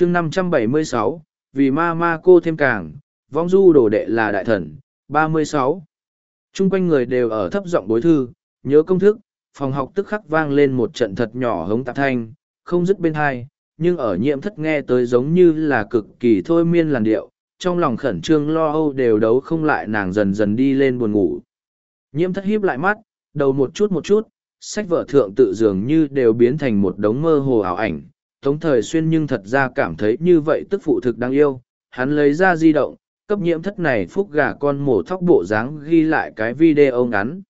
chương năm trăm bảy mươi sáu, vì ma ma cô thêm càng, vong du đồ đệ là đại thần, ba mươi sáu. Chung quanh người đều ở thấp giọng bối thư, nhớ công thức, phòng học tức khắc vang lên một trận thật nhỏ hống tạp thanh, không dứt bên hai, nhưng ở nhiễm thất nghe tới giống như là cực kỳ thôi miên làn điệu, trong lòng khẩn trương lo âu đều đấu không lại nàng dần dần đi lên buồn ngủ. Nhiễm thất híp lại mắt, đầu một chút một chút, sách vở thượng tự dường như đều biến thành một đống mơ hồ ảo ảnh tống thời xuyên nhưng thật ra cảm thấy như vậy tức phụ thực đáng yêu. Hắn lấy ra di động, cấp nhiễm thất này phúc gà con mổ thóc bộ dáng ghi lại cái video ngắn.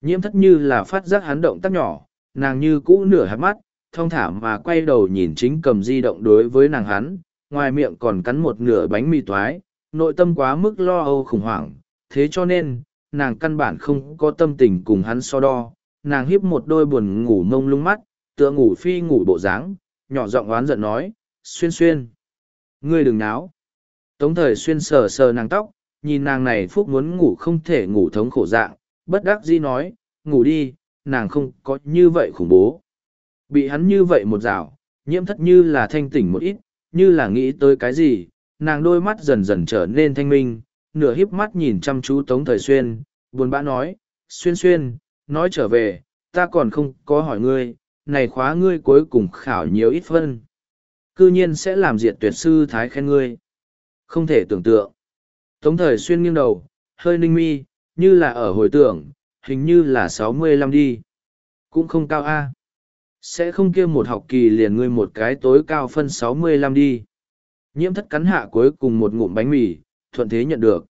Nhiễm thất như là phát giác hắn động tác nhỏ, nàng như cũ nửa hạt mắt, thong thả mà quay đầu nhìn chính cầm di động đối với nàng hắn, ngoài miệng còn cắn một nửa bánh mì toái, nội tâm quá mức lo âu khủng hoảng. Thế cho nên, nàng căn bản không có tâm tình cùng hắn so đo. Nàng hiếp một đôi buồn ngủ mông lung mắt, tựa ngủ phi ngủ bộ dáng nhỏ giọng oán giận nói, xuyên xuyên, ngươi đừng náo. Tống thời xuyên sờ sờ nàng tóc, nhìn nàng này phúc muốn ngủ không thể ngủ thống khổ dạng, bất đắc dĩ nói, ngủ đi, nàng không có như vậy khủng bố. Bị hắn như vậy một rào nhiễm thất như là thanh tỉnh một ít, như là nghĩ tới cái gì, nàng đôi mắt dần dần trở nên thanh minh, nửa híp mắt nhìn chăm chú tống thời xuyên, buồn bã nói, xuyên xuyên, nói trở về, ta còn không có hỏi ngươi này khóa ngươi cuối cùng khảo nhiều ít phân. Cư nhiên sẽ làm diệt tuyệt sư thái khen ngươi. Không thể tưởng tượng. Tống thời xuyên nghiêng đầu, hơi ninh mi, như là ở hồi tưởng, hình như là sáu mươi lăm đi. Cũng không cao a. Sẽ không kia một học kỳ liền ngươi một cái tối cao phân sáu mươi lăm đi. Nhiễm thất cắn hạ cuối cùng một ngụm bánh mì, thuận thế nhận được.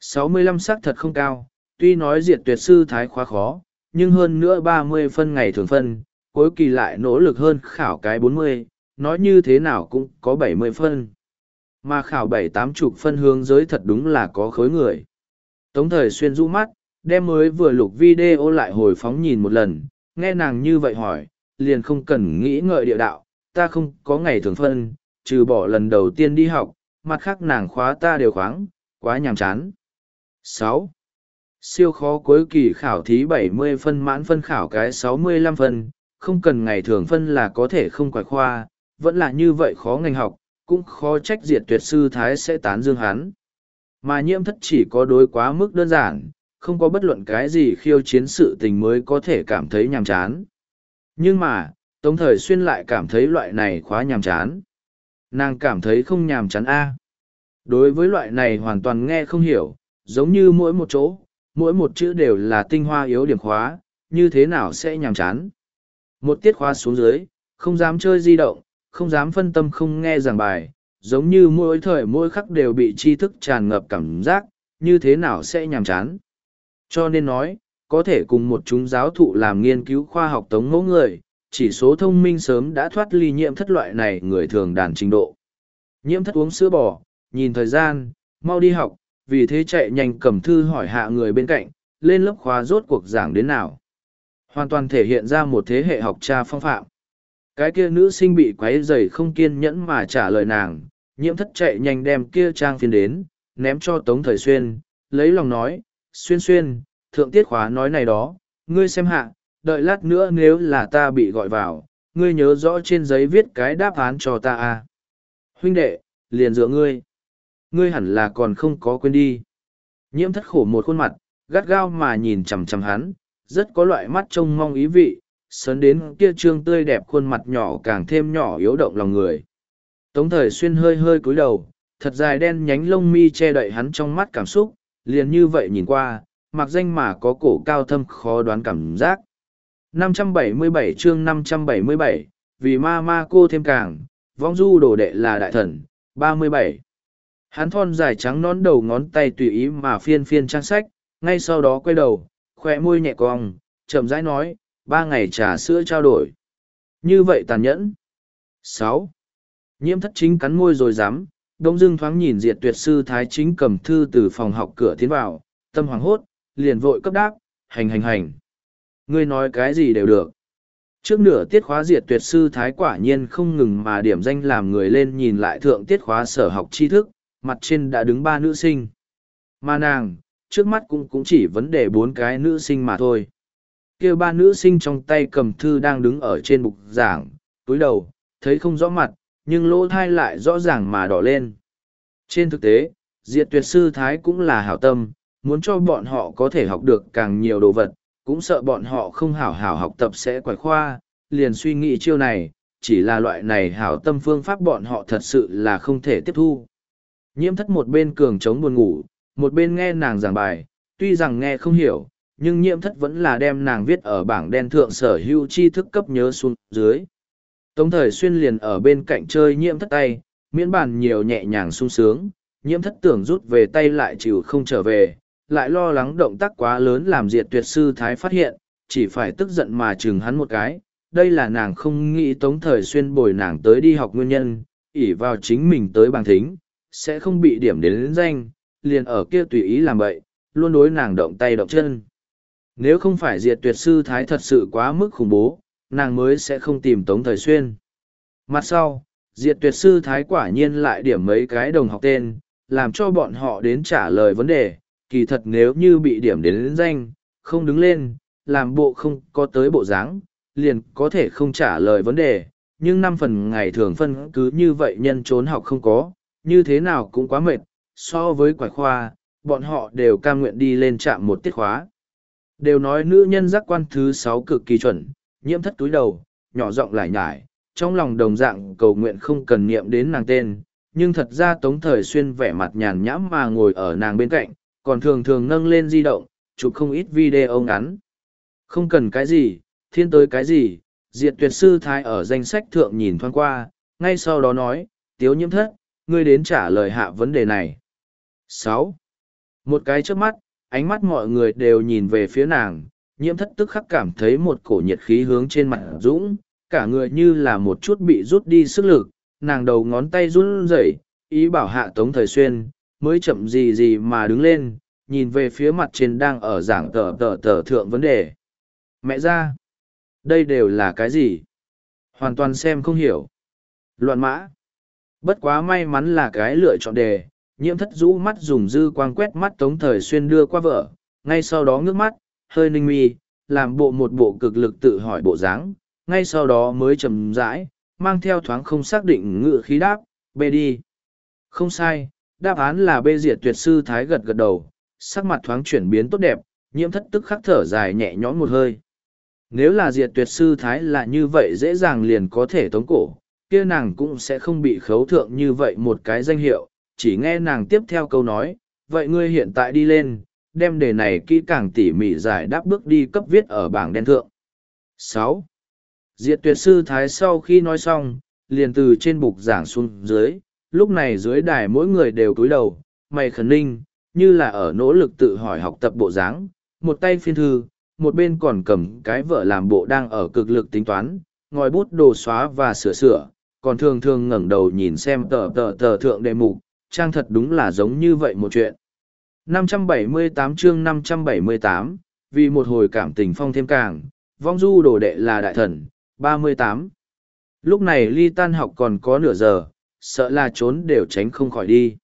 sáu mươi lăm xác thật không cao, tuy nói diệt tuyệt sư thái khóa khó, nhưng hơn nữa ba mươi phân ngày thường phân cuối kỳ lại nỗ lực hơn khảo cái bốn mươi, nói như thế nào cũng có bảy mươi phân. Mà khảo bảy tám chục phân hướng giới thật đúng là có khối người. Tống thời xuyên rũ mắt, đem mới vừa lục video lại hồi phóng nhìn một lần, nghe nàng như vậy hỏi, liền không cần nghĩ ngợi địa đạo, ta không có ngày thường phân, trừ bỏ lần đầu tiên đi học, mặt khác nàng khóa ta đều khoáng, quá nhàm chán. Sáu. Siêu khó cuối kỳ khảo thí bảy mươi phân mãn phân khảo cái sáu mươi lăm phân không cần ngày thường phân là có thể không quải khoa, vẫn là như vậy khó ngành học, cũng khó trách diệt tuyệt sư thái sẽ tán dương hắn. Mà nhiễm thất chỉ có đối quá mức đơn giản, không có bất luận cái gì khiêu chiến sự tình mới có thể cảm thấy nhàm chán. Nhưng mà, tống thời xuyên lại cảm thấy loại này khóa nhàm chán. Nàng cảm thấy không nhàm chán a. Đối với loại này hoàn toàn nghe không hiểu, giống như mỗi một chỗ, mỗi một chữ đều là tinh hoa yếu điểm khóa, như thế nào sẽ nhàm chán? Một tiết khóa xuống dưới, không dám chơi di động, không dám phân tâm không nghe giảng bài, giống như mỗi thời mỗi khắc đều bị tri thức tràn ngập cảm giác, như thế nào sẽ nhàm chán. Cho nên nói, có thể cùng một chúng giáo thụ làm nghiên cứu khoa học tống mẫu người, chỉ số thông minh sớm đã thoát ly nhiễm thất loại này người thường đàn trình độ. Nhiễm thất uống sữa bò, nhìn thời gian, mau đi học, vì thế chạy nhanh cầm thư hỏi hạ người bên cạnh, lên lớp khóa rốt cuộc giảng đến nào hoàn toàn thể hiện ra một thế hệ học cha phong phạm. Cái kia nữ sinh bị quấy dày không kiên nhẫn mà trả lời nàng, nhiễm thất chạy nhanh đem kia trang phiên đến, ném cho tống thời xuyên, lấy lòng nói, xuyên xuyên, thượng tiết khóa nói này đó, ngươi xem hạ, đợi lát nữa nếu là ta bị gọi vào, ngươi nhớ rõ trên giấy viết cái đáp án cho ta a huynh đệ, liền dựa ngươi. Ngươi hẳn là còn không có quên đi. Nhiễm thất khổ một khuôn mặt, gắt gao mà nhìn chằm chằm hắn rất có loại mắt trông mong ý vị sớn đến kia trương tươi đẹp khuôn mặt nhỏ càng thêm nhỏ yếu động lòng người tống thời xuyên hơi hơi cúi đầu thật dài đen nhánh lông mi che đậy hắn trong mắt cảm xúc liền như vậy nhìn qua mặc danh mà có cổ cao thâm khó đoán cảm giác 577 chương 577, vì ma ma cô thêm càng, vong du đồ đệ là đại thần, 37. Hắn thon dài trắng nón đầu ngón tay tùy ý mà phiên phiên trang sách, ngay sau đó quay đầu, khoe môi nhẹ cong, chậm rãi nói, ba ngày trà sữa trao đổi. Như vậy tàn nhẫn. sáu Nhiễm thất chính cắn môi rồi dám, đông dưng thoáng nhìn diệt tuyệt sư thái chính cầm thư từ phòng học cửa tiến vào, tâm hoàng hốt, liền vội cấp đáp, hành hành hành. Ngươi nói cái gì đều được. Trước nửa tiết khóa diệt tuyệt sư thái quả nhiên không ngừng mà điểm danh làm người lên nhìn lại thượng tiết khóa sở học tri thức, mặt trên đã đứng ba nữ sinh. Mà nàng, trước mắt cũng cũng chỉ vấn đề bốn cái nữ sinh mà thôi. kia ba nữ sinh trong tay cầm thư đang đứng ở trên bục giảng, túi đầu, thấy không rõ mặt, nhưng lỗ thai lại rõ ràng mà đỏ lên. Trên thực tế, diệt tuyệt sư thái cũng là hảo tâm, muốn cho bọn họ có thể học được càng nhiều đồ vật, cũng sợ bọn họ không hảo hảo học tập sẽ quải khoa, liền suy nghĩ chiêu này, chỉ là loại này hảo tâm phương pháp bọn họ thật sự là không thể tiếp thu. Nhiễm thất một bên cường chống buồn ngủ, một bên nghe nàng giảng bài, tuy rằng nghe không hiểu, nhưng nhiễm thất vẫn là đem nàng viết ở bảng đen thượng sở hữu tri thức cấp nhớ xuống dưới. Tống thời xuyên liền ở bên cạnh chơi nhiễm thất tay, miễn bàn nhiều nhẹ nhàng sung sướng, nhiễm thất tưởng rút về tay lại chịu không trở về, lại lo lắng động tác quá lớn làm diệt tuyệt sư thái phát hiện, chỉ phải tức giận mà chừng hắn một cái. Đây là nàng không nghĩ tống thời xuyên bồi nàng tới đi học nguyên nhân, ỉ vào chính mình tới bằng thính, sẽ không bị điểm đến danh, liền ở kia tùy ý làm bậy, luôn đối nàng động tay động chân. Nếu không phải diệt tuyệt sư thái thật sự quá mức khủng bố, nàng mới sẽ không tìm tống thời xuyên. Mặt sau, diệt tuyệt sư thái quả nhiên lại điểm mấy cái đồng học tên, làm cho bọn họ đến trả lời vấn đề, kỳ thật nếu như bị điểm đến, đến danh, không đứng lên, làm bộ không có tới bộ dáng, liền có thể không trả lời vấn đề, nhưng năm phần ngày thường phân cứ như vậy nhân trốn học không có, như thế nào cũng quá mệt, so với quải khoa, bọn họ đều cam nguyện đi lên trạm một tiết khóa. Đều nói nữ nhân giác quan thứ sáu cực kỳ chuẩn, nhiễm thất túi đầu, nhỏ giọng lại nhải, trong lòng đồng dạng cầu nguyện không cần niệm đến nàng tên, nhưng thật ra tống thời xuyên vẻ mặt nhàn nhãm mà ngồi ở nàng bên cạnh, còn thường thường nâng lên di động, chụp không ít video ngắn. Không cần cái gì, thiên tới cái gì, diệt tuyệt sư thái ở danh sách thượng nhìn thoáng qua, ngay sau đó nói, tiếu nhiễm thất, ngươi đến trả lời hạ vấn đề này sáu Một cái trước mắt, ánh mắt mọi người đều nhìn về phía nàng, nhiễm thất tức khắc cảm thấy một cổ nhiệt khí hướng trên mặt dũng, cả người như là một chút bị rút đi sức lực, nàng đầu ngón tay run rẩy, ý bảo hạ tống thời xuyên, mới chậm gì gì mà đứng lên, nhìn về phía mặt trên đang ở giảng tờ tờ tờ thượng vấn đề. Mẹ ra, đây đều là cái gì? Hoàn toàn xem không hiểu. Loạn mã. Bất quá may mắn là cái lựa chọn đề, nhiễm thất rũ mắt dùng dư quang quét mắt tống thời xuyên đưa qua vợ, ngay sau đó ngước mắt, hơi ninh mi, làm bộ một bộ cực lực tự hỏi bộ dáng, ngay sau đó mới chầm rãi, mang theo thoáng không xác định ngự khí đáp, bê đi. Không sai, đáp án là bê diệt tuyệt sư thái gật gật đầu, sắc mặt thoáng chuyển biến tốt đẹp, nhiễm thất tức khắc thở dài nhẹ nhõm một hơi. Nếu là diệt tuyệt sư thái là như vậy dễ dàng liền có thể tống cổ, kia nàng cũng sẽ không bị khấu thượng như vậy một cái danh hiệu, chỉ nghe nàng tiếp theo câu nói, vậy ngươi hiện tại đi lên, đem đề này kỹ càng tỉ mỉ giải đáp bước đi cấp viết ở bảng đen thượng. sáu Diệt tuyệt sư thái sau khi nói xong, liền từ trên bục giảng xuống dưới, lúc này dưới đài mỗi người đều cúi đầu, mày khẩn ninh, như là ở nỗ lực tự hỏi học tập bộ dáng, một tay phiên thư, một bên còn cầm cái vợ làm bộ đang ở cực lực tính toán, ngòi bút đồ xóa và sửa sửa, còn thường thường ngẩng đầu nhìn xem tờ tờ tờ thượng đề mục, trang thật đúng là giống như vậy một chuyện. 578 chương 578, vì một hồi cảm tình phong thêm càng, vong du đồ đệ là đại thần, 38. Lúc này ly tan học còn có nửa giờ, sợ là trốn đều tránh không khỏi đi.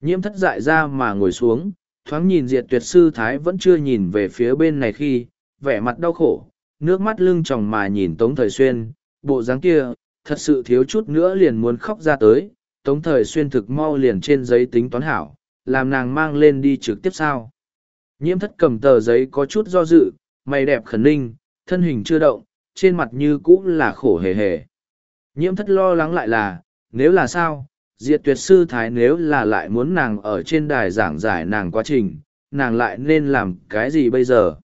Nhiễm thất dại ra mà ngồi xuống, thoáng nhìn diệt tuyệt sư thái vẫn chưa nhìn về phía bên này khi, vẻ mặt đau khổ, nước mắt lưng tròng mà nhìn Tống Thời Xuyên, bộ dáng kia, thật sự thiếu chút nữa liền muốn khóc ra tới, Tống Thời Xuyên thực mau liền trên giấy tính toán hảo, làm nàng mang lên đi trực tiếp sao. Nhiễm thất cầm tờ giấy có chút do dự, mày đẹp khẩn ninh, thân hình chưa động, trên mặt như cũ là khổ hề hề. Nhiễm thất lo lắng lại là, nếu là sao, diệt tuyệt sư thái nếu là lại muốn nàng ở trên đài giảng giải nàng quá trình, nàng lại nên làm cái gì bây giờ?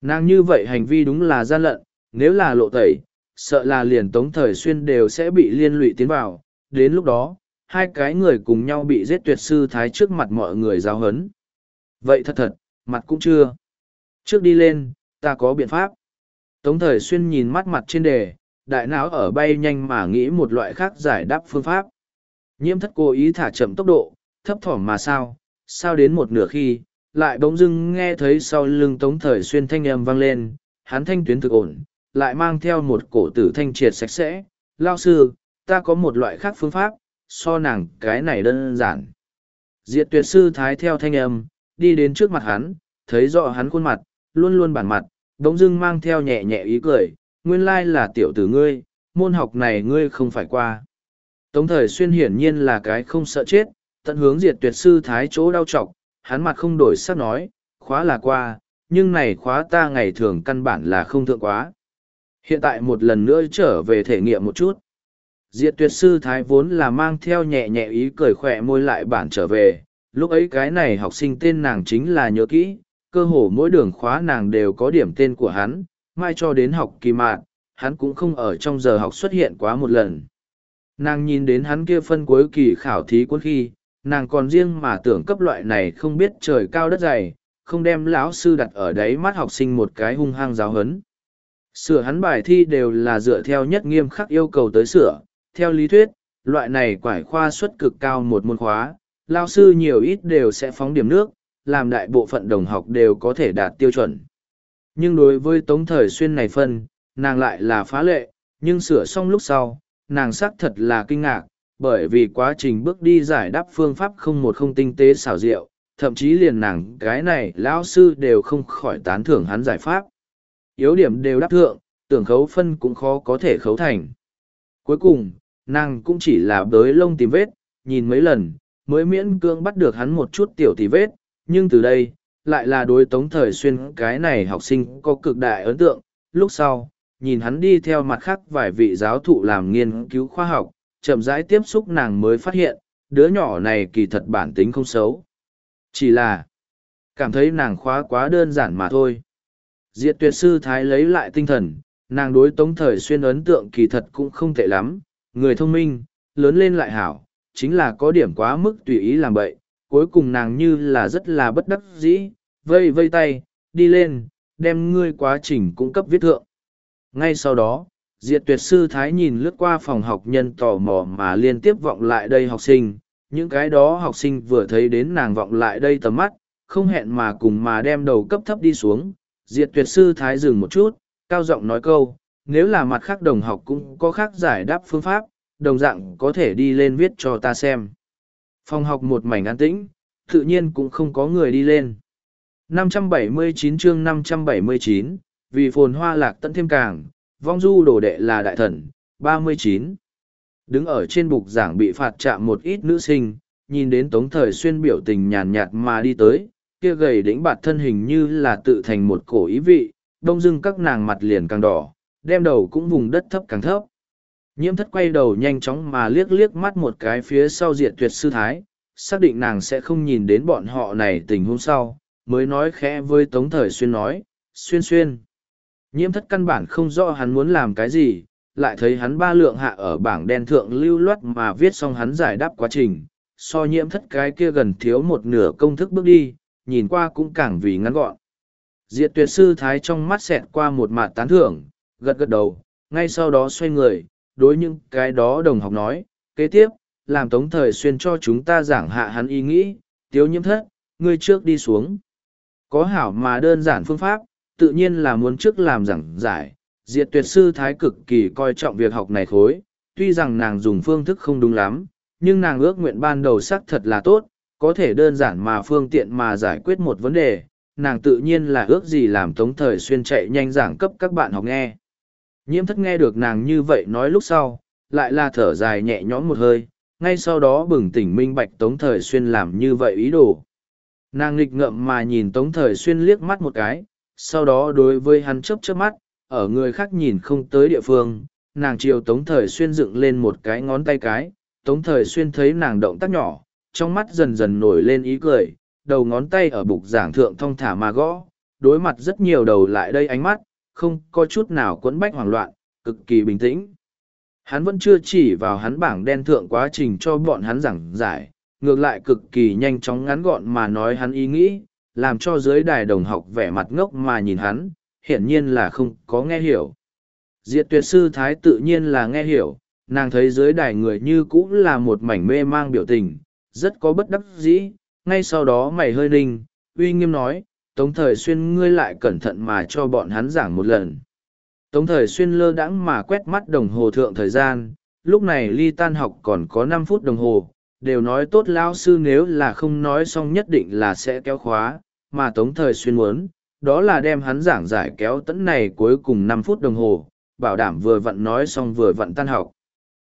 Nàng như vậy hành vi đúng là gian lận, nếu là lộ tẩy, sợ là liền tống thời xuyên đều sẽ bị liên lụy tiến vào, đến lúc đó, hai cái người cùng nhau bị giết tuyệt sư thái trước mặt mọi người giao hấn. Vậy thật thật, mặt cũng chưa. Trước đi lên, ta có biện pháp. Tống thời xuyên nhìn mắt mặt trên đề, đại não ở bay nhanh mà nghĩ một loại khác giải đáp phương pháp. Nhiễm thất cố ý thả chậm tốc độ, thấp thỏm mà sao, sao đến một nửa khi, lại bỗng dưng nghe thấy sau lưng tống thời xuyên thanh âm vang lên, hắn thanh tuyến thực ổn, lại mang theo một cổ tử thanh triệt sạch sẽ. Lao sư, ta có một loại khác phương pháp, so nàng cái này đơn giản. Diệt tuyệt sư thái theo thanh âm, đi đến trước mặt hắn, thấy rõ hắn khuôn mặt, luôn luôn bản mặt, bỗng dưng mang theo nhẹ nhẹ ý cười, nguyên lai là tiểu tử ngươi, môn học này ngươi không phải qua. Tống thời xuyên hiển nhiên là cái không sợ chết, tận hướng diệt tuyệt sư thái chỗ đau trọc, hắn mặt không đổi sắc nói, khóa là qua, nhưng này khóa ta ngày thường căn bản là không thượng quá. Hiện tại một lần nữa trở về thể nghiệm một chút. Diệt tuyệt sư thái vốn là mang theo nhẹ nhẹ ý cười khỏe môi lại bản trở về, lúc ấy cái này học sinh tên nàng chính là nhớ kỹ, cơ hồ mỗi đường khóa nàng đều có điểm tên của hắn, mai cho đến học kỳ mạn, hắn cũng không ở trong giờ học xuất hiện quá một lần. Nàng nhìn đến hắn kia phân cuối kỳ khảo thí quân khi, nàng còn riêng mà tưởng cấp loại này không biết trời cao đất dày, không đem lão sư đặt ở đấy mắt học sinh một cái hung hăng giáo hấn. Sửa hắn bài thi đều là dựa theo nhất nghiêm khắc yêu cầu tới sửa, theo lý thuyết, loại này quải khoa suất cực cao một môn khóa, lao sư nhiều ít đều sẽ phóng điểm nước, làm đại bộ phận đồng học đều có thể đạt tiêu chuẩn. Nhưng đối với tống thời xuyên này phân, nàng lại là phá lệ, nhưng sửa xong lúc sau, nàng xác thật là kinh ngạc, bởi vì quá trình bước đi giải đáp phương pháp không một không tinh tế xảo diệu, thậm chí liền nàng cái này lão sư đều không khỏi tán thưởng hắn giải pháp. Yếu điểm đều đáp thượng, tưởng khấu phân cũng khó có thể khấu thành. Cuối cùng, nàng cũng chỉ là bới lông tìm vết, nhìn mấy lần, mới miễn cưỡng bắt được hắn một chút tiểu tì vết, nhưng từ đây, lại là đối tống thời xuyên cái này học sinh có cực đại ấn tượng. Lúc sau, nhìn hắn đi theo mặt khác vài vị giáo thụ làm nghiên cứu khoa học, chậm rãi tiếp xúc nàng mới phát hiện, đứa nhỏ này kỳ thật bản tính không xấu. Chỉ là, cảm thấy nàng khóa quá đơn giản mà thôi. Diệt tuyệt sư thái lấy lại tinh thần, nàng đối tống thời xuyên ấn tượng kỳ thật cũng không tệ lắm, người thông minh, lớn lên lại hảo, chính là có điểm quá mức tùy ý làm bậy, cuối cùng nàng như là rất là bất đắc dĩ, vây vây tay, đi lên, đem ngươi quá trình cung cấp viết thượng. Ngay sau đó, Diệt tuyệt sư Thái nhìn lướt qua phòng học nhân tò mò mà liên tiếp vọng lại đây học sinh, những cái đó học sinh vừa thấy đến nàng vọng lại đây tầm mắt, không hẹn mà cùng mà đem đầu cấp thấp đi xuống. Diệt tuyệt sư Thái dừng một chút, cao giọng nói câu, nếu là mặt khác đồng học cũng có khác giải đáp phương pháp, đồng dạng có thể đi lên viết cho ta xem. Phòng học một mảnh an tĩnh, tự nhiên cũng không có người đi lên. 579 chương 579, vì phồn hoa lạc tận thêm càng, vong du đồ đệ là đại thần, 39. Đứng ở trên bục giảng bị phạt chạm một ít nữ sinh, nhìn đến tống thời xuyên biểu tình nhàn nhạt mà đi tới, kia gầy đĩnh bạt thân hình như là tự thành một cổ ý vị, đông dưng các nàng mặt liền càng đỏ, đem đầu cũng vùng đất thấp càng thấp. Nhiễm thất quay đầu nhanh chóng mà liếc liếc mắt một cái phía sau diệt tuyệt sư thái, xác định nàng sẽ không nhìn đến bọn họ này tình huống sau, mới nói khẽ với Tống Thời Xuyên nói, Xuyên Xuyên. Nhiễm thất căn bản không rõ hắn muốn làm cái gì, lại thấy hắn ba lượng hạ ở bảng đen thượng lưu loát mà viết xong hắn giải đáp quá trình, so nhiễm thất cái kia gần thiếu một nửa công thức bước đi, nhìn qua cũng càng vì ngắn gọn. Diệt tuyệt sư thái trong mắt xẹt qua một mặt tán thưởng, gật gật đầu, ngay sau đó xoay người, đối những cái đó đồng học nói, kế tiếp, làm tống thời xuyên cho chúng ta giảng hạ hắn ý nghĩ, tiếu nhiễm thất, ngươi trước đi xuống. Có hảo mà đơn giản phương pháp, tự nhiên là muốn trước làm giảng giải, diệt tuyệt sư thái cực kỳ coi trọng việc học này khối, tuy rằng nàng dùng phương thức không đúng lắm, nhưng nàng ước nguyện ban đầu xác thật là tốt, có thể đơn giản mà phương tiện mà giải quyết một vấn đề, nàng tự nhiên là ước gì làm tống thời xuyên chạy nhanh giảng cấp các bạn học nghe. Nhiễm thất nghe được nàng như vậy nói lúc sau, lại là thở dài nhẹ nhõm một hơi, ngay sau đó bừng tỉnh minh bạch tống thời xuyên làm như vậy ý đồ. Nàng nghịch ngậm mà nhìn tống thời xuyên liếc mắt một cái, sau đó đối với hắn chớp chớp mắt, ở người khác nhìn không tới địa phương, nàng chiều tống thời xuyên dựng lên một cái ngón tay cái, tống thời xuyên thấy nàng động tác nhỏ, trong mắt dần dần nổi lên ý cười, đầu ngón tay ở bục giảng thượng thong thả mà gõ, đối mặt rất nhiều đầu lại đây ánh mắt, không có chút nào quẫn bách hoảng loạn, cực kỳ bình tĩnh. Hắn vẫn chưa chỉ vào hắn bảng đen thượng quá trình cho bọn hắn giảng giải, ngược lại cực kỳ nhanh chóng ngắn gọn mà nói hắn ý nghĩ, làm cho dưới đài đồng học vẻ mặt ngốc mà nhìn hắn, hiển nhiên là không có nghe hiểu. Diệt tuyệt sư thái tự nhiên là nghe hiểu, nàng thấy dưới đài người như cũng là một mảnh mê mang biểu tình, rất có bất đắc dĩ, ngay sau đó mày hơi ninh, uy nghiêm nói, Tống Thời Xuyên ngươi lại cẩn thận mà cho bọn hắn giảng một lần. Tống Thời Xuyên lơ đãng mà quét mắt đồng hồ thượng thời gian, lúc này ly tan học còn có năm phút đồng hồ, đều nói tốt lão sư nếu là không nói xong nhất định là sẽ kéo khóa, mà Tống Thời Xuyên muốn, đó là đem hắn giảng giải kéo tẫn này cuối cùng năm phút đồng hồ, bảo đảm vừa vặn nói xong vừa vặn tan học.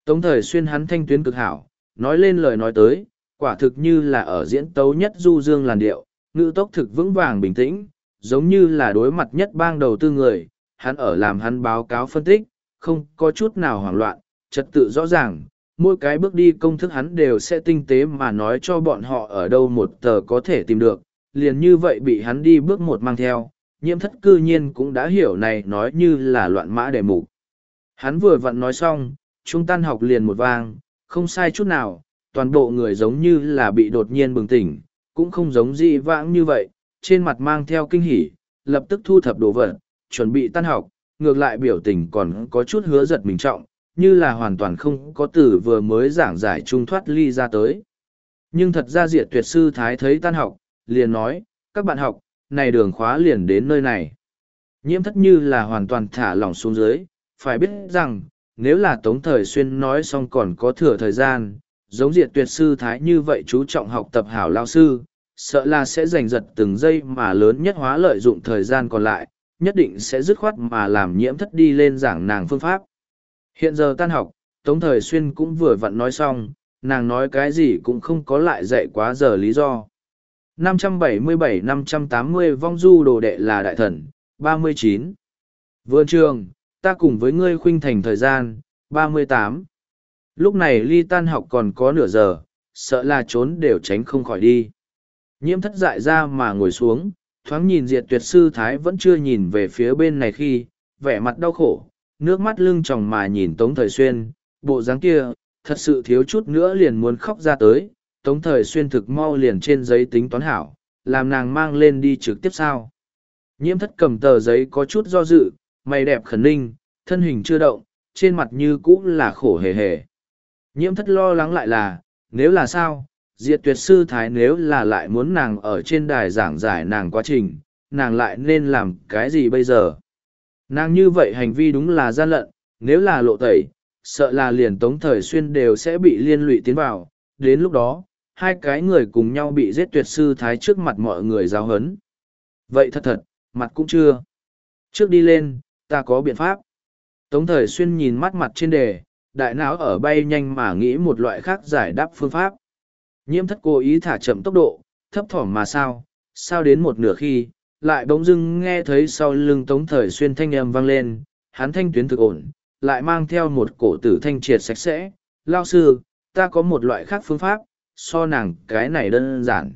Tống thời xuyên hắn thanh tuyến cực hảo, nói lên lời nói tới, quả thực như là ở diễn tấu nhất du dương làn điệu, ngữ tốc thực vững vàng bình tĩnh, giống như là đối mặt nhất bang đầu tư người, hắn ở làm hắn báo cáo phân tích, không có chút nào hoảng loạn, trật tự rõ ràng, mỗi cái bước đi công thức hắn đều sẽ tinh tế mà nói cho bọn họ ở đâu một tờ có thể tìm được, liền như vậy bị hắn đi bước một mang theo, nhiễm thất cư nhiên cũng đã hiểu này nói như là loạn mã đề mục. Hắn vừa vặn nói xong, trung tan học liền một vang, không sai chút nào, toàn bộ người giống như là bị đột nhiên bừng tỉnh, cũng không giống dị vãng như vậy, trên mặt mang theo kinh hỉ, lập tức thu thập đồ vật, chuẩn bị tan học, ngược lại biểu tình còn có chút hứa giật mình trọng, như là hoàn toàn không có từ vừa mới giảng giải trung thoát ly ra tới. Nhưng thật ra diệt tuyệt sư thái thấy tan học, liền nói, các bạn học, này đường khóa liền đến nơi này. Nhiễm thất như là hoàn toàn thả lỏng xuống dưới, phải biết rằng, nếu là Tống Thời Xuyên nói xong còn có thừa thời gian, giống diệt tuyệt sư thái như vậy chú trọng học tập hảo lao sư, sợ là sẽ giành giật từng giây mà lớn nhất hóa lợi dụng thời gian còn lại, nhất định sẽ dứt khoát mà làm nhiễm thất đi lên giảng nàng phương pháp. Hiện giờ tan học, Tống Thời Xuyên cũng vừa vặn nói xong, nàng nói cái gì cũng không có lại dạy quá giờ lý do. 577-580 vong du đồ đệ là đại thần, 39. Vườn trường, ta cùng với ngươi khuynh thành thời gian, 38. Lúc này ly tan học còn có nửa giờ, sợ là trốn đều tránh không khỏi đi. Nhiễm thất dại ra mà ngồi xuống, thoáng nhìn diệt tuyệt sư thái vẫn chưa nhìn về phía bên này khi, vẻ mặt đau khổ, nước mắt lưng tròng mà nhìn Tống Thời Xuyên, bộ dáng kia, thật sự thiếu chút nữa liền muốn khóc ra tới, Tống Thời Xuyên thực mau liền trên giấy tính toán hảo, làm nàng mang lên đi trực tiếp sao. Nhiễm thất cầm tờ giấy có chút do dự, mày đẹp khẩn ninh, thân hình chưa động, trên mặt như cũ là khổ hề hề. Nhiễm thất lo lắng lại là, nếu là sao, diệt tuyệt sư thái nếu là lại muốn nàng ở trên đài giảng giải nàng quá trình, nàng lại nên làm cái gì bây giờ? Nàng như vậy hành vi đúng là gian lận, nếu là lộ tẩy, sợ là liền tống thời xuyên đều sẽ bị liên lụy tiến vào, đến lúc đó, hai cái người cùng nhau bị giết tuyệt sư thái trước mặt mọi người giáo hấn. Vậy thật thật, mặt cũng chưa. Trước đi lên, ta có biện pháp. Tống thời xuyên nhìn mắt mặt trên đề, đại não ở bay nhanh mà nghĩ một loại khác giải đáp phương pháp. Nhiễm thất cố ý thả chậm tốc độ, thấp thỏm mà sao, sao đến một nửa khi, lại bỗng dưng nghe thấy sau lưng tống thời xuyên thanh âm vang lên, hắn thanh tuyến thực ổn, lại mang theo một cổ tử thanh triệt sạch sẽ. Lao sư, ta có một loại khác phương pháp, so nàng cái này đơn giản.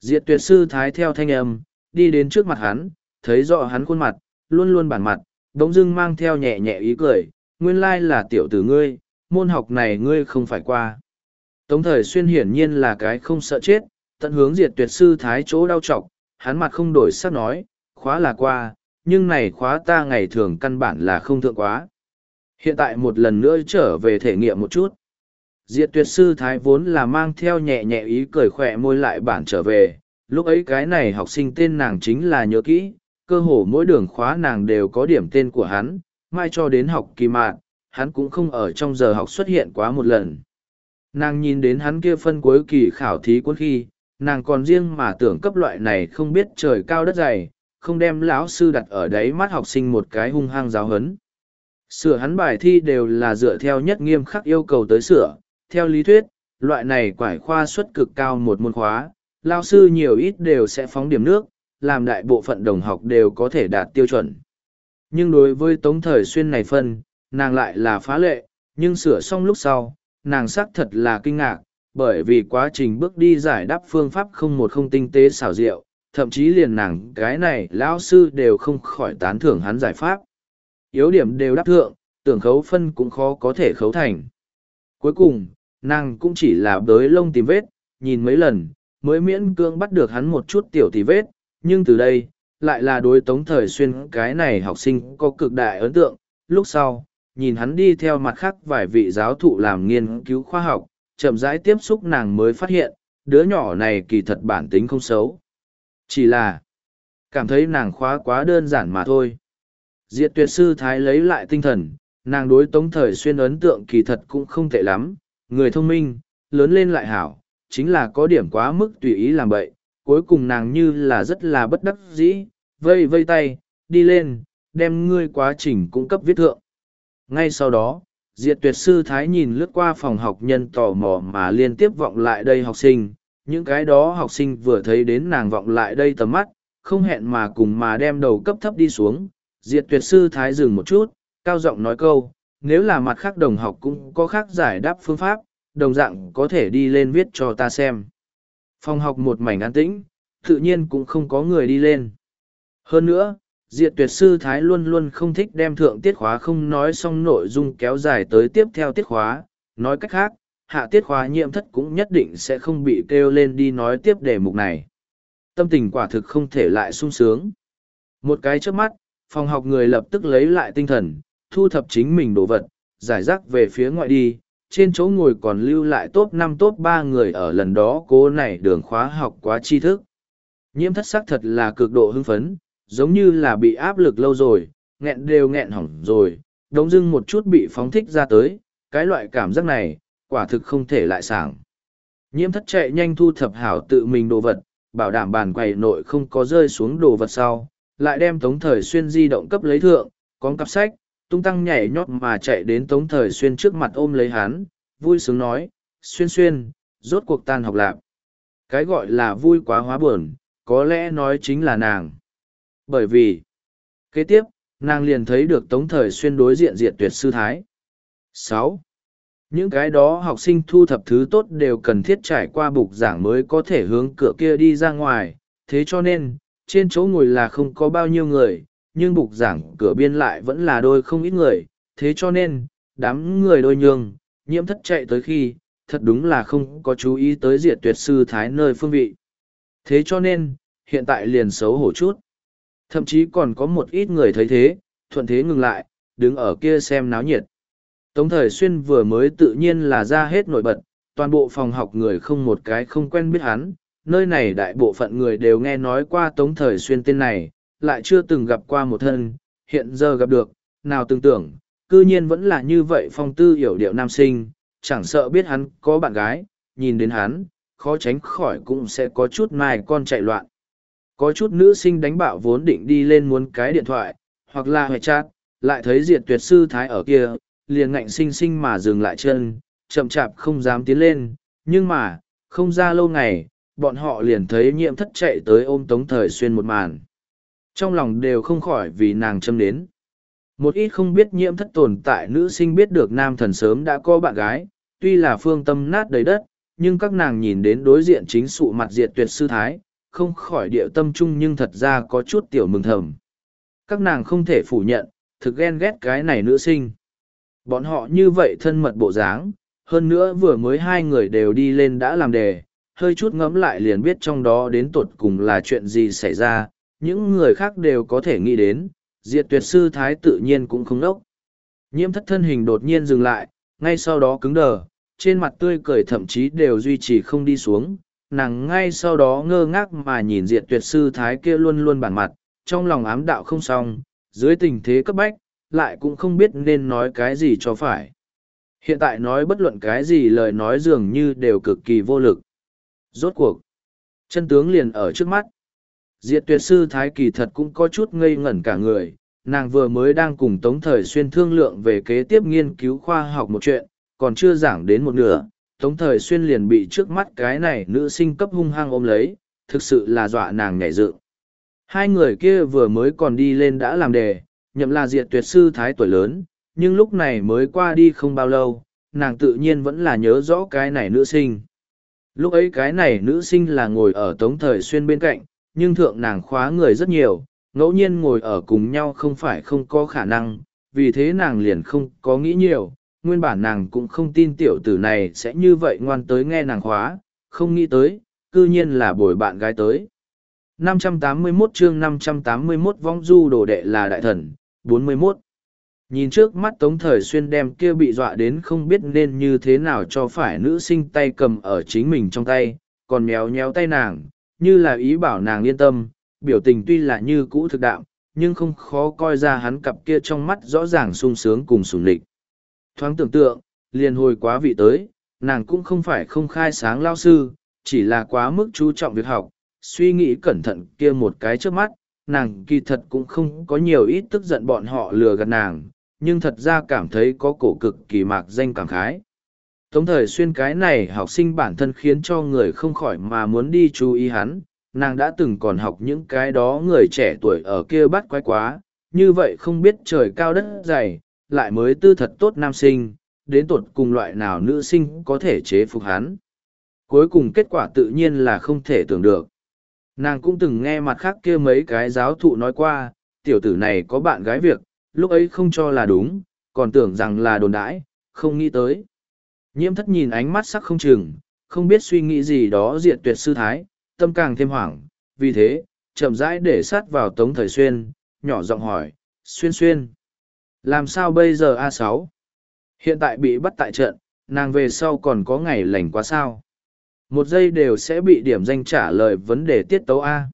Diệt tuyệt sư thái theo thanh âm, đi đến trước mặt hắn, thấy rõ hắn khuôn mặt, luôn luôn bản mặt, bỗng dưng mang theo nhẹ nhẹ ý cười, nguyên lai là tiểu tử ngươi, môn học này ngươi không phải qua. Tống thời xuyên hiển nhiên là cái không sợ chết, tận hướng diệt tuyệt sư thái chỗ đau trọc, hắn mặt không đổi sắc nói, khóa là qua, nhưng này khóa ta ngày thường căn bản là không thượng quá. Hiện tại một lần nữa trở về thể nghiệm một chút. Diệt tuyệt sư thái vốn là mang theo nhẹ nhẹ ý cười khỏe môi lại bản trở về, lúc ấy cái này học sinh tên nàng chính là nhớ kỹ, cơ hồ mỗi đường khóa nàng đều có điểm tên của hắn, mai cho đến học kỳ mạn, hắn cũng không ở trong giờ học xuất hiện quá một lần. Nàng nhìn đến hắn kia phân cuối kỳ khảo thí cuốn khi, nàng còn riêng mà tưởng cấp loại này không biết trời cao đất dày, không đem lão sư đặt ở đấy mắt học sinh một cái hung hăng giáo hấn. Sửa hắn bài thi đều là dựa theo nhất nghiêm khắc yêu cầu tới sửa, theo lý thuyết, loại này quải khoa suất cực cao một môn khóa, lao sư nhiều ít đều sẽ phóng điểm nước, làm đại bộ phận đồng học đều có thể đạt tiêu chuẩn. Nhưng đối với tống thời xuyên này phân, nàng lại là phá lệ, nhưng sửa xong lúc sau, nàng xác thật là kinh ngạc, bởi vì quá trình bước đi giải đáp phương pháp không một không tinh tế xảo diệu, thậm chí liền nàng cái này lão sư đều không khỏi tán thưởng hắn giải pháp. Yếu điểm đều đáp thượng, tưởng khấu phân cũng khó có thể khấu thành. Cuối cùng, nàng cũng chỉ là bới lông tìm vết, nhìn mấy lần, mới miễn cưỡng bắt được hắn một chút tiểu tì vết, nhưng từ đây, lại là đối tống thời xuyên cái này học sinh có cực đại ấn tượng. Lúc sau, nhìn hắn đi theo mặt khác vài vị giáo thụ làm nghiên cứu khoa học, chậm rãi tiếp xúc nàng mới phát hiện, đứa nhỏ này kỳ thật bản tính không xấu. Chỉ là, cảm thấy nàng khóa quá đơn giản mà thôi. Diệt tuyệt sư thái lấy lại tinh thần, nàng đối tống thời xuyên ấn tượng kỳ thật cũng không tệ lắm, người thông minh, lớn lên lại hảo, chính là có điểm quá mức tùy ý làm bậy, cuối cùng nàng như là rất là bất đắc dĩ, vây vây tay, đi lên, đem ngươi quá trình cung cấp viết thượng. Ngay sau đó, diệt tuyệt sư thái nhìn lướt qua phòng học nhân tò mò mà liên tiếp vọng lại đây học sinh. Những cái đó học sinh vừa thấy đến nàng vọng lại đây tầm mắt không hẹn mà cùng mà đem đầu cấp thấp đi xuống. Diệt tuyệt sư thái dừng một chút cao giọng nói câu nếu là mặt khác đồng học cũng có khác giải đáp phương pháp đồng dạng có thể đi lên viết cho ta xem. Phòng học một mảnh an tĩnh tự nhiên cũng không có người đi lên hơn nữa, diệt tuyệt sư thái luôn luôn không thích đem thượng tiết khóa không nói xong nội dung kéo dài tới tiếp theo tiết khóa. Nói cách khác, hạ tiết khóa nhiễm thất cũng nhất định sẽ không bị kêu lên đi nói tiếp đề mục này. Tâm tình quả thực không thể lại sung sướng. Một cái trước mắt, phòng học người lập tức lấy lại tinh thần, thu thập chính mình đồ vật, giải rác về phía ngoại đi. Trên chỗ ngồi còn lưu lại top năm, top ba người ở lần đó cố này đường khóa học quá tri thức. Nhiễm thất sắc thật là cực độ hưng phấn giống như là bị áp lực lâu rồi, nghẹn đều nghẹn hỏng rồi, đống dưng một chút bị phóng thích ra tới, cái loại cảm giác này, quả thực không thể lại sảng. Nhiễm thất chạy nhanh thu thập hảo tự mình đồ vật, bảo đảm bàn quầy nội không có rơi xuống đồ vật sau, lại đem tống thời xuyên di động cấp lấy thượng, con cặp sách, tung tăng nhảy nhót mà chạy đến tống thời xuyên trước mặt ôm lấy hắn, vui sướng nói, xuyên xuyên, rốt cuộc tan học lạc. Cái gọi là vui quá hóa buồn, có lẽ nói chính là nàng. Bởi vì, kế tiếp, nàng liền thấy được tống thời xuyên đối diện diện tuyệt sư thái. sáu Những cái đó học sinh thu thập thứ tốt đều cần thiết trải qua bục giảng mới có thể hướng cửa kia đi ra ngoài, thế cho nên, trên chỗ ngồi là không có bao nhiêu người, nhưng bục giảng cửa biên lại vẫn là đôi không ít người, thế cho nên, đám người đôi nhường, nhiễm thất chạy tới khi, thật đúng là không có chú ý tới diệt tuyệt sư thái nơi phương vị. Thế cho nên, hiện tại liền xấu hổ chút. Thậm chí còn có một ít người thấy thế, thuận thế ngừng lại, đứng ở kia xem náo nhiệt. Tống thời xuyên vừa mới tự nhiên là ra hết nổi bật, toàn bộ phòng học người không một cái không quen biết hắn, nơi này đại bộ phận người đều nghe nói qua tống thời xuyên tên này, lại chưa từng gặp qua một thân, hiện giờ gặp được, nào tưởng tưởng, cư nhiên vẫn là như vậy phong tư hiểu điệu nam sinh, chẳng sợ biết hắn có bạn gái, nhìn đến hắn, khó tránh khỏi cũng sẽ có chút mai con chạy loạn. Có chút nữ sinh đánh bạo vốn định đi lên muốn cái điện thoại, hoặc là hệ chat, lại thấy diệt tuyệt sư thái ở kia, liền ngạnh sinh sinh mà dừng lại chân, chậm chạp không dám tiến lên, nhưng mà, không ra lâu ngày, bọn họ liền thấy nhiễm thất chạy tới ôm tống thời xuyên một màn. Trong lòng đều không khỏi vì nàng châm đến. Một ít không biết nhiễm thất tồn tại nữ sinh biết được nam thần sớm đã có bạn gái, tuy là phương tâm nát đầy đất, nhưng các nàng nhìn đến đối diện chính sụ mặt diệt tuyệt sư thái, không khỏi địa tâm trung nhưng thật ra có chút tiểu mừng thầm. Các nàng không thể phủ nhận, thực ghen ghét cái này nữ sinh. Bọn họ như vậy thân mật bộ dáng, hơn nữa vừa mới hai người đều đi lên đã làm đề, hơi chút ngẫm lại liền biết trong đó đến tột cùng là chuyện gì xảy ra, những người khác đều có thể nghĩ đến, diệt tuyệt sư thái tự nhiên cũng không đốc Nhiễm thất thân hình đột nhiên dừng lại, ngay sau đó cứng đờ, trên mặt tươi cười thậm chí đều duy trì không đi xuống, nàng ngay sau đó ngơ ngác mà nhìn diệt tuyệt sư thái kia luôn luôn bản mặt, trong lòng ám đạo không xong, dưới tình thế cấp bách, lại cũng không biết nên nói cái gì cho phải. Hiện tại nói bất luận cái gì lời nói dường như đều cực kỳ vô lực. Rốt cuộc, chân tướng liền ở trước mắt. Diệt tuyệt sư thái kỳ thật cũng có chút ngây ngẩn cả người, nàng vừa mới đang cùng Tống Thời Xuyên thương lượng về kế tiếp nghiên cứu khoa học một chuyện, còn chưa giảng đến một nửa, Tống thời xuyên liền bị trước mắt cái này nữ sinh cấp hung hăng ôm lấy, thực sự là dọa nàng nhảy dựng. Hai người kia vừa mới còn đi lên đã làm đề, nhậm là diệt tuyệt sư thái tuổi lớn, nhưng lúc này mới qua đi không bao lâu, nàng tự nhiên vẫn là nhớ rõ cái này nữ sinh. Lúc ấy cái này nữ sinh là ngồi ở tống thời xuyên bên cạnh, nhưng thượng nàng khóa người rất nhiều, ngẫu nhiên ngồi ở cùng nhau không phải không có khả năng, vì thế nàng liền không có nghĩ nhiều, nguyên bản nàng cũng không tin tiểu tử này sẽ như vậy ngoan tới nghe nàng khóa, không nghĩ tới, cư nhiên là bồi bạn gái tới. 581 chương 581 vong du đồ đệ là đại thần, 41. Nhìn trước mắt Tống Thời Xuyên đem kia bị dọa đến không biết nên như thế nào cho phải nữ sinh tay cầm ở chính mình trong tay, còn méo nhéo tay nàng, như là ý bảo nàng yên tâm, biểu tình tuy là như cũ thực đạo, nhưng không khó coi ra hắn cặp kia trong mắt rõ ràng sung sướng cùng sùng lịch. Thoáng tưởng tượng, liền hồi quá vị tới, nàng cũng không phải không khai sáng lao sư, chỉ là quá mức chú trọng việc học, suy nghĩ cẩn thận kia một cái trước mắt, nàng kỳ thật cũng không có nhiều ít tức giận bọn họ lừa gạt nàng, nhưng thật ra cảm thấy có cổ cực kỳ mạc danh cảm khái. Tống thời xuyên cái này học sinh bản thân khiến cho người không khỏi mà muốn đi chú ý hắn, nàng đã từng còn học những cái đó người trẻ tuổi ở kia bắt quái quá, như vậy không biết trời cao đất dày, lại mới tư thật tốt nam sinh, đến tột cùng loại nào nữ sinh có thể chế phục hắn. Cuối cùng kết quả tự nhiên là không thể tưởng được. Nàng cũng từng nghe mặt khác kia mấy cái giáo thụ nói qua, tiểu tử này có bạn gái việc, lúc ấy không cho là đúng, còn tưởng rằng là đồn đãi, không nghĩ tới. Nhiễm thất nhìn ánh mắt sắc không chừng, không biết suy nghĩ gì đó diện tuyệt sư thái, tâm càng thêm hoảng, vì thế, chậm rãi để sát vào tống thời xuyên, nhỏ giọng hỏi, xuyên xuyên. Làm sao bây giờ a sáu Hiện tại bị bắt tại trận, nàng về sau còn có ngày lành quá sao? Một giây đều sẽ bị điểm danh trả lời vấn đề tiết tấu A.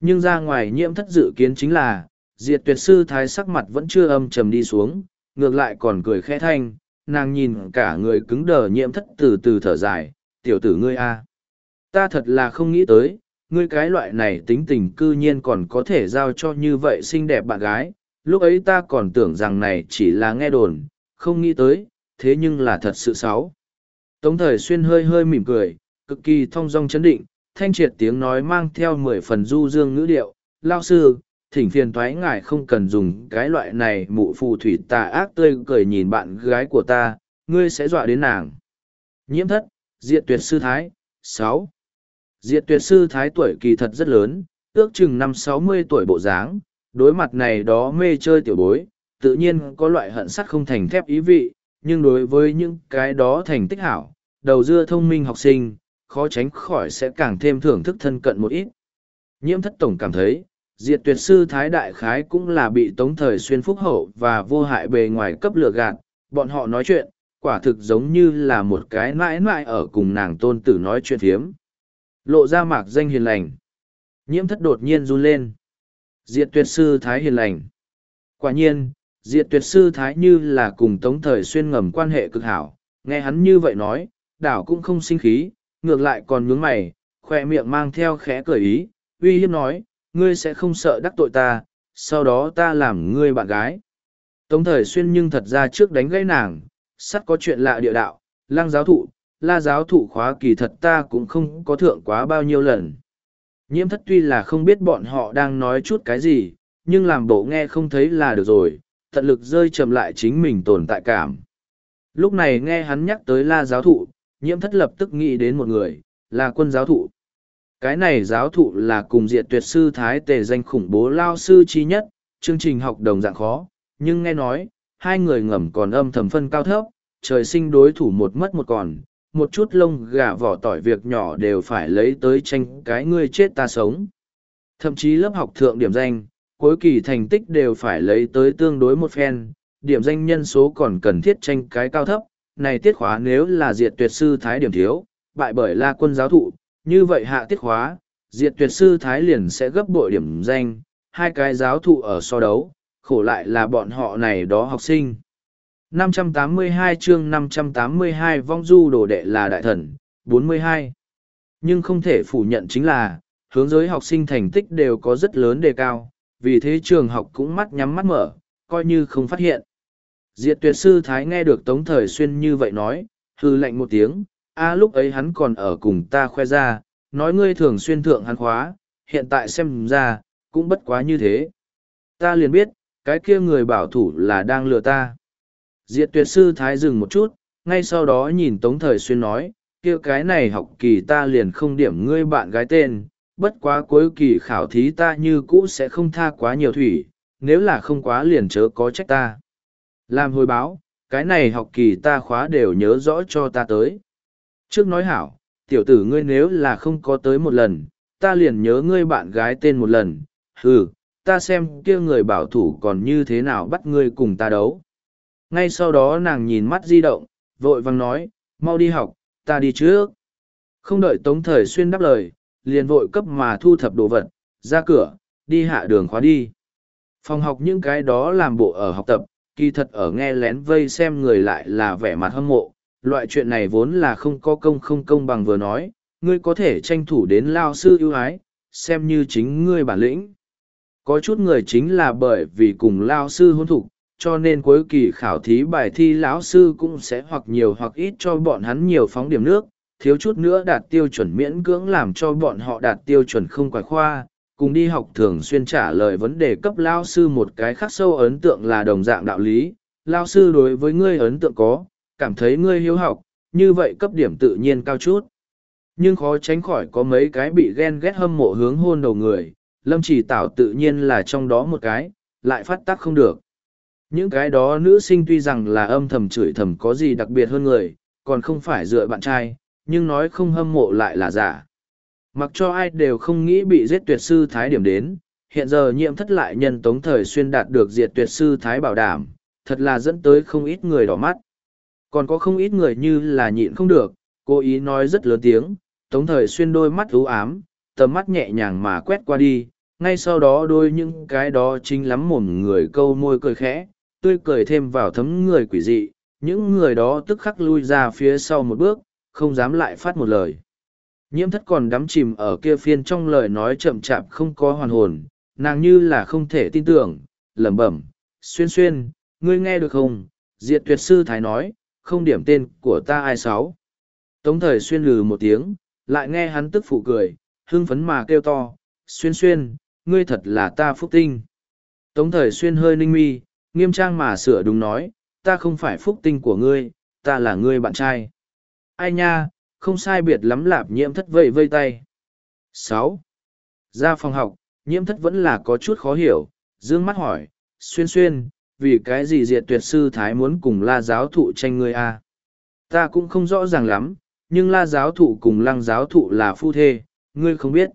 Nhưng ra ngoài nhiễm thất dự kiến chính là, diệt tuyệt sư thái sắc mặt vẫn chưa âm trầm đi xuống, ngược lại còn cười khẽ thanh, nàng nhìn cả người cứng đờ nhiễm thất từ từ thở dài, tiểu tử ngươi A. Ta thật là không nghĩ tới, ngươi cái loại này tính tình cư nhiên còn có thể giao cho như vậy xinh đẹp bạn gái, lúc ấy ta còn tưởng rằng này chỉ là nghe đồn, không nghĩ tới, thế nhưng là thật sự xấu. Tống thời xuyên hơi hơi mỉm cười, cực kỳ thong dong chấn định, thanh triệt tiếng nói mang theo mười phần du dương ngữ điệu, lao sư, thỉnh phiền thoái ngài không cần dùng cái loại này mụ phù thủy tà ác tươi cười nhìn bạn gái của ta, ngươi sẽ dọa đến nàng. Nhiễm thất, diệt tuyệt sư thái, sáu Diệt tuyệt sư thái tuổi kỳ thật rất lớn, ước chừng năm sáu mươi tuổi bộ dáng, đối mặt này đó mê chơi tiểu bối, tự nhiên có loại hận sắt không thành thép ý vị, nhưng đối với những cái đó thành tích hảo, đầu dưa thông minh học sinh, khó tránh khỏi sẽ càng thêm thưởng thức thân cận một ít. Nhiễm thất tổng cảm thấy, diệt tuyệt sư Thái Đại Khái cũng là bị tống thời xuyên phúc hậu và vô hại bề ngoài cấp lừa gạt, bọn họ nói chuyện, quả thực giống như là một cái mãi mãi ở cùng nàng tôn tử nói chuyện thiếm. Lộ ra mạc danh hiền lành. Nhiễm thất đột nhiên run lên. Diệt tuyệt sư Thái hiền lành. Quả nhiên, diệt tuyệt sư Thái như là cùng tống thời xuyên ngầm quan hệ cực hảo. Nghe hắn như vậy nói, đảo cũng không sinh khí, ngược lại còn nhướng mày, khoe miệng mang theo khẽ cười ý, uy hiếp nói, ngươi sẽ không sợ đắc tội ta, sau đó ta làm ngươi bạn gái. Tống thời xuyên nhưng thật ra trước đánh gãy nàng, sắt có chuyện lạ địa đạo, lang giáo thụ, la giáo thụ khóa kỳ thật ta cũng không có thượng quá bao nhiêu lần. Nhiễm thất tuy là không biết bọn họ đang nói chút cái gì, nhưng làm bộ nghe không thấy là được rồi, tận lực rơi chậm lại chính mình tồn tại cảm. Lúc này nghe hắn nhắc tới la giáo thụ, nhiễm thất lập tức nghĩ đến một người, là quân giáo thụ. Cái này giáo thụ là cùng diệt tuyệt sư thái tề danh khủng bố lao sư chi nhất, chương trình học đồng dạng khó, nhưng nghe nói, hai người ngầm còn âm thầm phân cao thấp, trời sinh đối thủ một mất một còn, một chút lông gà vỏ tỏi việc nhỏ đều phải lấy tới tranh cái ngươi chết ta sống. Thậm chí lớp học thượng điểm danh, cuối kỳ thành tích đều phải lấy tới tương đối một phen, điểm danh nhân số còn cần thiết tranh cái cao thấp, này tiết khóa nếu là diệt tuyệt sư thái điểm thiếu, bại bởi la quân giáo thụ, như vậy hạ tiết khóa, diệt tuyệt sư thái liền sẽ gấp bội điểm danh, hai cái giáo thụ ở so đấu, khổ lại là bọn họ này đó học sinh. 582 chương 582 vong du đồ đệ là đại thần, 42. Nhưng không thể phủ nhận chính là, hướng giới học sinh thành tích đều có rất lớn đề cao, vì thế trường học cũng mắt nhắm mắt mở, coi như không phát hiện. Diệt tuyệt sư Thái nghe được Tống Thời Xuyên như vậy nói, hư lạnh một tiếng, a lúc ấy hắn còn ở cùng ta khoe ra, nói ngươi thường xuyên thượng hắn khóa, hiện tại xem ra, cũng bất quá như thế. Ta liền biết, cái kia người bảo thủ là đang lừa ta. Diệt tuyệt sư Thái dừng một chút, ngay sau đó nhìn Tống Thời Xuyên nói, kia cái này học kỳ ta liền không điểm ngươi bạn gái tên, bất quá cuối kỳ khảo thí ta như cũ sẽ không tha quá nhiều thủy, nếu là không quá liền chớ có trách ta. Làm hồi báo, cái này học kỳ ta khóa đều nhớ rõ cho ta tới. Trước nói hảo, tiểu tử ngươi nếu là không có tới một lần, ta liền nhớ ngươi bạn gái tên một lần, hừ, ta xem kia người bảo thủ còn như thế nào bắt ngươi cùng ta đấu. Ngay sau đó nàng nhìn mắt di động, vội vàng nói, mau đi học, ta đi trước. Không đợi Tống Thời Xuyên đáp lời, liền vội cấp mà thu thập đồ vật, ra cửa, đi hạ đường khóa đi. Phòng học những cái đó làm bộ ở học tập, kỳ thật ở nghe lén vây xem người lại là vẻ mặt hâm mộ. Loại chuyện này vốn là không có công không công bằng vừa nói, ngươi có thể tranh thủ đến lao sư ưu ái, xem như chính ngươi bản lĩnh. Có chút người chính là bởi vì cùng lao sư hôn thục, cho nên cuối kỳ khảo thí bài thi lão sư cũng sẽ hoặc nhiều hoặc ít cho bọn hắn nhiều phóng điểm nước, thiếu chút nữa đạt tiêu chuẩn miễn cưỡng làm cho bọn họ đạt tiêu chuẩn không quái khoa, cùng đi học thường xuyên trả lời vấn đề cấp lao sư một cái khắc sâu ấn tượng là đồng dạng đạo lý, lao sư đối với ngươi ấn tượng có, cảm thấy ngươi hiếu học, như vậy cấp điểm tự nhiên cao chút. Nhưng khó tránh khỏi có mấy cái bị ghen ghét hâm mộ hướng hôn đầu người, lâm chỉ tảo tự nhiên là trong đó một cái, lại phát tác không được. Những cái đó nữ sinh tuy rằng là âm thầm chửi thầm có gì đặc biệt hơn người, còn không phải dựa bạn trai, nhưng nói không hâm mộ lại là giả. Mặc cho ai đều không nghĩ bị giết tuyệt sư thái điểm đến, hiện giờ nhiệm thất lại nhân tống thời xuyên đạt được diệt tuyệt sư thái bảo đảm, thật là dẫn tới không ít người đỏ mắt. Còn có không ít người như là nhịn không được, cố ý nói rất lớn tiếng, tống thời xuyên đôi mắt ú ám, tầm mắt nhẹ nhàng mà quét qua đi, ngay sau đó đôi những cái đó chính lắm mồm người câu môi cười khẽ, tươi cười thêm vào thấm người quỷ dị, những người đó tức khắc lui ra phía sau một bước, không dám lại phát một lời. Nhiễm thất còn đắm chìm ở kia phiên trong lời nói chậm chạp không có hoàn hồn, nàng như là không thể tin tưởng, lẩm bẩm, xuyên xuyên, ngươi nghe được không, diệt tuyệt sư thái nói, không điểm tên của ta ai sáu. Tống thời xuyên lừ một tiếng, lại nghe hắn tức phụ cười, hưng phấn mà kêu to, xuyên xuyên, ngươi thật là ta phúc tinh. Tống thời xuyên hơi ninh mi, nghiêm trang mà sửa đúng nói, ta không phải phúc tinh của ngươi, ta là ngươi bạn trai. Ai nha, không sai biệt lắm lạp nhiễm thất vây vây tay. sáu Ra phòng học, nhiễm thất vẫn là có chút khó hiểu, dương mắt hỏi, xuyên xuyên, vì cái gì diệt tuyệt sư thái muốn cùng la giáo thụ tranh ngươi a Ta cũng không rõ ràng lắm, nhưng la giáo thụ cùng lăng giáo thụ là phu thê, ngươi không biết.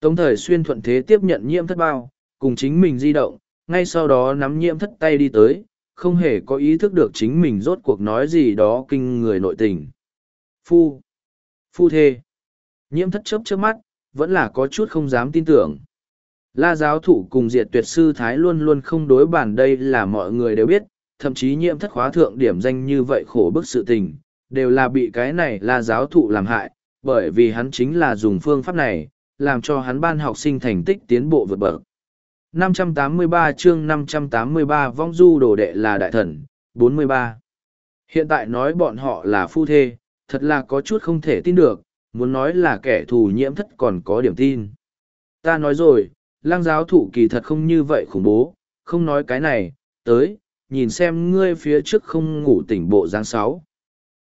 Tống thời xuyên thuận thế tiếp nhận nhiễm thất bao, cùng chính mình di động, ngay sau đó nắm nhiễm thất tay đi tới, không hề có ý thức được chính mình rốt cuộc nói gì đó kinh người nội tình. Phu. Phu thê. Nhiễm thất chớp trước mắt, vẫn là có chút không dám tin tưởng. La giáo thủ cùng diệt tuyệt sư Thái luôn luôn không đối bản đây là mọi người đều biết, thậm chí nhiễm thất khóa thượng điểm danh như vậy khổ bức sự tình, đều là bị cái này La giáo thụ làm hại, bởi vì hắn chính là dùng phương pháp này, làm cho hắn ban học sinh thành tích tiến bộ vượt bậc. 583 chương 583 vong du đồ đệ là đại thần, 43. Hiện tại nói bọn họ là phu thê, thật là có chút không thể tin được, muốn nói là kẻ thù nhiễm thất còn có điểm tin. Ta nói rồi, lang giáo thụ kỳ thật không như vậy khủng bố, không nói cái này, tới, nhìn xem ngươi phía trước không ngủ tỉnh bộ giáng sáu.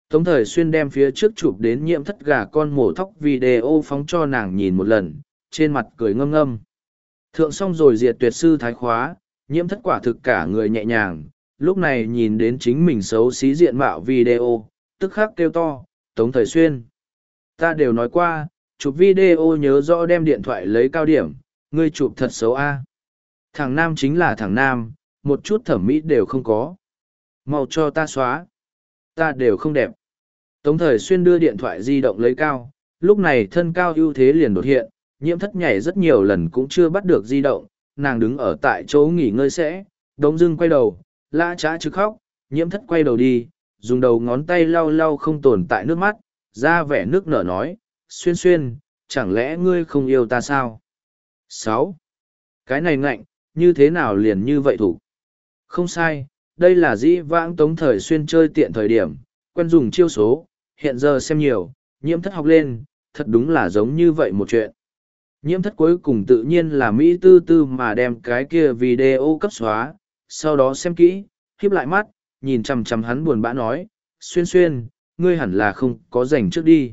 Tống thời xuyên đem phía trước chụp đến nhiễm thất gà con mổ thóc video phóng cho nàng nhìn một lần, trên mặt cười ngâm ngâm. Thượng xong rồi diệt tuyệt sư thái khóa, nhiễm thất quả thực cả người nhẹ nhàng, lúc này nhìn đến chính mình xấu xí diện mạo video, tức khắc kêu to, Tống Thời Xuyên. Ta đều nói qua, chụp video nhớ rõ đem điện thoại lấy cao điểm, ngươi chụp thật xấu a. Thằng Nam chính là thằng Nam, một chút thẩm mỹ đều không có. Mau cho ta xóa. Ta đều không đẹp. Tống Thời Xuyên đưa điện thoại di động lấy cao, lúc này thân cao ưu thế liền đột hiện, nhiễm thất nhảy rất nhiều lần cũng chưa bắt được di động, nàng đứng ở tại chỗ nghỉ ngơi sẽ, đống dưng quay đầu, lã trá chứ khóc, nhiễm thất quay đầu đi, dùng đầu ngón tay lau lau không tồn tại nước mắt, ra vẻ nước nở nói, xuyên xuyên, chẳng lẽ ngươi không yêu ta sao? sáu Cái này ngạnh, như thế nào liền như vậy thủ? Không sai, đây là dĩ vãng tống thời xuyên chơi tiện thời điểm, quen dùng chiêu số, hiện giờ xem nhiều, nhiễm thất học lên, thật đúng là giống như vậy một chuyện. Nhiễm thất cuối cùng tự nhiên là Mỹ tư tư mà đem cái kia video cấp xóa, sau đó xem kỹ, khiếp lại mắt, nhìn chằm chằm hắn buồn bã nói, xuyên xuyên, ngươi hẳn là không có dành trước đi.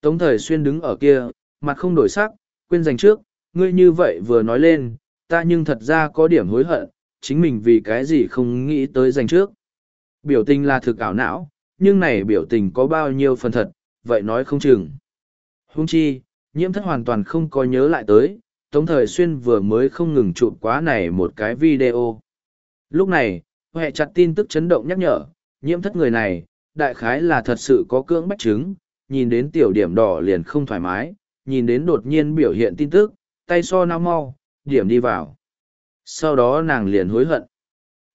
Tống thời xuyên đứng ở kia, mặt không đổi sắc, quên dành trước, ngươi như vậy vừa nói lên, ta nhưng thật ra có điểm hối hận, chính mình vì cái gì không nghĩ tới dành trước. Biểu tình là thực ảo não, nhưng này biểu tình có bao nhiêu phần thật, vậy nói không chừng. Hung chi, nhiễm thất hoàn toàn không có nhớ lại tới, Tống Thời Xuyên vừa mới không ngừng chụp quá này một cái video. Lúc này, hệ chặt tin tức chấn động nhắc nhở, nhiễm thất người này, đại khái là thật sự có cưỡng bách chứng, nhìn đến tiểu điểm đỏ liền không thoải mái, nhìn đến đột nhiên biểu hiện tin tức, tay so nao mau, điểm đi vào. Sau đó nàng liền hối hận.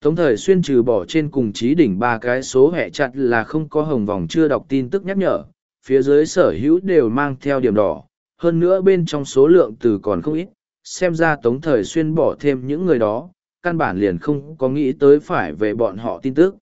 Tống thời xuyên trừ bỏ trên cùng trí đỉnh ba cái số hệ chặt là không có hồng vòng chưa đọc tin tức nhắc nhở, phía dưới sở hữu đều mang theo điểm đỏ, hơn nữa bên trong số lượng từ còn không ít, xem ra tống thời xuyên bỏ thêm những người đó, căn bản liền không có nghĩ tới phải về bọn họ tin tức.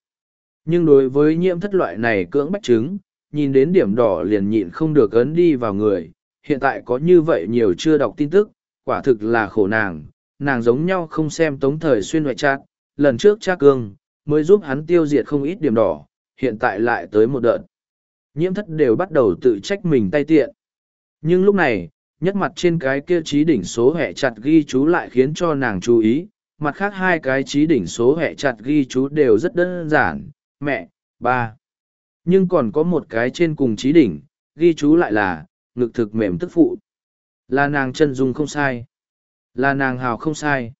Nhưng đối với nhiễm thất loại này cưỡng bách chứng, nhìn đến điểm đỏ liền nhịn không được ấn đi vào người, hiện tại có như vậy nhiều chưa đọc tin tức, quả thực là khổ nàng, nàng giống nhau không xem tống thời xuyên ngoại trát, lần trước cha cương, mới giúp hắn tiêu diệt không ít điểm đỏ, hiện tại lại tới một đợt. Nhiễm thất đều bắt đầu tự trách mình tay tiện. Nhưng lúc này, nhất mặt trên cái kia trí đỉnh số hẹ chặt ghi chú lại khiến cho nàng chú ý, mặt khác hai cái trí đỉnh số hẹ chặt ghi chú đều rất đơn giản, mẹ, ba. Nhưng còn có một cái trên cùng trí đỉnh, ghi chú lại là, ngực thực mềm tức phụ. Là nàng chân dung không sai. Là nàng hào không sai.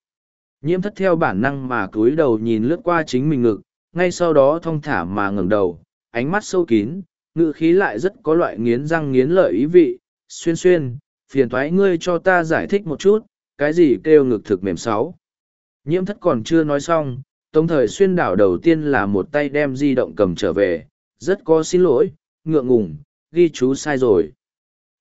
Nhiễm thất theo bản năng mà cúi đầu nhìn lướt qua chính mình ngực, ngay sau đó thong thả mà ngẩng đầu, ánh mắt sâu kín, ngự khí lại rất có loại nghiến răng nghiến lợi ý vị, xuyên xuyên, phiền thoái ngươi cho ta giải thích một chút, cái gì kêu ngực thực mềm sáu. Nhiễm thất còn chưa nói xong, tống thời xuyên đảo đầu tiên là một tay đem di động cầm trở về, rất có xin lỗi, ngượng ngùng, ghi chú sai rồi.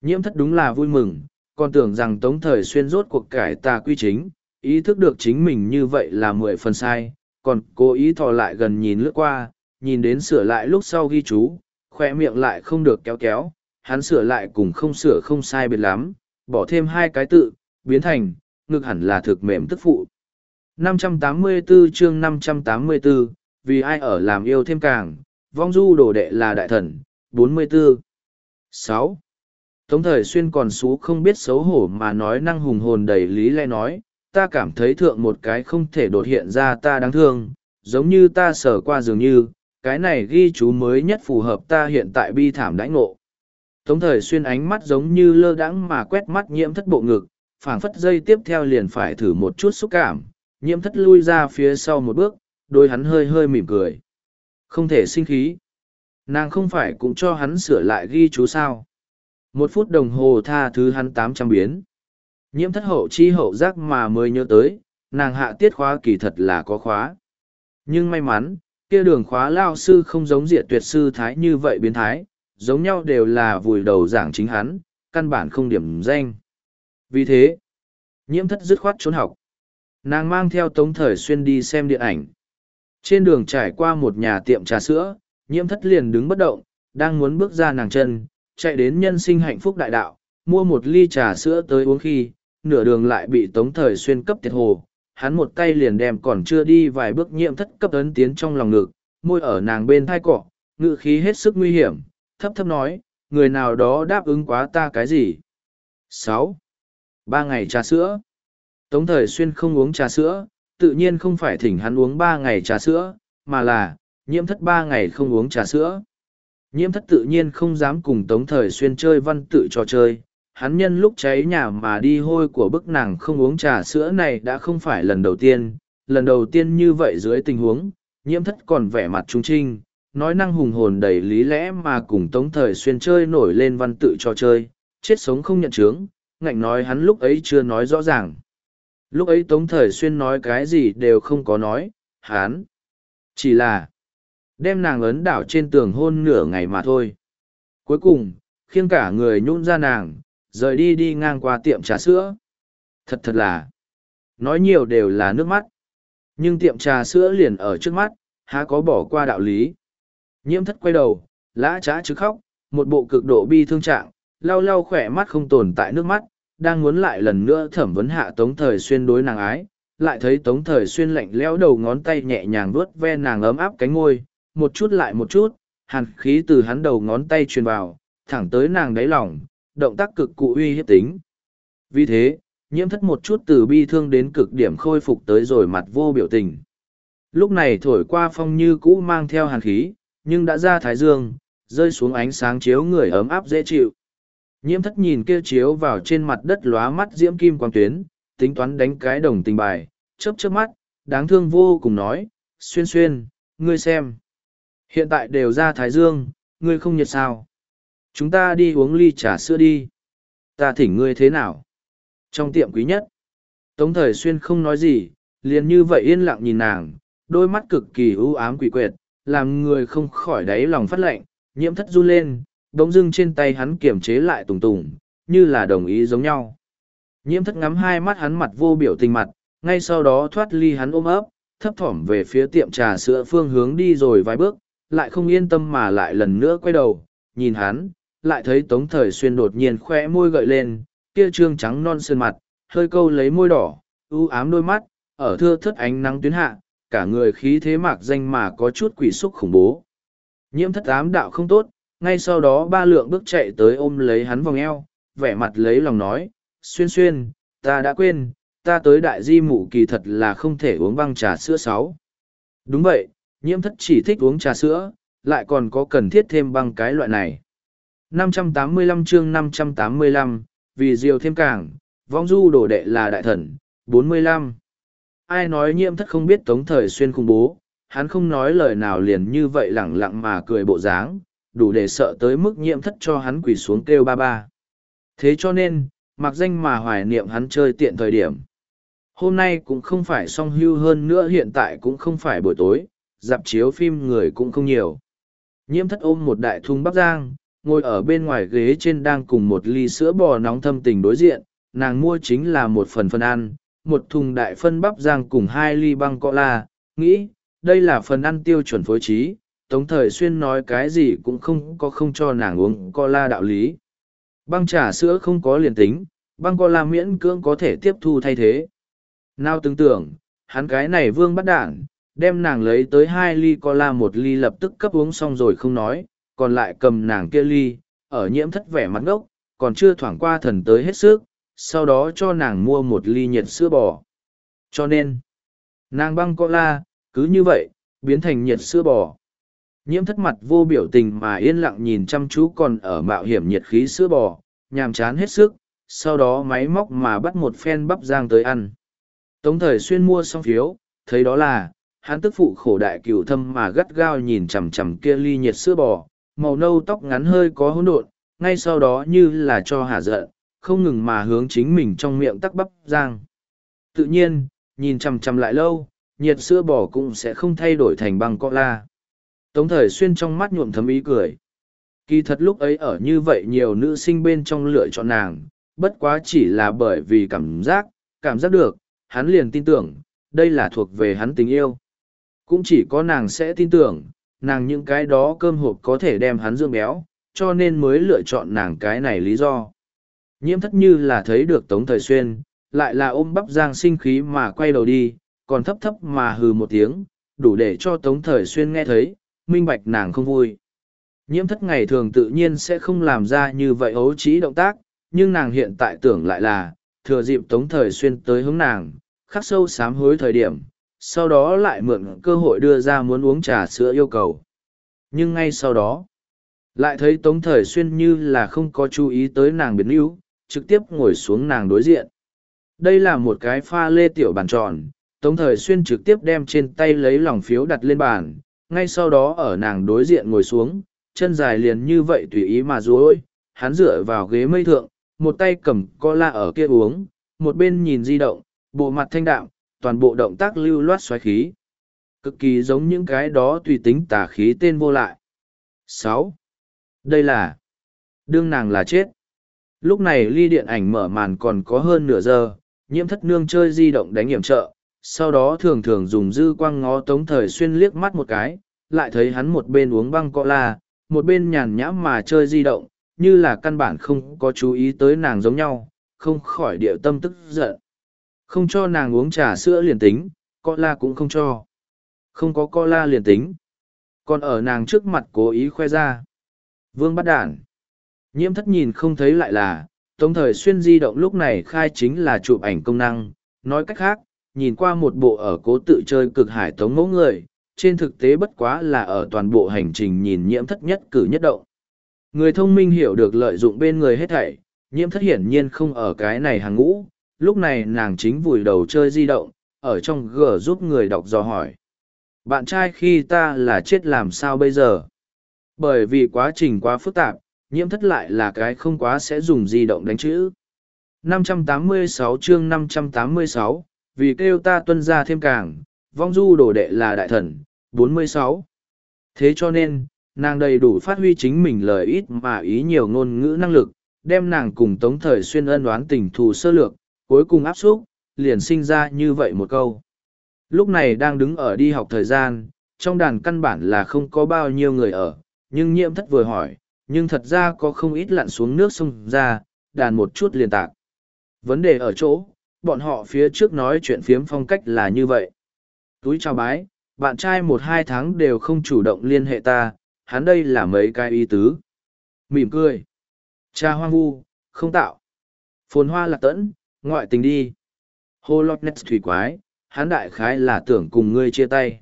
Nhiễm thất đúng là vui mừng, còn tưởng rằng tống thời xuyên rốt cuộc cải tà quy chính, ý thức được chính mình như vậy là mười phần sai, còn cố ý thò lại gần nhìn lướt qua, nhìn đến sửa lại lúc sau ghi chú, khoe miệng lại không được kéo kéo, hắn sửa lại cùng không sửa không sai biệt lắm, bỏ thêm hai cái tự, biến thành, ngực hẳn là thực mềm tức phụ. 584 chương 584, vì ai ở làm yêu thêm càng, vong du đồ đệ là đại thần, 44. 6. Tống thời xuyên còn xú không biết xấu hổ mà nói năng hùng hồn đầy lý lẽ nói, ta cảm thấy thượng một cái không thể đột hiện ra ta đáng thương, giống như ta sở qua dường như, cái này ghi chú mới nhất phù hợp ta hiện tại bi thảm đãi ngộ. Tống thời xuyên ánh mắt giống như lơ đãng mà quét mắt nhiễm thất bộ ngực, phảng phất dây tiếp theo liền phải thử một chút xúc cảm, nhiễm thất lui ra phía sau một bước, đôi hắn hơi hơi mỉm cười. Không thể sinh khí. Nàng không phải cũng cho hắn sửa lại ghi chú sao. Một phút đồng hồ tha thứ hắn tám trăm biến. Nhiễm thất hậu chi hậu giác mà mới nhớ tới, nàng hạ tiết khóa kỳ thật là có khóa. Nhưng may mắn, kia đường khóa lao sư không giống diệt tuyệt sư thái như vậy biến thái, giống nhau đều là vùi đầu giảng chính hắn, căn bản không điểm danh. Vì thế, nhiễm thất dứt khoát trốn học. Nàng mang theo tống thời xuyên đi xem điện ảnh. Trên đường trải qua một nhà tiệm trà sữa, nhiễm thất liền đứng bất động, đang muốn bước ra nàng chân, chạy đến nhân sinh hạnh phúc đại đạo, mua một ly trà sữa tới uống khi, nửa đường lại bị tống thời xuyên cấp tiệt hồ. Hắn một tay liền đem còn chưa đi vài bước nhiễm thất cấp ấn tiến trong lòng ngực, môi ở nàng bên thai cỏ ngự khí hết sức nguy hiểm, thấp thấp nói, người nào đó đáp ứng quá ta cái gì? sáu Ba ngày trà sữa. Tống thời xuyên không uống trà sữa, tự nhiên không phải thỉnh hắn uống ba ngày trà sữa, mà là, nhiễm thất ba ngày không uống trà sữa. Nhiễm thất tự nhiên không dám cùng tống thời xuyên chơi văn tự trò chơi. Hắn nhân lúc cháy nhà mà đi hôi của bức nàng không uống trà sữa này đã không phải lần đầu tiên. Lần đầu tiên như vậy dưới tình huống, nhiễm thất còn vẻ mặt trung trinh, nói năng hùng hồn đầy lý lẽ mà cùng tống thời xuyên chơi nổi lên văn tự cho chơi, chết sống không nhận chướng, ngạnh nói hắn lúc ấy chưa nói rõ ràng. Lúc ấy tống thời xuyên nói cái gì đều không có nói, hắn. Chỉ là đem nàng ấn đảo trên tường hôn nửa ngày mà thôi. Cuối cùng, khiêng cả người nhún ra nàng, rời đi đi ngang qua tiệm trà sữa. Thật thật là, nói nhiều đều là nước mắt. Nhưng tiệm trà sữa liền ở trước mắt, há có bỏ qua đạo lý. Nhiễm thất quay đầu, lã trá chứ khóc, một bộ cực độ bi thương trạng, lau lau khỏe mắt không tồn tại nước mắt, đang muốn lại lần nữa thẩm vấn hạ tống thời xuyên đối nàng ái, lại thấy tống thời xuyên lạnh lẽo đầu ngón tay nhẹ nhàng vuốt ve nàng ấm áp cánh ngôi, một chút lại một chút, hàn khí từ hắn đầu ngón tay truyền vào, thẳng tới nàng đáy lòng, động tác cực cụ uy hiếp tính. Vì thế, nhiễm thất một chút từ bi thương đến cực điểm khôi phục tới rồi mặt vô biểu tình. Lúc này thổi qua phong như cũ mang theo hàn khí, nhưng đã ra thái dương, rơi xuống ánh sáng chiếu người ấm áp dễ chịu. Nhiễm thất nhìn kia chiếu vào trên mặt đất lóa mắt diễm kim quang tuyến, tính toán đánh cái đồng tình bài, chớp chớp mắt, đáng thương vô cùng nói, xuyên xuyên, ngươi xem. Hiện tại đều ra thái dương, ngươi không nhiệt sao. Chúng ta đi uống ly trà sữa đi. Ta thỉnh ngươi thế nào? Trong tiệm quý nhất, Tống thời xuyên không nói gì, liền như vậy yên lặng nhìn nàng, đôi mắt cực kỳ u ám quỷ quyệt, làm người không khỏi đáy lòng phát lệnh, nhiễm thất run lên, đống dưng trên tay hắn kiểm chế lại tùng tùng, như là đồng ý giống nhau. Nhiễm thất ngắm hai mắt hắn mặt vô biểu tình mặt, ngay sau đó thoát ly hắn ôm ấp thấp thỏm về phía tiệm trà sữa phương hướng đi rồi vài bước lại không yên tâm mà lại lần nữa quay đầu nhìn hắn lại thấy tống thời xuyên đột nhiên khoe môi gợi lên kia trương trắng non sơn mặt hơi câu lấy môi đỏ ưu ám đôi mắt ở thưa thất ánh nắng tuyến hạ cả người khí thế mạc danh mà có chút quỷ xúc khủng bố. Nhiễm thất ám đạo không tốt ngay sau đó ba lượng bước chạy tới ôm lấy hắn vòng eo vẻ mặt lấy lòng nói xuyên xuyên ta đã quên ta tới đại di mụ kỳ thật là không thể uống băng trà sữa sáu. Đúng vậy nhiễm thất chỉ thích uống trà sữa lại còn có cần thiết thêm băng cái loại này. 585 chương 585, vì diều thêm càng, vong du đổ đệ là đại thần, 45. Ai nói nhiễm thất không biết tống thời xuyên khủng bố, hắn không nói lời nào liền như vậy lẳng lặng mà cười bộ dáng, đủ để sợ tới mức nhiễm thất cho hắn quỳ xuống kêu ba ba. Thế cho nên, mặc danh mà hoài niệm hắn chơi tiện thời điểm. Hôm nay cũng không phải song hưu hơn nữa hiện tại cũng không phải buổi tối, dạp chiếu phim người cũng không nhiều. Nhiễm thất ôm một đại thung bắp giang, ngồi ở bên ngoài ghế trên đang cùng một ly sữa bò nóng thâm tình đối diện, nàng mua chính là một phần phân ăn, một thùng đại phân bắp rang cùng hai ly băng cọ la, nghĩ, đây là phần ăn tiêu chuẩn phối trí, Tống Thời Xuyên nói cái gì cũng không có không cho nàng uống co la đạo lý. Băng trà sữa không có liền tính, băng co la miễn cưỡng có thể tiếp thu thay thế. Nào tưởng tưởng, hắn cái này vương bắt đản, đem nàng lấy tới hai ly co la một ly lập tức cấp uống xong rồi không nói, còn lại cầm nàng kia ly, ở nhiễm thất vẻ mặt ngốc, còn chưa thoảng qua thần tới hết sức, sau đó cho nàng mua một ly nhiệt sữa bò. Cho nên, nàng băng co la, cứ như vậy, biến thành nhiệt sữa bò. Nhiễm thất mặt vô biểu tình mà yên lặng nhìn chăm chú còn ở mạo hiểm nhiệt khí sữa bò, nhàm chán hết sức, sau đó máy móc mà bắt một phen bắp giang tới ăn. Tống thời xuyên mua xong phiếu, thấy đó là, hắn tức phụ khổ đại cửu thâm mà gắt gao nhìn chằm chằm kia ly nhiệt sữa bò, màu nâu tóc ngắn hơi có hỗn độn, ngay sau đó như là cho hả giận, không ngừng mà hướng chính mình trong miệng tắc bắp giang. Tự nhiên, nhìn chằm chằm lại lâu, nhiệt sữa bò cũng sẽ không thay đổi thành băng la Tống thời xuyên trong mắt nhuộm thấm ý cười. Kỳ thật lúc ấy ở như vậy nhiều nữ sinh bên trong lựa chọn nàng, bất quá chỉ là bởi vì cảm giác, cảm giác được, hắn liền tin tưởng, đây là thuộc về hắn tình yêu. Cũng chỉ có nàng sẽ tin tưởng, nàng những cái đó cơm hộp có thể đem hắn dương béo, cho nên mới lựa chọn nàng cái này lý do. Nhiễm thất như là thấy được Tống Thời Xuyên, lại là ôm bắp giang sinh khí mà quay đầu đi, còn thấp thấp mà hừ một tiếng, đủ để cho Tống Thời Xuyên nghe thấy, minh bạch nàng không vui. Nhiễm thất ngày thường tự nhiên sẽ không làm ra như vậy ấu trí động tác, nhưng nàng hiện tại tưởng lại là, thừa dịp Tống Thời Xuyên tới hướng nàng, khắc sâu sám hối thời điểm, sau đó lại mượn cơ hội đưa ra muốn uống trà sữa yêu cầu. Nhưng ngay sau đó, lại thấy Tống Thời Xuyên như là không có chú ý tới nàng biến yếu, trực tiếp ngồi xuống nàng đối diện. Đây là một cái pha lê tiểu bàn tròn, Tống Thời Xuyên trực tiếp đem trên tay lấy lòng phiếu đặt lên bàn, ngay sau đó ở nàng đối diện ngồi xuống, chân dài liền như vậy tùy ý mà dối, hắn dựa vào ghế mây thượng, một tay cầm cola ở kia uống, một bên nhìn di động, bộ mặt thanh đạm, toàn bộ động tác lưu loát xoáy khí. Cực kỳ giống những cái đó tùy tính tà khí tên vô lại. sáu Đây là đương nàng là chết. Lúc này ly điện ảnh mở màn còn có hơn nửa giờ, nhiễm thất nương chơi di động đánh hiểm trợ, sau đó thường thường dùng dư quang ngó tống thời xuyên liếc mắt một cái, lại thấy hắn một bên uống băng cola, một bên nhàn nhãm mà chơi di động, như là căn bản không có chú ý tới nàng giống nhau, không khỏi điệu tâm tức giận. Không cho nàng uống trà sữa liền tính, cola cũng không cho. Không có cola liền tính. Còn ở nàng trước mặt cố ý khoe ra. Vương bắt đản. Nhiễm thất nhìn không thấy lại là, tống thời xuyên di động lúc này khai chính là chụp ảnh công năng. Nói cách khác, nhìn qua một bộ ở cố tự chơi cực hải tống mẫu người, trên thực tế bất quá là ở toàn bộ hành trình nhìn nhiễm thất nhất cử nhất động. Người thông minh hiểu được lợi dụng bên người hết thảy, nhiễm thất hiển nhiên không ở cái này hàng ngũ, lúc này nàng chính vùi đầu chơi di động, ở trong gờ giúp người đọc dò hỏi. Bạn trai khi ta là chết làm sao bây giờ? Bởi vì quá trình quá phức tạp, nhiễm thất lại là cái không quá sẽ dùng di động đánh chữ. 586 chương 586, vì kêu ta tuân ra thêm càng, vong du đồ đệ là đại thần, 46. Thế cho nên, nàng đầy đủ phát huy chính mình lời ít mà ý nhiều ngôn ngữ năng lực, đem nàng cùng tống thời xuyên ân đoán tình thù sơ lược, cuối cùng áp xúc, liền sinh ra như vậy một câu. Lúc này đang đứng ở đi học thời gian, trong đàn căn bản là không có bao nhiêu người ở, nhưng nhiễm thất vừa hỏi, nhưng thật ra có không ít lặn xuống nước sông ra, đàn một chút liền tạc. Vấn đề ở chỗ, bọn họ phía trước nói chuyện phiếm phong cách là như vậy. Túi chào bái, bạn trai một hai tháng đều không chủ động liên hệ ta, hắn đây là mấy cái ý tứ. Mỉm cười. Cha hoang vu, không tạo. Phồn hoa lạc tẫn, ngoại tình đi. Hô lọt nét thủy quái, hắn đại khái là tưởng cùng ngươi chia tay.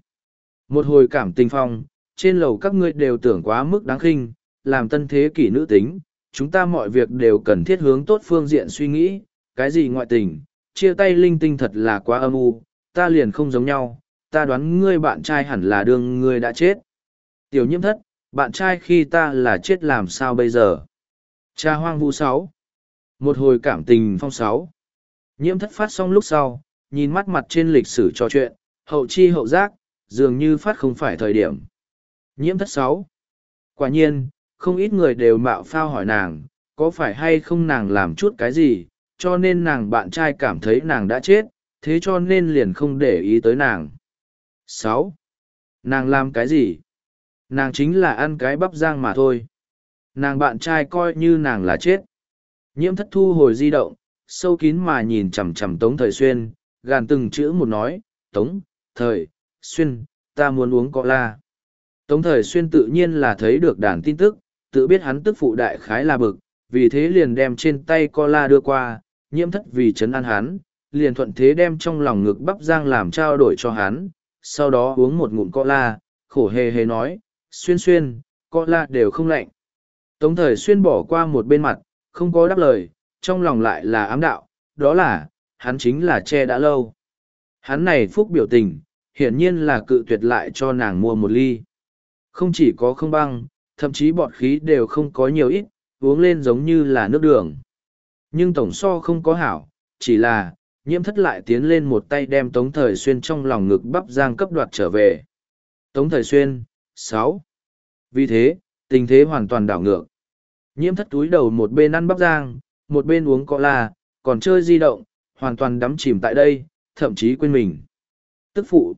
Một hồi cảm tình phong, trên lầu các ngươi đều tưởng quá mức đáng khinh, làm tân thế kỷ nữ tính, chúng ta mọi việc đều cần thiết hướng tốt phương diện suy nghĩ, cái gì ngoại tình, chia tay linh tinh thật là quá âm u, ta liền không giống nhau, ta đoán ngươi bạn trai hẳn là đương ngươi đã chết. Tiểu nhiễm thất, bạn trai khi ta là chết làm sao bây giờ? Cha hoang vu sáu. Một hồi cảm tình phong sáu. Nhiễm thất phát xong lúc sau, nhìn mắt mặt trên lịch sử trò chuyện, hậu chi hậu giác, dường như phát không phải thời điểm. Nhiễm thất sáu. Quả nhiên, không ít người đều mạo phao hỏi nàng, có phải hay không nàng làm chút cái gì, cho nên nàng bạn trai cảm thấy nàng đã chết, thế cho nên liền không để ý tới nàng. sáu Nàng làm cái gì? Nàng chính là ăn cái bắp rang mà thôi. Nàng bạn trai coi như nàng là chết. Nhiễm thất thu hồi di động, sâu kín mà nhìn chằm chằm Tống Thời Xuyên, gàn từng chữ một nói, Tống, Thời, Xuyên, ta muốn uống cola. Tống Thời Xuyên tự nhiên là thấy được đàn tin tức, tự biết hắn tức phụ đại khái là bực, vì thế liền đem trên tay cola đưa qua, nhiễm thất vì chấn an hắn, liền thuận thế đem trong lòng ngực bắp giang làm trao đổi cho hắn, sau đó uống một ngụm cola, khổ hề hề nói, xuyên xuyên, cola đều không lạnh. Tống thời xuyên bỏ qua một bên mặt, không có đáp lời, trong lòng lại là ám đạo, đó là, hắn chính là che đã lâu. Hắn này phúc biểu tình, hiển nhiên là cự tuyệt lại cho nàng mua một ly. Không chỉ có không băng, thậm chí bọt khí đều không có nhiều ít, uống lên giống như là nước đường. Nhưng tổng so không có hảo, chỉ là, nhiễm thất lại tiến lên một tay đem Tống Thời Xuyên trong lòng ngực bắp giang cấp đoạt trở về. Tống Thời Xuyên, sáu. Vì thế, tình thế hoàn toàn đảo ngược. Nhiễm thất túi đầu một bên ăn bắp giang, một bên uống cola, còn chơi di động, hoàn toàn đắm chìm tại đây, thậm chí quên mình. Tức phụ.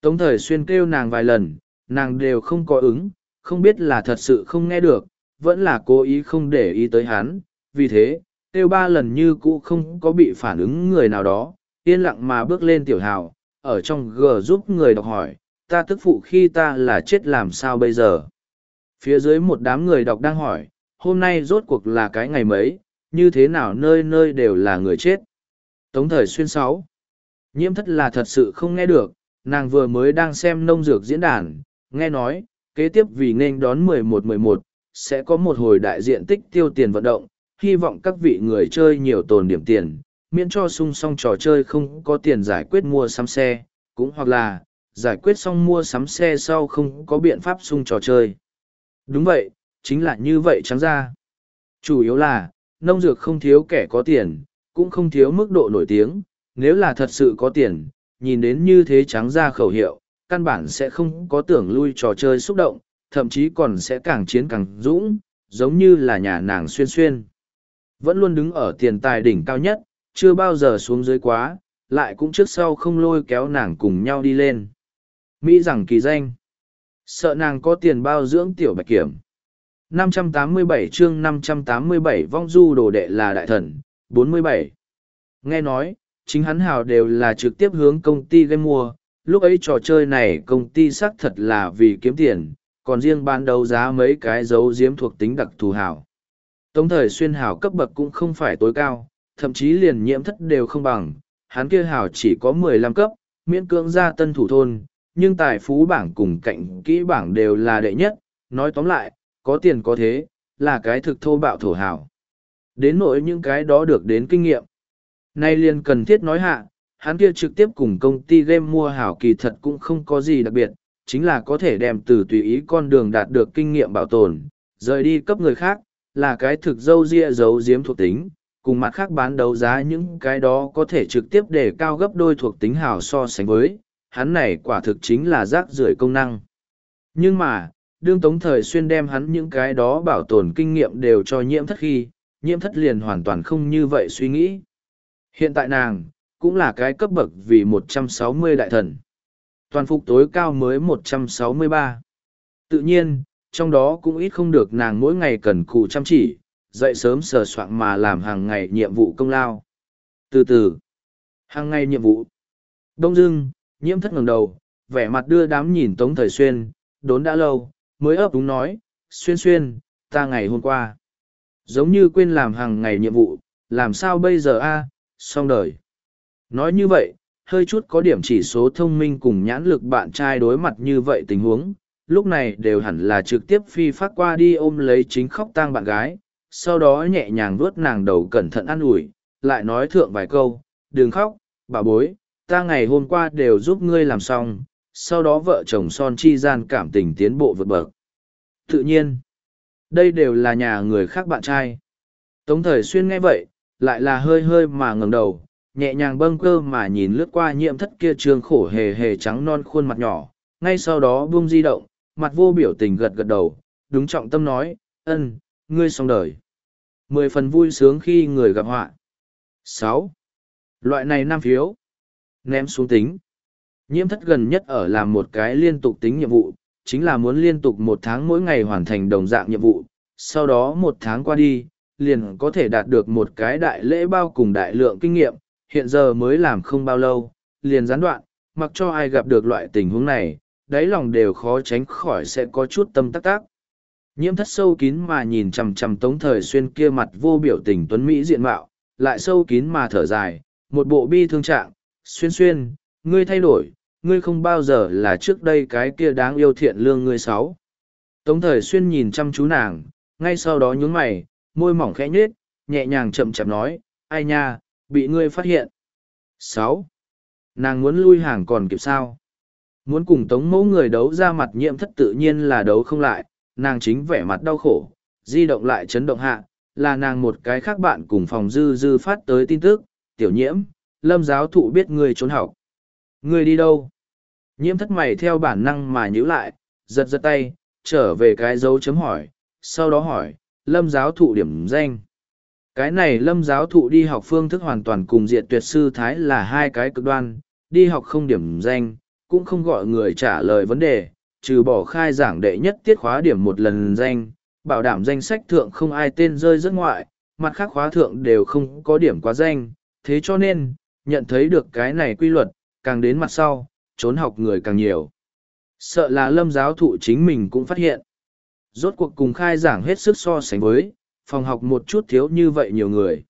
Tống Thời Xuyên kêu nàng vài lần, nàng đều không có ứng, không biết là thật sự không nghe được, vẫn là cố ý không để ý tới hắn, vì thế, tiêu ba lần như cũ không có bị phản ứng người nào đó, yên lặng mà bước lên tiểu hào, ở trong g giúp người đọc hỏi, ta tức phụ khi ta là chết làm sao bây giờ. Phía dưới một đám người đọc đang hỏi, hôm nay rốt cuộc là cái ngày mấy, như thế nào nơi nơi đều là người chết. Tống thời xuyên sáu. Nhiễm thất là thật sự không nghe được, nàng vừa mới đang xem nông dược diễn đàn, nghe nói, kế tiếp vì nên đón 11-11, sẽ có một hồi đại diện tích tiêu tiền vận động, hy vọng các vị người chơi nhiều tồn điểm tiền, miễn cho sung song trò chơi không có tiền giải quyết mua sắm xe, cũng hoặc là, giải quyết xong mua sắm xe sau không có biện pháp sung trò chơi. Đúng vậy, chính là như vậy trắng ra. Chủ yếu là, nông dược không thiếu kẻ có tiền, cũng không thiếu mức độ nổi tiếng, nếu là thật sự có tiền, nhìn đến như thế trắng ra khẩu hiệu, căn bản sẽ không có tưởng lui trò chơi xúc động, thậm chí còn sẽ càng chiến càng dũng, giống như là nhà nàng xuyên xuyên. Vẫn luôn đứng ở tiền tài đỉnh cao nhất, chưa bao giờ xuống dưới quá, lại cũng trước sau không lôi kéo nàng cùng nhau đi lên. Mỹ rằng kỳ danh. Sợ nàng có tiền bao dưỡng tiểu bạch kiểm. 587 chương 587 vong du đồ đệ là đại thần, 47. Nghe nói, chính hắn hào đều là trực tiếp hướng công ty game mua, lúc ấy trò chơi này công ty xác thật là vì kiếm tiền, còn riêng ban đầu giá mấy cái dấu diếm thuộc tính đặc thù hảo. Tống thời xuyên hảo cấp bậc cũng không phải tối cao, thậm chí liền nhiễm thất đều không bằng, hắn kia hảo chỉ có mười lăm cấp, miễn cưỡng ra tân thủ thôn, nhưng tài phú bảng cùng cạnh kỹ bảng đều là đệ nhất, nói tóm lại, có tiền có thế, là cái thực thô bạo thổ hảo. Đến nỗi những cái đó được đến kinh nghiệm. Nay liền cần thiết nói hạ, hắn kia trực tiếp cùng công ty game mua hảo kỳ thật cũng không có gì đặc biệt, chính là có thể đem từ tùy ý con đường đạt được kinh nghiệm bảo tồn, rời đi cấp người khác, là cái thực dâu ria giấu giếm thuộc tính, cùng mặt khác bán đấu giá những cái đó có thể trực tiếp để cao gấp đôi thuộc tính hảo so sánh với, hắn này quả thực chính là rác rưởi công năng. Nhưng mà, đương tống thời xuyên đem hắn những cái đó bảo tồn kinh nghiệm đều cho nhiễm thất khi, nhiễm thất liền hoàn toàn không như vậy suy nghĩ. Hiện tại nàng, cũng là cái cấp bậc vì 160 đại thần. Toàn phục tối cao mới 163. Tự nhiên, trong đó cũng ít không được nàng mỗi ngày cần cù chăm chỉ, dậy sớm sờ soạn mà làm hàng ngày nhiệm vụ công lao. Từ từ, hàng ngày nhiệm vụ. Đông dưng, nhiễm thất ngẩng đầu, vẻ mặt đưa đám nhìn Tống Thời Xuyên, đốn đã lâu, mới ấp đúng nói, Xuyên Xuyên, ta ngày hôm qua. Giống như quên làm hàng ngày nhiệm vụ, làm sao bây giờ a xong đời. Nói như vậy, hơi chút có điểm chỉ số thông minh cùng nhãn lực bạn trai đối mặt như vậy tình huống, lúc này đều hẳn là trực tiếp phi phát qua đi ôm lấy chính khóc tang bạn gái, sau đó nhẹ nhàng vuốt nàng đầu cẩn thận ăn ủi lại nói thượng vài câu, đừng khóc, bà bối, ta ngày hôm qua đều giúp ngươi làm xong, sau đó vợ chồng son chi gian cảm tình tiến bộ vượt bậc. Tự nhiên, đây đều là nhà người khác bạn trai. Tống thời xuyên nghe vậy, lại là hơi hơi mà ngẩng đầu, nhẹ nhàng bâng cơ mà nhìn lướt qua nhiễm thất kia trương khổ hề hề trắng non khuôn mặt nhỏ, ngay sau đó buông di động, mặt vô biểu tình gật gật đầu, đúng trọng tâm nói, ân, ngươi xong đời. Mười phần vui sướng khi người gặp họa. sáu Loại này năm phiếu. Ném xuống tính. Nhiễm thất gần nhất ở làm một cái liên tục tính nhiệm vụ, chính là muốn liên tục một tháng mỗi ngày hoàn thành đồng dạng nhiệm vụ, sau đó một tháng qua đi, liền có thể đạt được một cái đại lễ bao cùng đại lượng kinh nghiệm, hiện giờ mới làm không bao lâu, liền gián đoạn, mặc cho ai gặp được loại tình huống này, đáy lòng đều khó tránh khỏi sẽ có chút tâm tắc tác. Nhiễm thất sâu kín mà nhìn chằm chằm tống thời xuyên kia mặt vô biểu tình tuấn Mỹ diện mạo, lại sâu kín mà thở dài, một bộ bi thương trạng, xuyên xuyên, ngươi thay đổi, ngươi không bao giờ là trước đây cái kia đáng yêu thiện lương ngươi sáu. Tống thời xuyên nhìn chăm chú nàng, ngay sau đó nhún mày, môi mỏng khẽ nhết, nhẹ nhàng chậm chậm nói, ai nha, bị ngươi phát hiện. sáu Nàng muốn lui hàng còn kịp sao? Muốn cùng tống mẫu người đấu ra mặt nhiễm thất tự nhiên là đấu không lại, nàng chính vẻ mặt đau khổ, di động lại chấn động hạ, là nàng một cái khác bạn cùng phòng dư dư phát tới tin tức, tiểu nhiễm, lâm giáo thụ biết ngươi trốn học. Ngươi đi đâu? Nhiễm thất mày theo bản năng mà nhíu lại, giật giật tay, trở về cái dấu chấm hỏi, sau đó hỏi, lâm giáo thụ điểm danh. Cái này lâm giáo thụ đi học phương thức hoàn toàn cùng diện tuyệt sư thái là hai cái cực đoan, đi học không điểm danh, cũng không gọi người trả lời vấn đề, trừ bỏ khai giảng đệ nhất tiết khóa điểm một lần danh, bảo đảm danh sách thượng không ai tên rơi rất ngoại, mặt khác khóa thượng đều không có điểm quá danh, thế cho nên, nhận thấy được cái này quy luật, càng đến mặt sau, trốn học người càng nhiều. Sợ là lâm giáo thụ chính mình cũng phát hiện. Rốt cuộc cùng khai giảng hết sức so sánh với, phòng học một chút thiếu như vậy nhiều người.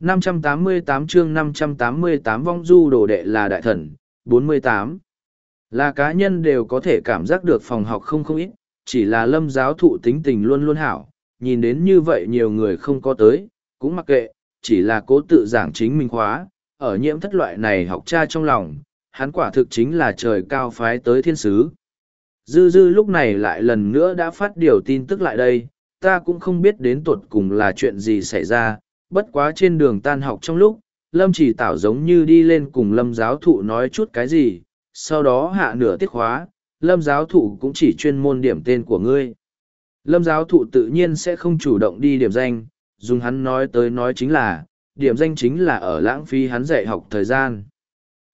588 chương 588 vong du đồ đệ là đại thần, 48. Là cá nhân đều có thể cảm giác được phòng học không không ít, chỉ là lâm giáo thụ tính tình luôn luôn hảo, nhìn đến như vậy nhiều người không có tới, cũng mặc kệ, chỉ là cố tự giảng chính mình khóa, ở nhiễm thất loại này học cha trong lòng, hắn quả thực chính là trời cao phái tới thiên sứ. Dư dư lúc này lại lần nữa đã phát điều tin tức lại đây, ta cũng không biết đến tuột cùng là chuyện gì xảy ra, bất quá trên đường tan học trong lúc, lâm chỉ tảo giống như đi lên cùng lâm giáo thụ nói chút cái gì, sau đó hạ nửa tiết khóa, lâm giáo thụ cũng chỉ chuyên môn điểm tên của ngươi. Lâm giáo thụ tự nhiên sẽ không chủ động đi điểm danh, dùng hắn nói tới nói chính là, điểm danh chính là ở lãng phí hắn dạy học thời gian.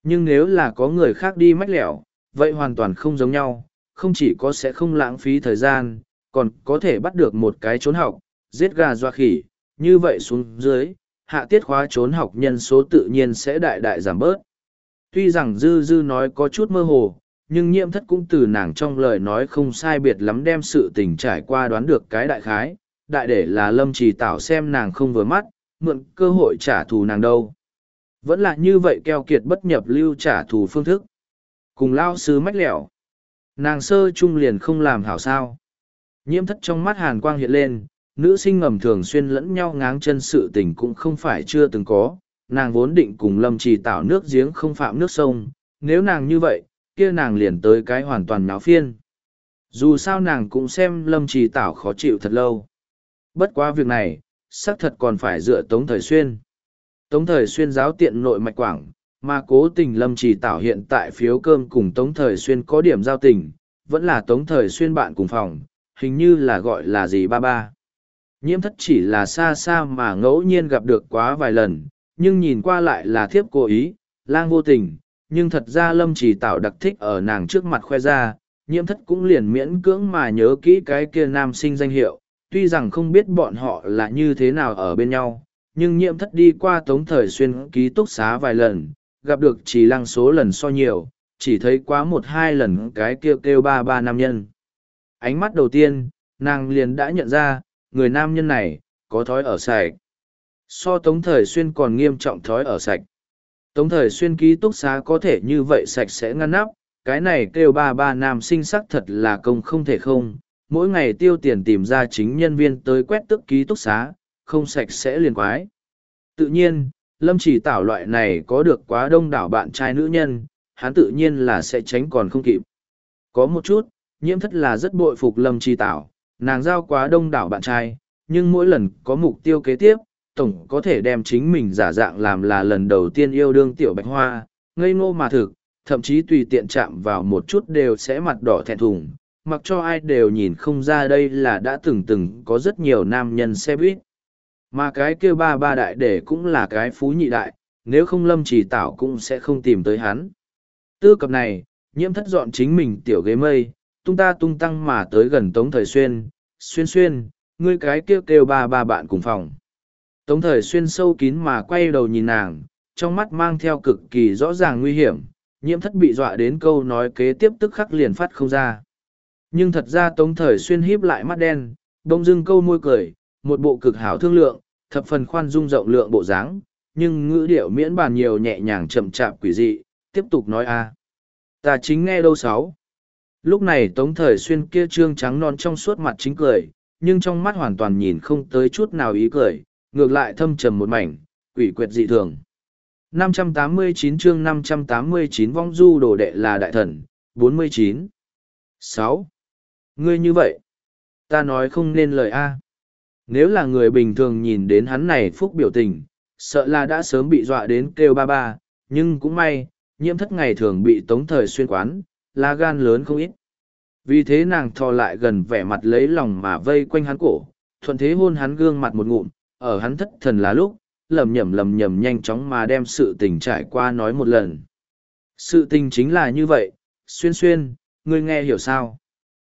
Nhưng nếu là có người khác đi mách lẻo, vậy hoàn toàn không giống nhau, không chỉ có sẽ không lãng phí thời gian, còn có thể bắt được một cái trốn học, giết gà doa khỉ, như vậy xuống dưới, hạ tiết khóa trốn học nhân số tự nhiên sẽ đại đại giảm bớt. Tuy rằng Dư Dư nói có chút mơ hồ, nhưng nhiễm thất cũng từ nàng trong lời nói không sai biệt lắm đem sự tình trải qua đoán được cái đại khái, đại để là lâm trì tảo xem nàng không vừa mắt, mượn cơ hội trả thù nàng đâu. Vẫn là như vậy keo kiệt bất nhập lưu trả thù phương thức. Cùng lao sư mách lẻo. Nàng sơ trung liền không làm hảo sao. Nhiễm thất trong mắt hàn quang hiện lên, nữ sinh ngầm thường xuyên lẫn nhau ngáng chân sự tình cũng không phải chưa từng có. Nàng vốn định cùng lâm trì tạo nước giếng không phạm nước sông. Nếu nàng như vậy, kia nàng liền tới cái hoàn toàn náo phiên. Dù sao nàng cũng xem lâm trì Tạo khó chịu thật lâu. Bất quá việc này, xác thật còn phải dựa tống thời xuyên. Tống thời xuyên giáo tiện nội mạch quảng, mà cố tình lâm trì Tạo hiện tại phiếu cơm cùng tống thời xuyên có điểm giao tình, vẫn là tống thời xuyên bạn cùng phòng, hình như là gọi là gì ba ba. Nhiễm thất chỉ là xa xa mà ngẫu nhiên gặp được quá vài lần, nhưng nhìn qua lại là thiếp cố ý, lang vô tình, nhưng thật ra lâm chỉ tạo đặc thích ở nàng trước mặt khoe ra, nhiễm thất cũng liền miễn cưỡng mà nhớ kỹ cái kia nam sinh danh hiệu, tuy rằng không biết bọn họ là như thế nào ở bên nhau, nhưng nhiễm thất đi qua tống thời xuyên ký túc xá vài lần, gặp được chỉ lăng số lần so nhiều, chỉ thấy quá một hai lần cái kêu kêu ba ba nam nhân. Ánh mắt đầu tiên, nàng liền đã nhận ra, người nam nhân này, có thói ở sạch. So tống thời xuyên còn nghiêm trọng thói ở sạch. Tống thời xuyên ký túc xá có thể như vậy sạch sẽ ngăn nắp, cái này kêu ba ba nam sinh sắc thật là công không thể không, mỗi ngày tiêu tiền tìm ra chính nhân viên tới quét tức ký túc xá, không sạch sẽ liền quái. Tự nhiên, lâm chỉ tảo loại này có được quá đông đảo bạn trai nữ nhân, hắn tự nhiên là sẽ tránh còn không kịp. Có một chút, nhiễm thất là rất bội phục lâm chỉ tảo, nàng giao quá đông đảo bạn trai, nhưng mỗi lần có mục tiêu kế tiếp, tổng có thể đem chính mình giả dạng làm là lần đầu tiên yêu đương tiểu bạch hoa, ngây ngô mà thực, thậm chí tùy tiện chạm vào một chút đều sẽ mặt đỏ thẹn thùng, mặc cho ai đều nhìn không ra đây là đã từng từng có rất nhiều nam nhân xe buýt. Mà cái kêu ba ba đại để cũng là cái phú nhị đại, nếu không lâm chỉ tảo cũng sẽ không tìm tới hắn. Tư cập này, nhiễm thất dọn chính mình tiểu ghế mây, tung ta tung tăng mà tới gần tống thời xuyên, xuyên xuyên, ngươi cái kêu kêu ba ba bạn cùng phòng. Tống thời xuyên sâu kín mà quay đầu nhìn nàng, trong mắt mang theo cực kỳ rõ ràng nguy hiểm, nhiễm thất bị dọa đến câu nói kế tiếp tức khắc liền phát không ra. Nhưng thật ra tống thời xuyên híp lại mắt đen, đông dưng câu môi cười, một bộ cực hảo thương lượng, thập phần khoan dung rộng lượng bộ dáng, nhưng ngữ điệu miễn bàn nhiều nhẹ nhàng chậm chạp quỷ dị, tiếp tục nói a Ta chính nghe đâu sáu. Lúc này tống thời xuyên kia trương trắng non trong suốt mặt chính cười, nhưng trong mắt hoàn toàn nhìn không tới chút nào ý cười, ngược lại thâm trầm một mảnh, quỷ quyệt dị thường. 589 chương 589 vong du đồ đệ là đại thần, 49. 6. Ngươi như vậy, ta nói không nên lời A. Nếu là người bình thường nhìn đến hắn này phúc biểu tình, sợ là đã sớm bị dọa đến kêu ba ba, nhưng cũng may, nhiễm thất ngày thường bị tống thời xuyên quán, là gan lớn không ít. Vì thế nàng thò lại gần vẻ mặt lấy lòng mà vây quanh hắn cổ, thuận thế hôn hắn gương mặt một ngụm, ở hắn thất thần là lúc, lầm nhầm lầm nhầm nhanh chóng mà đem sự tình trải qua nói một lần. Sự tình chính là như vậy, xuyên xuyên, ngươi nghe hiểu sao?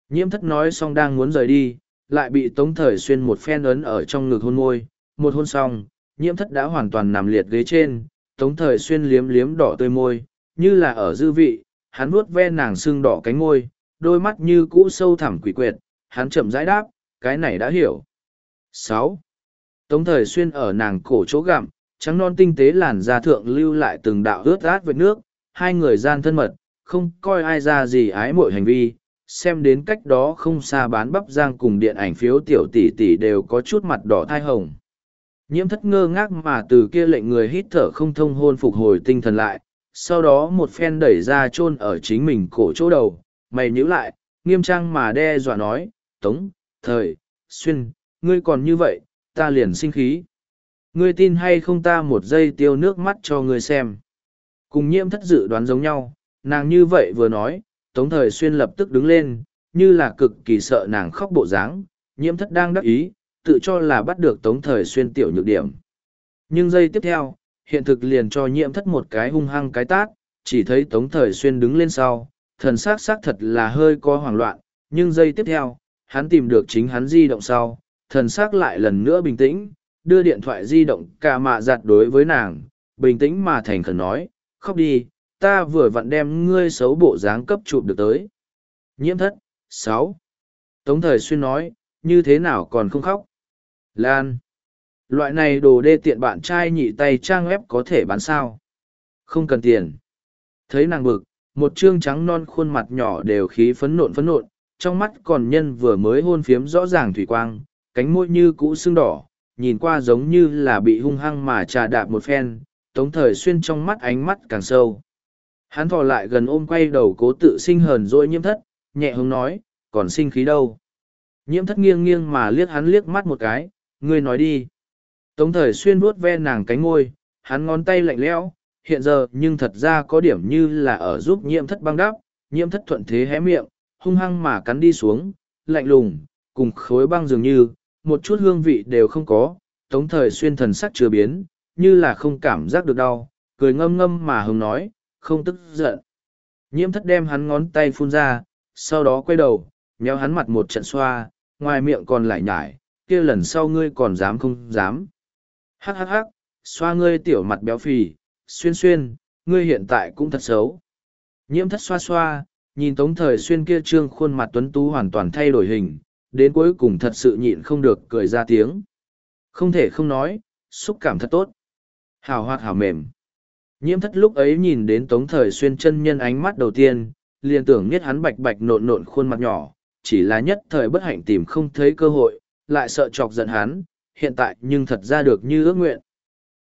Nhiễm thất nói xong đang muốn rời đi, lại bị tống thời xuyên một phen ấn ở trong ngực hôn môi, một hôn xong, nhiễm thất đã hoàn toàn nằm liệt ghế trên, tống thời xuyên liếm liếm đỏ tươi môi, như là ở dư vị, hắn vuốt ve nàng sưng đỏ cánh môi, đôi mắt như cũ sâu thẳm quỷ quyệt, hắn chậm rãi đáp, cái này đã hiểu. sáu Tống thời xuyên ở nàng cổ chỗ gặm, trắng non tinh tế làn da thượng lưu lại từng đạo ướt át với nước, hai người gian thân mật, không coi ai ra gì ái mọi hành vi, xem đến cách đó không xa bán bắp giang cùng điện ảnh phiếu tiểu tỷ tỷ đều có chút mặt đỏ thai hồng. Nhiễm thất ngơ ngác mà từ kia lệnh người hít thở không thông hôn phục hồi tinh thần lại, sau đó một phen đẩy ra chôn ở chính mình cổ chỗ đầu, mày nhíu lại, nghiêm trang mà đe dọa nói, tống, thời, xuyên, ngươi còn như vậy, ta liền sinh khí. Ngươi tin hay không ta một giây tiêu nước mắt cho ngươi xem. Cùng nhiễm thất dự đoán giống nhau, nàng như vậy vừa nói, Tống Thời Xuyên lập tức đứng lên, như là cực kỳ sợ nàng khóc bộ dáng, nhiễm thất đang đắc ý, tự cho là bắt được Tống Thời Xuyên tiểu nhược điểm. Nhưng giây tiếp theo, hiện thực liền cho nhiễm thất một cái hung hăng cái tát, chỉ thấy Tống Thời Xuyên đứng lên sau, thần sắc sắc thật là hơi có hoảng loạn, nhưng giây tiếp theo, hắn tìm được chính hắn di động sau, thần sắc lại lần nữa bình tĩnh, đưa điện thoại di động cả mạ giặt đối với nàng, bình tĩnh mà thành khẩn nói, khóc đi, ta vừa vặn đem ngươi xấu bộ dáng cấp chụp được tới. Nhiễm thất, sáu. Tống thời xuyên nói, như thế nào còn không khóc? Lan. Loại này đồ đê tiện bạn trai nhị tay trang web có thể bán sao? Không cần tiền. Thấy nàng bực, một trương trắng non khuôn mặt nhỏ đều khí phấn nộn phấn nộn, trong mắt còn nhân vừa mới hôn phiếm rõ ràng thủy quang, cánh môi như cũ sưng đỏ, nhìn qua giống như là bị hung hăng mà trà đạp một phen, tống thời xuyên trong mắt ánh mắt càng sâu. Hắn thò lại gần ôm quay đầu cố tự sinh hờn dỗi nhiễm thất, nhẹ hứng nói, còn sinh khí đâu. Nhiễm thất nghiêng nghiêng mà liếc hắn liếc mắt một cái, ngươi nói đi. Tống thời xuyên vuốt ve nàng cánh ngôi, hắn ngón tay lạnh lẽo, hiện giờ nhưng thật ra có điểm như là ở giúp nhiễm thất băng đắp, nhiễm thất thuận thế hé miệng, hung hăng mà cắn đi xuống, lạnh lùng, cùng khối băng dường như, một chút hương vị đều không có, tống thời xuyên thần sắc chưa biến, như là không cảm giác được đau, cười ngâm ngâm mà hồng nói, không tức giận. Nhiễm thất đem hắn ngón tay phun ra, sau đó quay đầu, méo hắn mặt một trận xoa, ngoài miệng còn lại nhải, kia lần sau ngươi còn dám không dám. Hắc hắc hắc, xoa ngươi tiểu mặt béo phì, xuyên xuyên, ngươi hiện tại cũng thật xấu. Nhiễm thất xoa xoa, nhìn tống thời xuyên kia trương khuôn mặt tuấn tú hoàn toàn thay đổi hình, đến cuối cùng thật sự nhịn không được cười ra tiếng. Không thể không nói, xúc cảm thật tốt. Hào hoạt hào mềm. Nhiễm thất lúc ấy nhìn đến tống thời xuyên chân nhân ánh mắt đầu tiên, liền tưởng biết hắn bạch bạch nộn nộn khuôn mặt nhỏ, chỉ là nhất thời bất hạnh tìm không thấy cơ hội, lại sợ chọc giận hắn, hiện tại nhưng thật ra được như ước nguyện.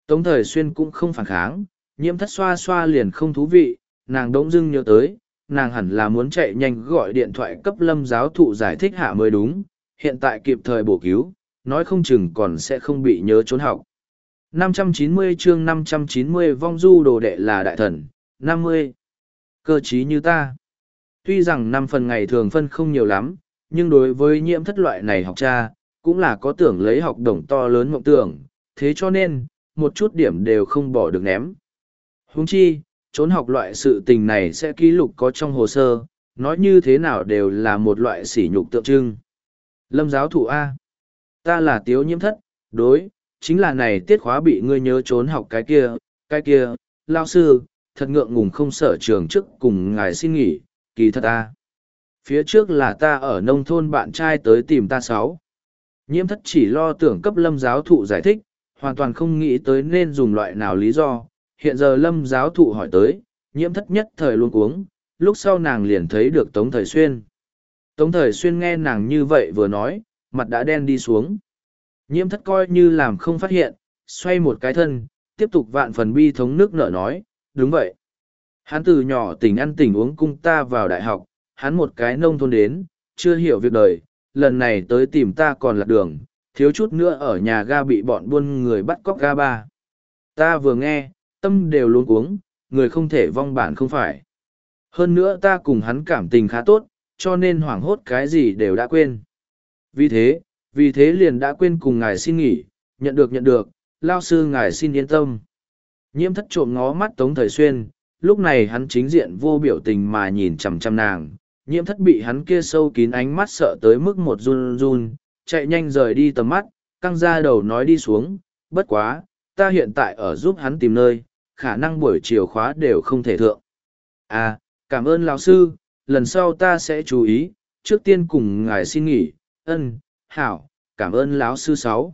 Tống thời xuyên cũng không phản kháng, nhiễm thất xoa xoa liền không thú vị, nàng đống dưng nhớ tới, nàng hẳn là muốn chạy nhanh gọi điện thoại cấp lâm giáo thụ giải thích hạ mới đúng, hiện tại kịp thời bổ cứu, nói không chừng còn sẽ không bị nhớ trốn học. 590 chương 590 vong du đồ đệ là đại thần, 50. Cơ trí như ta. Tuy rằng năm phần ngày thường phân không nhiều lắm, nhưng đối với nhiễm thất loại này học cha, cũng là có tưởng lấy học đồng to lớn mộng tưởng, thế cho nên, một chút điểm đều không bỏ được ném. Huống chi, trốn học loại sự tình này sẽ ký lục có trong hồ sơ, nói như thế nào đều là một loại sỉ nhục tượng trưng. Lâm giáo thủ A. Ta là tiếu nhiễm thất, đối, chính là này tiết khóa bị ngươi nhớ trốn học cái kia, cái kia, lao sư, thật ngượng ngùng không sở trường trước cùng ngài xin nghỉ, kỳ thật ta. Phía trước là ta ở nông thôn bạn trai tới tìm ta sáu. Nhiễm thất chỉ lo tưởng cấp lâm giáo thụ giải thích, hoàn toàn không nghĩ tới nên dùng loại nào lý do. Hiện giờ lâm giáo thụ hỏi tới, nhiễm thất nhất thời luôn cuống, lúc sau nàng liền thấy được Tống Thời Xuyên. Tống Thời Xuyên nghe nàng như vậy vừa nói, mặt đã đen đi xuống. Nhiễm thất coi như làm không phát hiện, xoay một cái thân, tiếp tục vạn phần bi thống nước nợ nói, đúng vậy. Hắn từ nhỏ tỉnh ăn tỉnh uống cung ta vào đại học, hắn một cái nông thôn đến, chưa hiểu việc đời, lần này tới tìm ta còn lạc đường, thiếu chút nữa ở nhà ga bị bọn buôn người bắt cóc ga ba. Ta vừa nghe, tâm đều luôn cuống người không thể vong bản không phải. Hơn nữa ta cùng hắn cảm tình khá tốt, cho nên hoảng hốt cái gì đều đã quên. Vì thế, vì thế liền đã quên cùng ngài xin nghỉ, nhận được nhận được, lao sư ngài xin yên tâm. Nhiễm thất trộm ngó mắt Tống Thời Xuyên, lúc này hắn chính diện vô biểu tình mà nhìn chằm chằm nàng, nhiễm thất bị hắn kia sâu kín ánh mắt sợ tới mức một run run, chạy nhanh rời đi tầm mắt, căng ra đầu nói đi xuống, bất quá, ta hiện tại ở giúp hắn tìm nơi, khả năng buổi chiều khóa đều không thể thượng. À, cảm ơn lão sư, lần sau ta sẽ chú ý, trước tiên cùng ngài xin nghỉ, ân, hảo, cảm ơn lão sư sáu.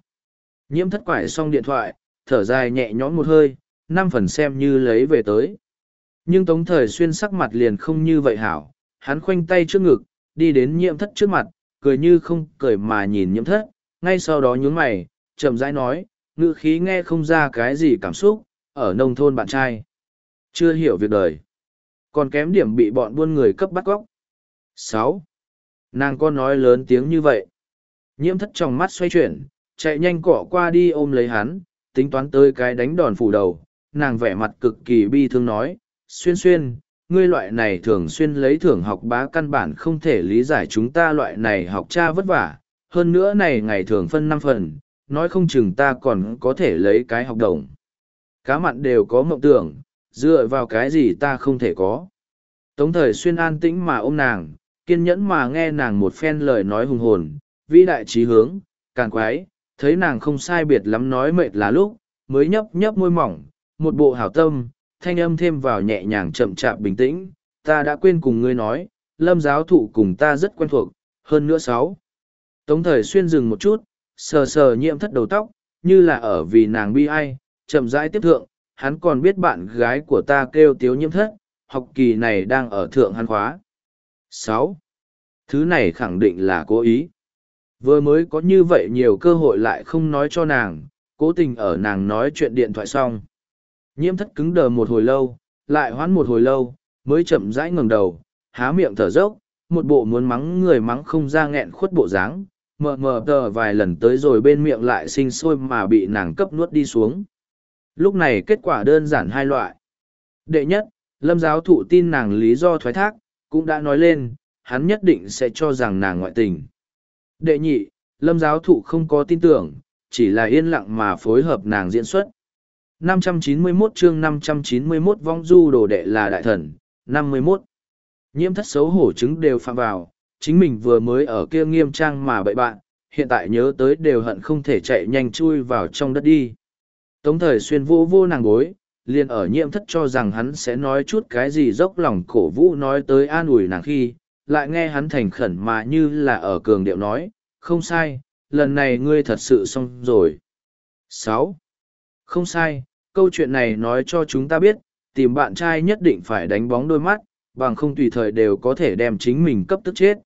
Nhiễm thất quải xong điện thoại, thở dài nhẹ nhõm một hơi, năm phần xem như lấy về tới. Nhưng tống thời xuyên sắc mặt liền không như vậy hảo, hắn khoanh tay trước ngực, đi đến nhiễm thất trước mặt, cười như không cười mà nhìn nhiễm thất, ngay sau đó nhướng mày, chậm rãi nói, ngữ khí nghe không ra cái gì cảm xúc, ở nông thôn bạn trai. Chưa hiểu việc đời. Còn kém điểm bị bọn buôn người cấp bắt góc. sáu Nàng con nói lớn tiếng như vậy. Nhiễm thất trong mắt xoay chuyển, chạy nhanh cọ qua đi ôm lấy hắn, tính toán tới cái đánh đòn phủ đầu. Nàng vẻ mặt cực kỳ bi thương nói, xuyên xuyên, ngươi loại này thường xuyên lấy thưởng học bá căn bản không thể lý giải chúng ta loại này học cha vất vả. Hơn nữa này ngày thường phân năm phần, nói không chừng ta còn có thể lấy cái học đồng. Cá mặn đều có mộng tưởng, dựa vào cái gì ta không thể có. Tống thời xuyên an tĩnh mà ôm nàng, kiên nhẫn mà nghe nàng một phen lời nói hùng hồn, vĩ đại trí hướng, càng quái, thấy nàng không sai biệt lắm nói mệt là lúc, mới nhấp nhấp môi mỏng, một bộ hảo tâm, thanh âm thêm vào nhẹ nhàng chậm chạp bình tĩnh, ta đã quên cùng ngươi nói, lâm giáo thụ cùng ta rất quen thuộc, hơn nữa sáu. Tống thời xuyên dừng một chút, sờ sờ nhiễm thất đầu tóc, như là ở vì nàng bi ai, chậm rãi tiếp thượng, hắn còn biết bạn gái của ta kêu tiếu nhiễm thất, học kỳ này đang ở thượng hắn khóa. sáu Thứ này khẳng định là cố ý. Vừa mới có như vậy nhiều cơ hội lại không nói cho nàng, cố tình ở nàng nói chuyện điện thoại xong. Nhiễm thất cứng đờ một hồi lâu, lại hoãn một hồi lâu, mới chậm rãi ngẩng đầu, há miệng thở dốc, một bộ muốn mắng người mắng không ra nghẹn khuất bộ dáng, mờ mờ tờ vài lần tới rồi bên miệng lại sinh sôi mà bị nàng cấp nuốt đi xuống. Lúc này kết quả đơn giản hai loại. Đệ nhất, lâm giáo thụ tin nàng lý do thoái thác, cũng đã nói lên, hắn nhất định sẽ cho rằng nàng ngoại tình. Đệ nhị, lâm giáo thụ không có tin tưởng, chỉ là yên lặng mà phối hợp nàng diễn xuất. 591 chương 591 vong du đồ đệ là đại thần, 51. Nhiễm thất xấu hổ chứng đều phạm vào, chính mình vừa mới ở kia nghiêm trang mà bậy bạn, hiện tại nhớ tới đều hận không thể chạy nhanh chui vào trong đất đi. Tống thời xuyên vô vô nàng gối, liền ở nhiễm thất cho rằng hắn sẽ nói chút cái gì dốc lòng cổ vũ nói tới an ủi nàng khi, lại nghe hắn thành khẩn mà như là ở cường điệu nói, không sai, lần này ngươi thật sự xong rồi. 6 Không sai, câu chuyện này nói cho chúng ta biết, tìm bạn trai nhất định phải đánh bóng đôi mắt, bằng không tùy thời đều có thể đem chính mình cấp tức chết.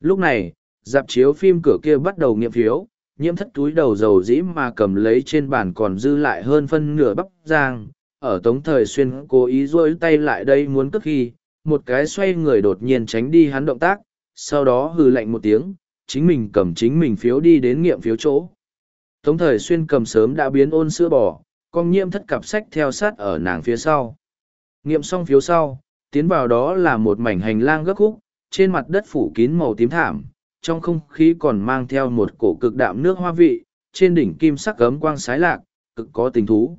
Lúc này, dạp chiếu phim cửa kia bắt đầu nghiệm phiếu, nhiễm thất túi đầu dầu dĩ mà cầm lấy trên bàn còn dư lại hơn phân nửa bắp giang, ở tống thời xuyên cố ý rôi tay lại đây muốn cất khi, một cái xoay người đột nhiên tránh đi hắn động tác, sau đó hừ lạnh một tiếng, chính mình cầm chính mình phiếu đi đến nghiệm phiếu chỗ. Tống thời xuyên cầm sớm đã biến ôn sữa bò, con nhiễm thất cặp sách theo sát ở nàng phía sau. Nghiệm xong phiếu sau, tiến vào đó là một mảnh hành lang gấp khúc, trên mặt đất phủ kín màu tím thảm, trong không khí còn mang theo một cổ cực đạm nước hoa vị, trên đỉnh kim sắc cấm quang sái lạc, cực có tình thú.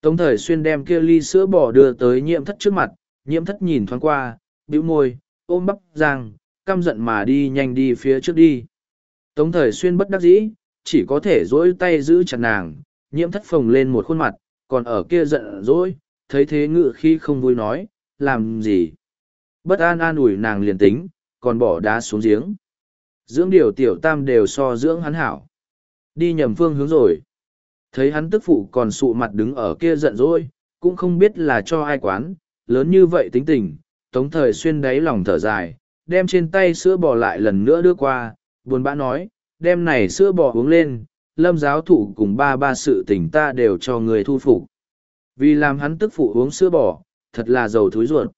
Tống thời xuyên đem kia ly sữa bò đưa tới nhiễm thất trước mặt, nhiễm thất nhìn thoáng qua, bĩu môi, ôm bắp giang, căm giận mà đi nhanh đi phía trước đi. Tống thời xuyên bất đắc dĩ, chỉ có thể dỗi tay giữ chặt nàng, nhiễm thất phồng lên một khuôn mặt, còn ở kia giận dỗi, thấy thế ngự khi không vui nói, làm gì. Bất an an ủi nàng liền tính, còn bỏ đá xuống giếng. Dưỡng điều tiểu tam đều so dưỡng hắn hảo. Đi nhầm phương hướng rồi. Thấy hắn tức phụ còn sụ mặt đứng ở kia giận dỗi, cũng không biết là cho ai quán, lớn như vậy tính tình, tống thời xuyên đáy lòng thở dài, đem trên tay sữa bò lại lần nữa đưa qua, buồn bã nói, đem này sữa bò uống lên, lâm giáo thủ cùng ba ba sự tình ta đều cho người thu phục. Vì làm hắn tức phụ uống sữa bò, thật là giàu thúi ruột.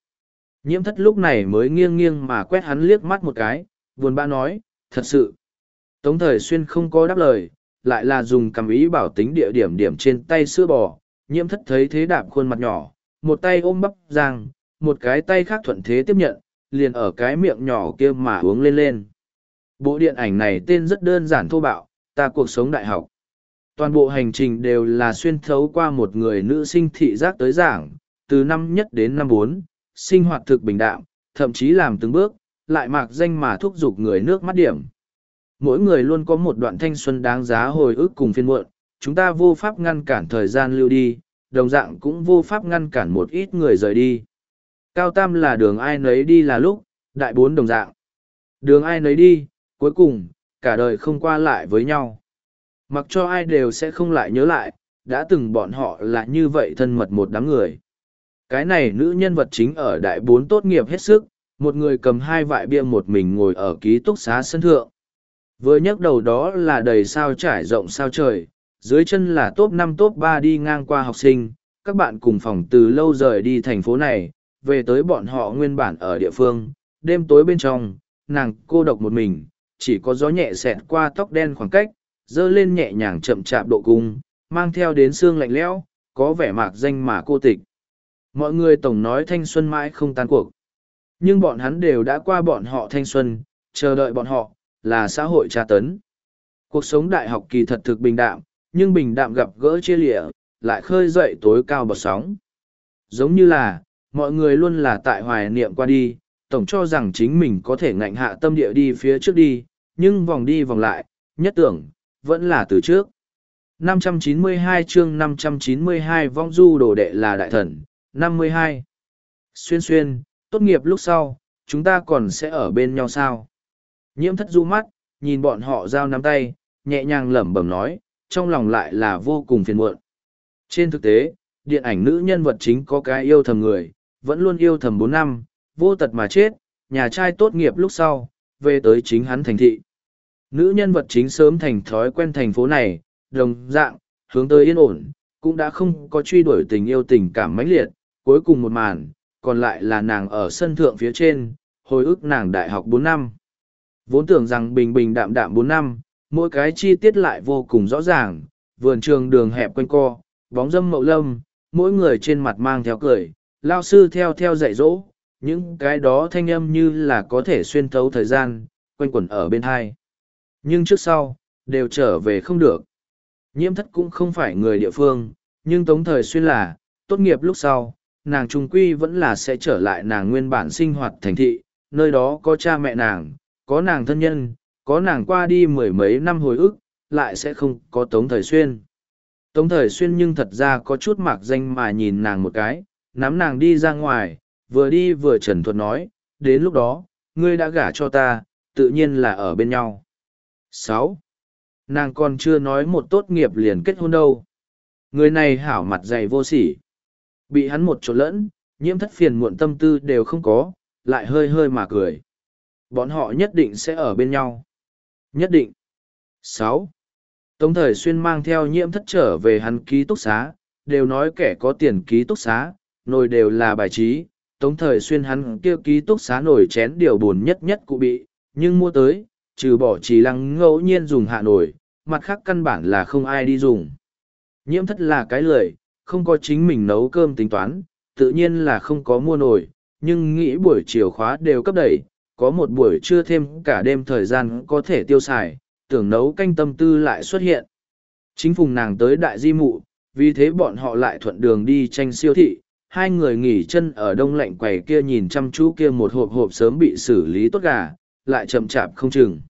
Nhiễm thất lúc này mới nghiêng nghiêng mà quét hắn liếc mắt một cái, buồn bã nói, thật sự. Tống thời xuyên không có đáp lời, lại là dùng cầm ý bảo tính địa điểm điểm trên tay sữa bò, nhiễm thất thấy thế đạp khuôn mặt nhỏ, một tay ôm bắp giang, một cái tay khác thuận thế tiếp nhận, liền ở cái miệng nhỏ kia mà uống lên lên. Bộ điện ảnh này tên rất đơn giản thô bạo, ta cuộc sống đại học. Toàn bộ hành trình đều là xuyên thấu qua một người nữ sinh thị giác tới giảng, từ năm nhất đến năm bốn, sinh hoạt thực bình đạm, thậm chí làm từng bước, lại mạc danh mà thúc giục người nước mắt điểm. Mỗi người luôn có một đoạn thanh xuân đáng giá hồi ức cùng phiên muộn, chúng ta vô pháp ngăn cản thời gian lưu đi, đồng dạng cũng vô pháp ngăn cản một ít người rời đi. Cao tam là đường ai nấy đi là lúc, đại bốn đồng dạng. Đường ai nấy đi, cuối cùng, cả đời không qua lại với nhau. Mặc cho ai đều sẽ không lại nhớ lại, đã từng bọn họ là như vậy thân mật một đám người. Cái này nữ nhân vật chính ở đại bốn tốt nghiệp hết sức, một người cầm hai vại bia một mình ngồi ở ký túc xá sân thượng. Vừa nhấc đầu đó là đầy sao trải rộng sao trời, dưới chân là top năm top ba đi ngang qua học sinh, các bạn cùng phòng từ lâu rời đi thành phố này, về tới bọn họ nguyên bản ở địa phương, đêm tối bên trong, nàng cô độc một mình, chỉ có gió nhẹ xẹt qua tóc đen khoảng cách, dơ lên nhẹ nhàng chậm chạp độ cung, mang theo đến xương lạnh lẽo, có vẻ mạc danh mà cô tịch. Mọi người tổng nói thanh xuân mãi không tan cuộc. Nhưng bọn hắn đều đã qua bọn họ thanh xuân, chờ đợi bọn họ, là xã hội tra tấn. Cuộc sống đại học kỳ thật thực bình đạm, nhưng bình đạm gặp gỡ chia lịa, lại khơi dậy tối cao bọt sóng. Giống như là, mọi người luôn là tại hoài niệm qua đi, tổng cho rằng chính mình có thể ngạnh hạ tâm địa đi phía trước đi, nhưng vòng đi vòng lại, nhất tưởng, vẫn là từ trước. 592 chương 592 vong du đồ đệ là đại thần, 52. Xuyên xuyên, tốt nghiệp lúc sau, chúng ta còn sẽ ở bên nhau sao? Nhiễm thất du mắt, nhìn bọn họ giao nắm tay, nhẹ nhàng lẩm bẩm nói, trong lòng lại là vô cùng phiền muộn. Trên thực tế, điện ảnh nữ nhân vật chính có cái yêu thầm người, vẫn luôn yêu thầm bốn năm, vô tật mà chết, nhà trai tốt nghiệp lúc sau, về tới chính hắn thành thị. Nữ nhân vật chính sớm thành thói quen thành phố này, đồng dạng, hướng tới yên ổn, cũng đã không có truy đuổi tình yêu tình cảm mãnh liệt, cuối cùng một màn, còn lại là nàng ở sân thượng phía trên, hồi ức nàng đại học bốn năm. Vốn tưởng rằng bình bình đạm đạm bốn năm, mỗi cái chi tiết lại vô cùng rõ ràng, vườn trường đường hẹp quanh co, bóng dâm mậu lâm, mỗi người trên mặt mang theo cười, lao sư theo theo dạy dỗ, những cái đó thanh âm như là có thể xuyên thấu thời gian, quanh quẩn ở bên hai. Nhưng trước sau, đều trở về không được. Nhiễm thất cũng không phải người địa phương, nhưng tống thời xuyên là, tốt nghiệp lúc sau, nàng trung quy vẫn là sẽ trở lại nàng nguyên bản sinh hoạt thành thị, nơi đó có cha mẹ nàng, có nàng thân nhân, có nàng qua đi mười mấy năm hồi ức, lại sẽ không có tống thời xuyên. Tống thời xuyên nhưng thật ra có chút mạc danh mà nhìn nàng một cái, nắm nàng đi ra ngoài, vừa đi vừa trần thuật nói, đến lúc đó, ngươi đã gả cho ta, tự nhiên là ở bên nhau. sáu Nàng còn chưa nói một tốt nghiệp liền kết hôn đâu. Người này hảo mặt dày vô sỉ. Bị hắn một chỗ lẫn, nhiễm thất phiền muộn tâm tư đều không có, lại hơi hơi mà cười. Bọn họ nhất định sẽ ở bên nhau. Nhất định. sáu Tống thời xuyên mang theo nhiễm thất trở về hắn ký túc xá, đều nói kẻ có tiền ký túc xá, nồi đều là bài trí. Tống thời xuyên hắn kêu ký túc xá nổi chén điều buồn nhất nhất cụ bị, nhưng mua tới, trừ bỏ chỉ lăng ngẫu nhiên dùng hạ nổi, mặt khác căn bản là không ai đi dùng. Nhiễm thất là cái lười, không có chính mình nấu cơm tính toán, tự nhiên là không có mua nổi, nhưng nghĩ buổi chiều khóa đều cấp đẩy, có một buổi trưa thêm cả đêm thời gian có thể tiêu xài, tưởng nấu canh tâm tư lại xuất hiện. Chính phùng nàng tới đại di mụ, vì thế bọn họ lại thuận đường đi tranh siêu thị, hai người nghỉ chân ở đông lạnh quầy kia nhìn chăm chú kia một hộp hộp sớm bị xử lý tốt gà, lại chậm chạp không chừng.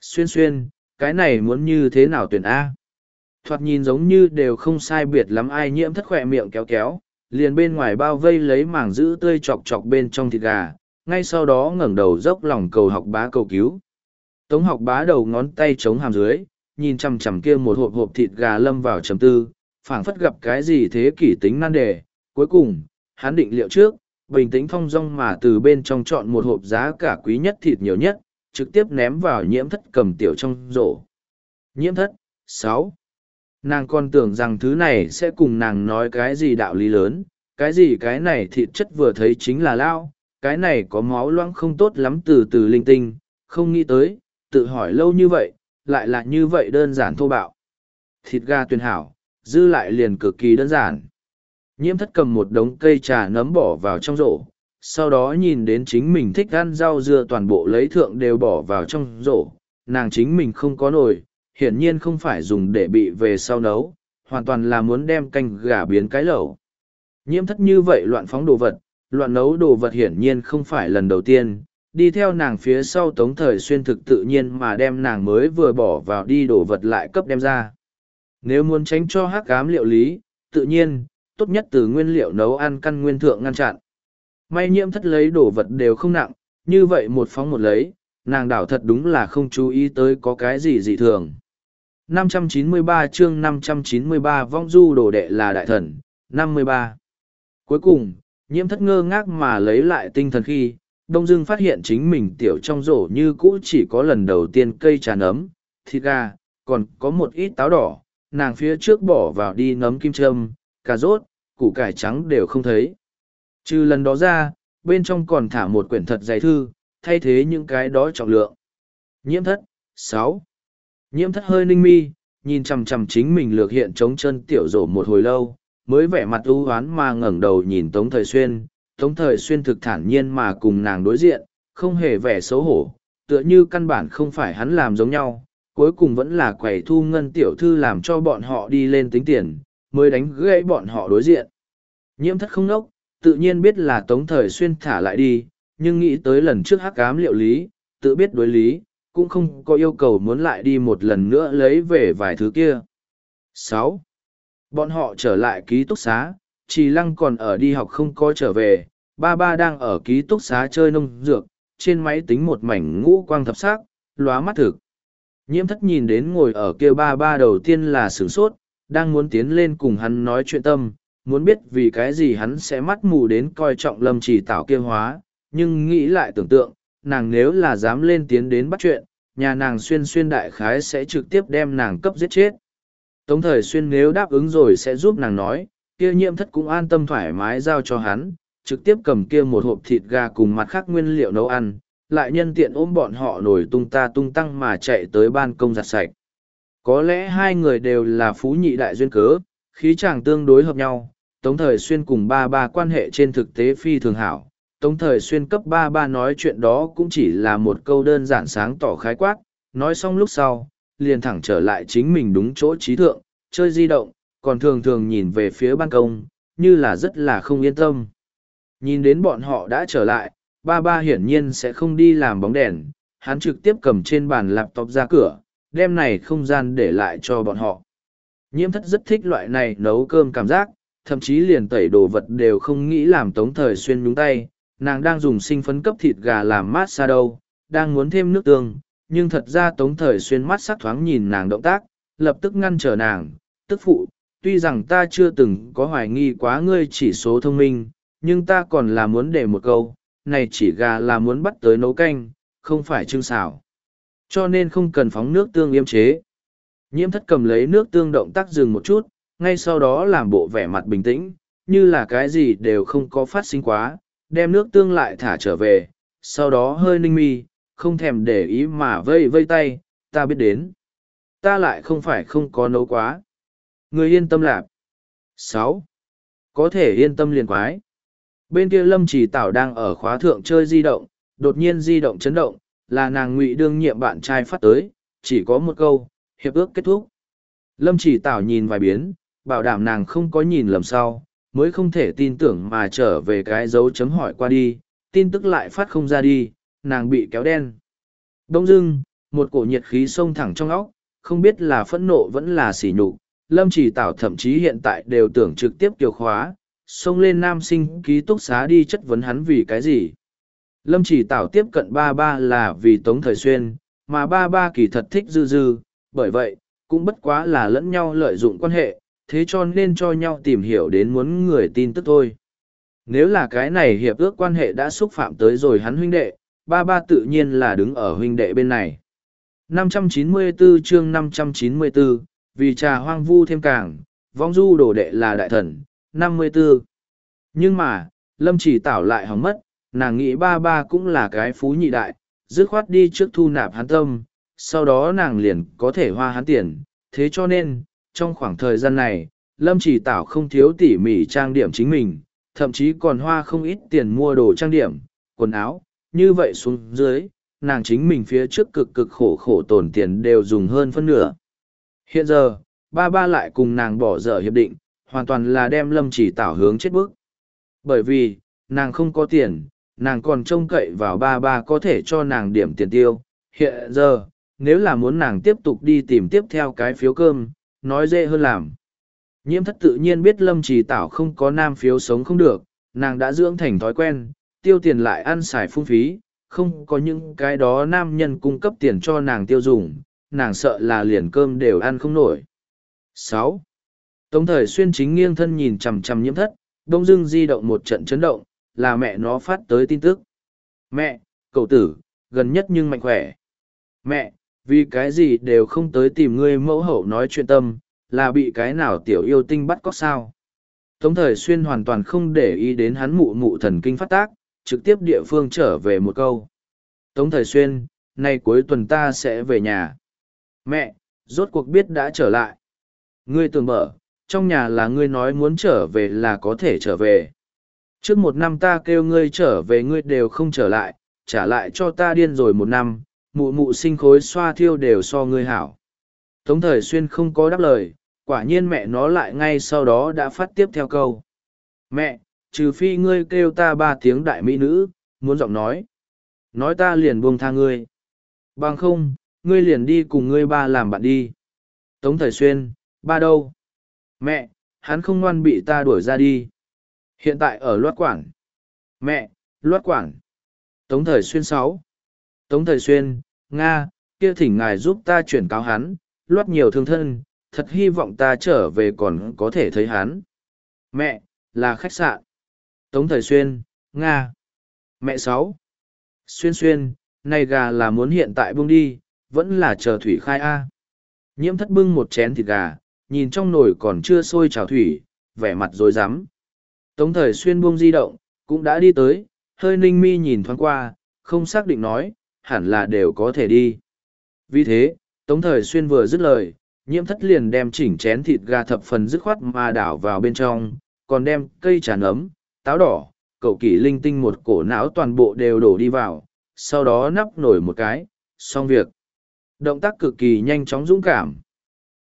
Xuyên xuyên, cái này muốn như thế nào tuyển A? Thoạt nhìn giống như đều không sai biệt lắm ai nhiễm thất khỏe miệng kéo kéo, liền bên ngoài bao vây lấy mảng giữ tươi chọc chọc bên trong thịt gà, ngay sau đó ngẩng đầu dốc lòng cầu học bá cầu cứu. Tống học bá đầu ngón tay chống hàm dưới, nhìn chằm chằm kia một hộp hộp thịt gà lâm vào trầm tư, phảng phất gặp cái gì thế kỷ tính nan đề. Cuối cùng, hắn định liệu trước, bình tĩnh phong dong mà từ bên trong chọn một hộp giá cả quý nhất thịt nhiều nhất, trực tiếp ném vào nhiễm thất cầm tiểu trong rổ. Nhiễm thất, sáu Nàng còn tưởng rằng thứ này sẽ cùng nàng nói cái gì đạo lý lớn, cái gì cái này thịt chất vừa thấy chính là lao, cái này có máu loãng không tốt lắm từ từ linh tinh, không nghĩ tới, tự hỏi lâu như vậy, lại là như vậy đơn giản thô bạo. Thịt gà tuyền hảo, dư lại liền cực kỳ đơn giản. Nhiễm thất cầm một đống cây trà nấm bỏ vào trong rổ, sau đó nhìn đến chính mình thích ăn rau dưa toàn bộ lấy thượng đều bỏ vào trong rổ, nàng chính mình không có nồi, hiển nhiên không phải dùng để bị về sau nấu, hoàn toàn là muốn đem canh gà biến cái lẩu. Nhiễm thất như vậy loạn phóng đồ vật, loạn nấu đồ vật hiển nhiên không phải lần đầu tiên, đi theo nàng phía sau tống thời xuyên thực tự nhiên mà đem nàng mới vừa bỏ vào đi đồ vật lại cấp đem ra. Nếu muốn tránh cho hắc cám liệu lý, tự nhiên, tốt nhất từ nguyên liệu nấu ăn căn nguyên thượng ngăn chặn. May nhiễm thất lấy đồ vật đều không nặng, như vậy một phóng một lấy, nàng đảo thật đúng là không chú ý tới có cái gì dị thường. 593 chương 593 vong du đồ đệ là đại thần, 53. Cuối cùng, nhiễm thất ngơ ngác mà lấy lại tinh thần khi, đông dưng phát hiện chính mình tiểu trong rổ như cũ chỉ có lần đầu tiên cây trà nấm, thịt gà, còn có một ít táo đỏ, nàng phía trước bỏ vào đi nấm kim châm, cà rốt, củ cải trắng đều không thấy. Trừ lần đó ra, bên trong còn thả một quyển thật dày thư, thay thế những cái đó trọng lượng. Nhiễm thất, sáu Nhiễm thất hơi ninh mi, nhìn chằm chằm chính mình lược hiện trống chân tiểu rổ một hồi lâu, mới vẻ mặt ưu hoán mà ngẩng đầu nhìn Tống Thời Xuyên. Tống Thời Xuyên thực thản nhiên mà cùng nàng đối diện, không hề vẻ xấu hổ, tựa như căn bản không phải hắn làm giống nhau, cuối cùng vẫn là quầy thu ngân tiểu thư làm cho bọn họ đi lên tính tiền, mới đánh gãy bọn họ đối diện. Nhiễm thất không nốc, tự nhiên biết là Tống Thời Xuyên thả lại đi, nhưng nghĩ tới lần trước hắc ám liệu lý, tự biết đối lý, cũng không có yêu cầu muốn lại đi một lần nữa lấy về vài thứ kia. sáu Bọn họ trở lại ký túc xá, Trì Lăng còn ở đi học không có trở về, ba ba đang ở ký túc xá chơi nông dược, trên máy tính một mảnh ngũ quang thập sắc, lóa mắt thực. Nhiễm thất nhìn đến ngồi ở kia ba ba đầu tiên là sửng sốt, đang muốn tiến lên cùng hắn nói chuyện tâm, muốn biết vì cái gì hắn sẽ mắt mù đến coi trọng lâm chỉ tạo kia hóa, nhưng nghĩ lại tưởng tượng, nàng nếu là dám lên tiến đến bắt chuyện, nhà nàng xuyên xuyên đại khái sẽ trực tiếp đem nàng cấp giết chết. Tống thời xuyên nếu đáp ứng rồi sẽ giúp nàng nói, kia nhiễm thất cũng an tâm thoải mái giao cho hắn, trực tiếp cầm kia một hộp thịt gà cùng mặt khác nguyên liệu nấu ăn, lại nhân tiện ôm bọn họ nổi tung ta tung tăng mà chạy tới ban công giặt sạch. Có lẽ hai người đều là phú nhị đại duyên cớ, khí chàng tương đối hợp nhau, tống thời xuyên cùng ba ba quan hệ trên thực tế phi thường hảo, Tống thời xuyên cấp ba ba nói chuyện đó cũng chỉ là một câu đơn giản sáng tỏ khái quát, nói xong lúc sau, liền thẳng trở lại chính mình đúng chỗ trí thượng, chơi di động, còn thường thường nhìn về phía ban công, như là rất là không yên tâm. Nhìn đến bọn họ đã trở lại, ba ba hiển nhiên sẽ không đi làm bóng đèn, hắn trực tiếp cầm trên bàn laptop ra cửa, đem này không gian để lại cho bọn họ. Nhiễm thất rất thích loại này nấu cơm cảm giác, thậm chí liền tẩy đồ vật đều không nghĩ làm tống thời xuyên nhúng tay, nàng đang dùng sinh phấn cấp thịt gà làm mát xa đâu, đang muốn thêm nước tương, nhưng thật ra tống thời xuyên mắt sắc thoáng nhìn nàng động tác, lập tức ngăn trở nàng, tức phụ, tuy rằng ta chưa từng có hoài nghi quá ngươi chỉ số thông minh, nhưng ta còn là muốn để một câu, này chỉ gà là muốn bắt tới nấu canh, không phải trưng xào. Cho nên không cần phóng nước tương yêm chế. Nhiễm thất cầm lấy nước tương động tác dừng một chút, ngay sau đó làm bộ vẻ mặt bình tĩnh, như là cái gì đều không có phát sinh quá, đem nước tương lại thả trở về, sau đó hơi ninh mi, không thèm để ý mà vây vây tay, ta biết đến. Ta lại không phải không có nấu quá. Người yên tâm lạp. sáu Có thể yên tâm liền quái. Bên kia lâm chỉ tảo đang ở khóa thượng chơi di động, đột nhiên di động chấn động, là nàng ngụy đương nhiệm bạn trai phát tới, chỉ có một câu, hiệp ước kết thúc. Lâm chỉ tảo nhìn vài biến, bảo đảm nàng không có nhìn lầm sau, mới không thể tin tưởng mà trở về cái dấu chấm hỏi qua đi, tin tức lại phát không ra đi, nàng bị kéo đen. Đông dưng, một cổ nhiệt khí xông thẳng trong óc, không biết là phẫn nộ vẫn là sỉ nhục. Lâm chỉ tảo thậm chí hiện tại đều tưởng trực tiếp kiều khóa, xông lên nam sinh ký túc xá đi chất vấn hắn vì cái gì. Lâm chỉ tảo tiếp cận ba ba là vì tống thời xuyên, mà ba ba kỳ thật thích dư dư, bởi vậy, cũng bất quá là lẫn nhau lợi dụng quan hệ, thế cho nên cho nhau tìm hiểu đến muốn người tin tức thôi. Nếu là cái này hiệp ước quan hệ đã xúc phạm tới rồi hắn huynh đệ, ba ba tự nhiên là đứng ở huynh đệ bên này. 594 chương 594, vì trà hoang vu thêm càng, vong du đồ đệ là đại thần, 54. Nhưng mà, lâm chỉ tảo lại hỏng mất, nàng nghĩ ba ba cũng là cái phú nhị đại, dứt khoát đi trước thu nạp hắn tâm, sau đó nàng liền có thể hoa hắn tiền, thế cho nên, trong khoảng thời gian này, lâm chỉ tảo không thiếu tỉ mỉ trang điểm chính mình, thậm chí còn hoa không ít tiền mua đồ trang điểm, quần áo, như vậy xuống dưới, nàng chính mình phía trước cực cực khổ khổ tổn tiền đều dùng hơn phân nửa. Hiện giờ, ba ba lại cùng nàng bỏ dở hiệp định, hoàn toàn là đem lâm chỉ tảo hướng chết bước. Bởi vì, nàng không có tiền, nàng còn trông cậy vào ba ba có thể cho nàng điểm tiền tiêu. Hiện giờ, nếu là muốn nàng tiếp tục đi tìm tiếp theo cái phiếu cơm, nói dễ hơn làm. Nhiễm thất tự nhiên biết lâm trì tảo không có nam phiếu sống không được, nàng đã dưỡng thành thói quen, tiêu tiền lại ăn xài phung phí, không có những cái đó nam nhân cung cấp tiền cho nàng tiêu dùng, nàng sợ là liền cơm đều ăn không nổi. sáu Tống thời xuyên chính nghiêng thân nhìn chằm chằm nhiễm thất, đông dưng di động một trận chấn động, là mẹ nó phát tới tin tức. Mẹ, cậu tử, gần nhất nhưng mạnh khỏe. Mẹ, vì cái gì đều không tới tìm ngươi mẫu hậu nói chuyện tâm, là bị cái nào tiểu yêu tinh bắt cóc sao. Tống thời xuyên hoàn toàn không để ý đến hắn mụ mụ thần kinh phát tác, trực tiếp địa phương trở về một câu. Tống thời xuyên, nay cuối tuần ta sẽ về nhà. Mẹ, rốt cuộc biết đã trở lại. Ngươi tưởng mở, trong nhà là ngươi nói muốn trở về là có thể trở về. Trước một năm ta kêu ngươi trở về ngươi đều không trở lại, trả lại cho ta điên rồi một năm, mụ mụ sinh khối xoa thiêu đều so ngươi hảo. Tống thời xuyên không có đáp lời, quả nhiên mẹ nó lại ngay sau đó đã phát tiếp theo câu. Mẹ, trừ phi ngươi kêu ta ba tiếng đại mỹ nữ, muốn giọng nói. Nói ta liền buông tha ngươi. Bằng không, ngươi liền đi cùng ngươi ba làm bạn đi. Tống thời xuyên, ba đâu? Mẹ, hắn không ngoan bị ta đuổi ra đi. Hiện tại ở loát quảng. Mẹ, loát quảng. Tống thời xuyên sáu. Tống thời xuyên, Nga, kia thỉnh ngài giúp ta chuyển cáo hắn, loát nhiều thương thân, thật hy vọng ta trở về còn có thể thấy hắn. Mẹ, là khách sạn. Tống thời xuyên, Nga. Mẹ sáu. Xuyên xuyên, này gà là muốn hiện tại buông đi, vẫn là chờ thủy khai A. Nhiễm thất bưng một chén thịt gà, nhìn trong nồi còn chưa sôi trào thủy, vẻ mặt rồi rắm Tống thời xuyên buông di động, cũng đã đi tới, hơi ninh mi nhìn thoáng qua, không xác định nói, hẳn là đều có thể đi. Vì thế, Tống thời xuyên vừa dứt lời, nhiễm thất liền đem chỉnh chén thịt gà thập phần dứt khoát mà đảo vào bên trong, còn đem cây trà nấm, táo đỏ, cậu kỷ linh tinh một cổ não toàn bộ đều đổ đi vào, sau đó nắp nổi một cái, xong việc. Động tác cực kỳ nhanh chóng dũng cảm.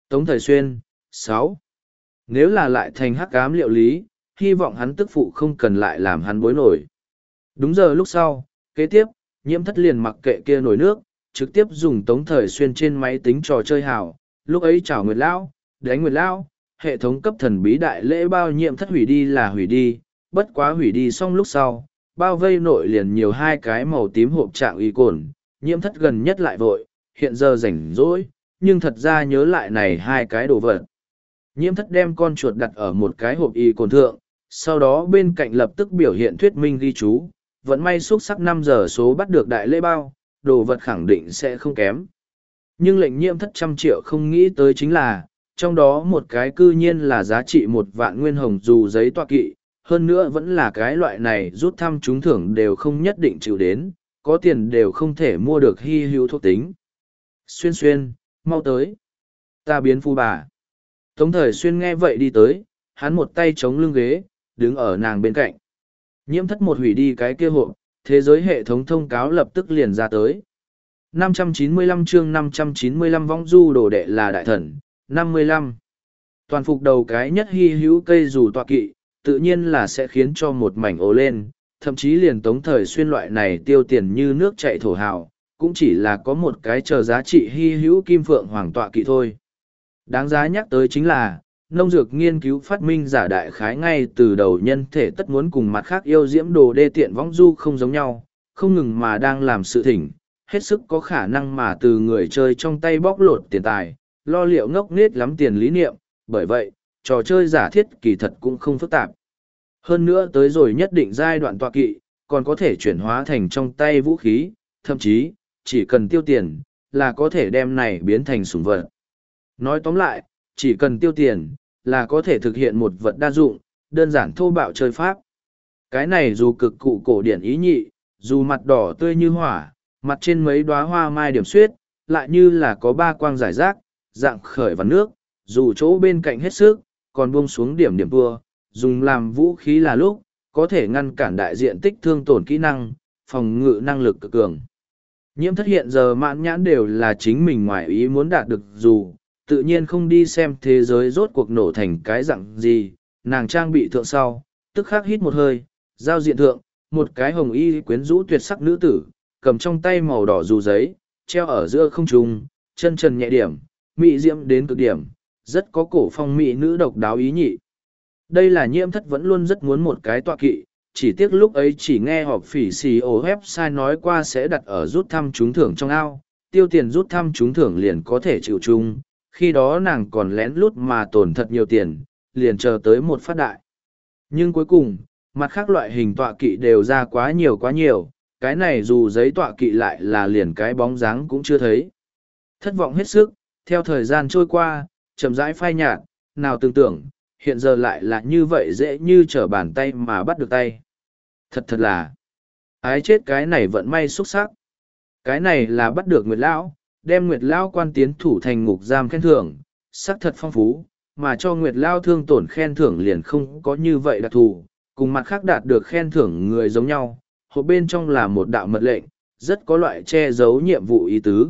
Tống thời xuyên, sáu Nếu là lại thành hắc cám liệu lý, hy vọng hắn tức phụ không cần lại làm hắn bối nổi. Đúng giờ lúc sau, kế tiếp, nhiễm thất liền mặc kệ kia nổi nước, trực tiếp dùng tống thời xuyên trên máy tính trò chơi hảo, lúc ấy chào Nguyệt Lão, đánh Nguyệt Lão, hệ thống cấp thần bí đại lễ bao nhiễm thất hủy đi là hủy đi, bất quá hủy đi xong lúc sau, bao vây nội liền nhiều hai cái màu tím hộp trạng y cồn, nhiễm thất gần nhất lại vội, hiện giờ rảnh rỗi, nhưng thật ra nhớ lại này hai cái đồ vật. Nhiễm thất đem con chuột đặt ở một cái hộp y cồn thượng, sau đó bên cạnh lập tức biểu hiện thuyết minh ghi chú, vẫn may xuất sắc năm giờ số bắt được đại lễ bao, đồ vật khẳng định sẽ không kém. Nhưng lệnh nhiễm thất trăm triệu không nghĩ tới chính là, trong đó một cái cư nhiên là giá trị một vạn nguyên hồng dù giấy tọa kỵ, hơn nữa vẫn là cái loại này rút thăm trúng thưởng đều không nhất định chịu đến, có tiền đều không thể mua được hy hữu thuốc tính. Xuyên xuyên, mau tới. Ta biến phu bà. Tống thời xuyên nghe vậy đi tới, hắn một tay chống lưng ghế, đứng ở nàng bên cạnh. Nhiễm thất một hủy đi cái kia hộ, thế giới hệ thống thông cáo lập tức liền ra tới. 595 chương 595 vong du đồ đệ là đại thần, 55. Toàn phục đầu cái nhất hy hữu cây dù tọa kỵ, tự nhiên là sẽ khiến cho một mảnh ố lên, thậm chí liền tống thời xuyên loại này tiêu tiền như nước chạy thổ hào, cũng chỉ là có một cái chờ giá trị hy hữu kim phượng hoàng tọa kỵ thôi. Đáng giá nhắc tới chính là, nông dược nghiên cứu phát minh giả đại khái ngay từ đầu nhân thể tất muốn cùng mặt khác yêu diễm đồ đê tiện võng du không giống nhau, không ngừng mà đang làm sự thỉnh, hết sức có khả năng mà từ người chơi trong tay bóc lột tiền tài, lo liệu ngốc nghếch lắm tiền lý niệm, bởi vậy, trò chơi giả thiết kỳ thật cũng không phức tạp. Hơn nữa tới rồi nhất định giai đoạn tọa kỵ, còn có thể chuyển hóa thành trong tay vũ khí, thậm chí, chỉ cần tiêu tiền, là có thể đem này biến thành sủng vật. Nói tóm lại, chỉ cần tiêu tiền, là có thể thực hiện một vật đa dụng, đơn giản thô bạo chơi pháp. Cái này dù cực cụ cổ điển ý nhị, dù mặt đỏ tươi như hỏa, mặt trên mấy đóa hoa mai điểm xuyết, lại như là có ba quang giải rác, dạng khởi và nước, dù chỗ bên cạnh hết sức, còn buông xuống điểm điểm vua, dùng làm vũ khí là lúc, có thể ngăn cản đại diện tích thương tổn kỹ năng, phòng ngự năng lực cực cường. Nhiễm thất hiện giờ mãn nhãn đều là chính mình ngoài ý muốn đạt được dù, tự nhiên không đi xem thế giới rốt cuộc nổ thành cái dạng gì, nàng trang bị thượng sau, tức khắc hít một hơi, giao diện thượng, một cái hồng y quyến rũ tuyệt sắc nữ tử, cầm trong tay màu đỏ dù giấy, treo ở giữa không trung, chân trần nhẹ điểm, mị diễm đến cực điểm, rất có cổ phong mỹ nữ độc đáo ý nhị. Đây là nhiễm thất vẫn luôn rất muốn một cái tọa kỵ, chỉ tiếc lúc ấy chỉ nghe họp phỉ xì ổ website nói qua sẽ đặt ở rút thăm trúng thưởng trong ao, tiêu tiền rút thăm trúng thưởng liền có thể chịu chung, khi đó nàng còn lén lút mà tổn thật nhiều tiền, liền chờ tới một phát đại. Nhưng cuối cùng, mặt khác loại hình tọa kỵ đều ra quá nhiều quá nhiều, cái này dù giấy tọa kỵ lại là liền cái bóng dáng cũng chưa thấy. Thất vọng hết sức, theo thời gian trôi qua, chậm rãi phai nhạt, nào tưởng tượng, hiện giờ lại là như vậy dễ như trở bàn tay mà bắt được tay. Thật thật là, ái chết cái này vẫn may xuất sắc. Cái này là bắt được Nguyệt Lão, đem Nguyệt Lão quan tiến thủ thành ngục giam khen thưởng, sắc thật phong phú, mà cho Nguyệt Lão thương tổn khen thưởng liền không có như vậy đặc thù, cùng mặt khác đạt được khen thưởng người giống nhau, hộp bên trong là một đạo mật lệnh, rất có loại che giấu nhiệm vụ ý tứ.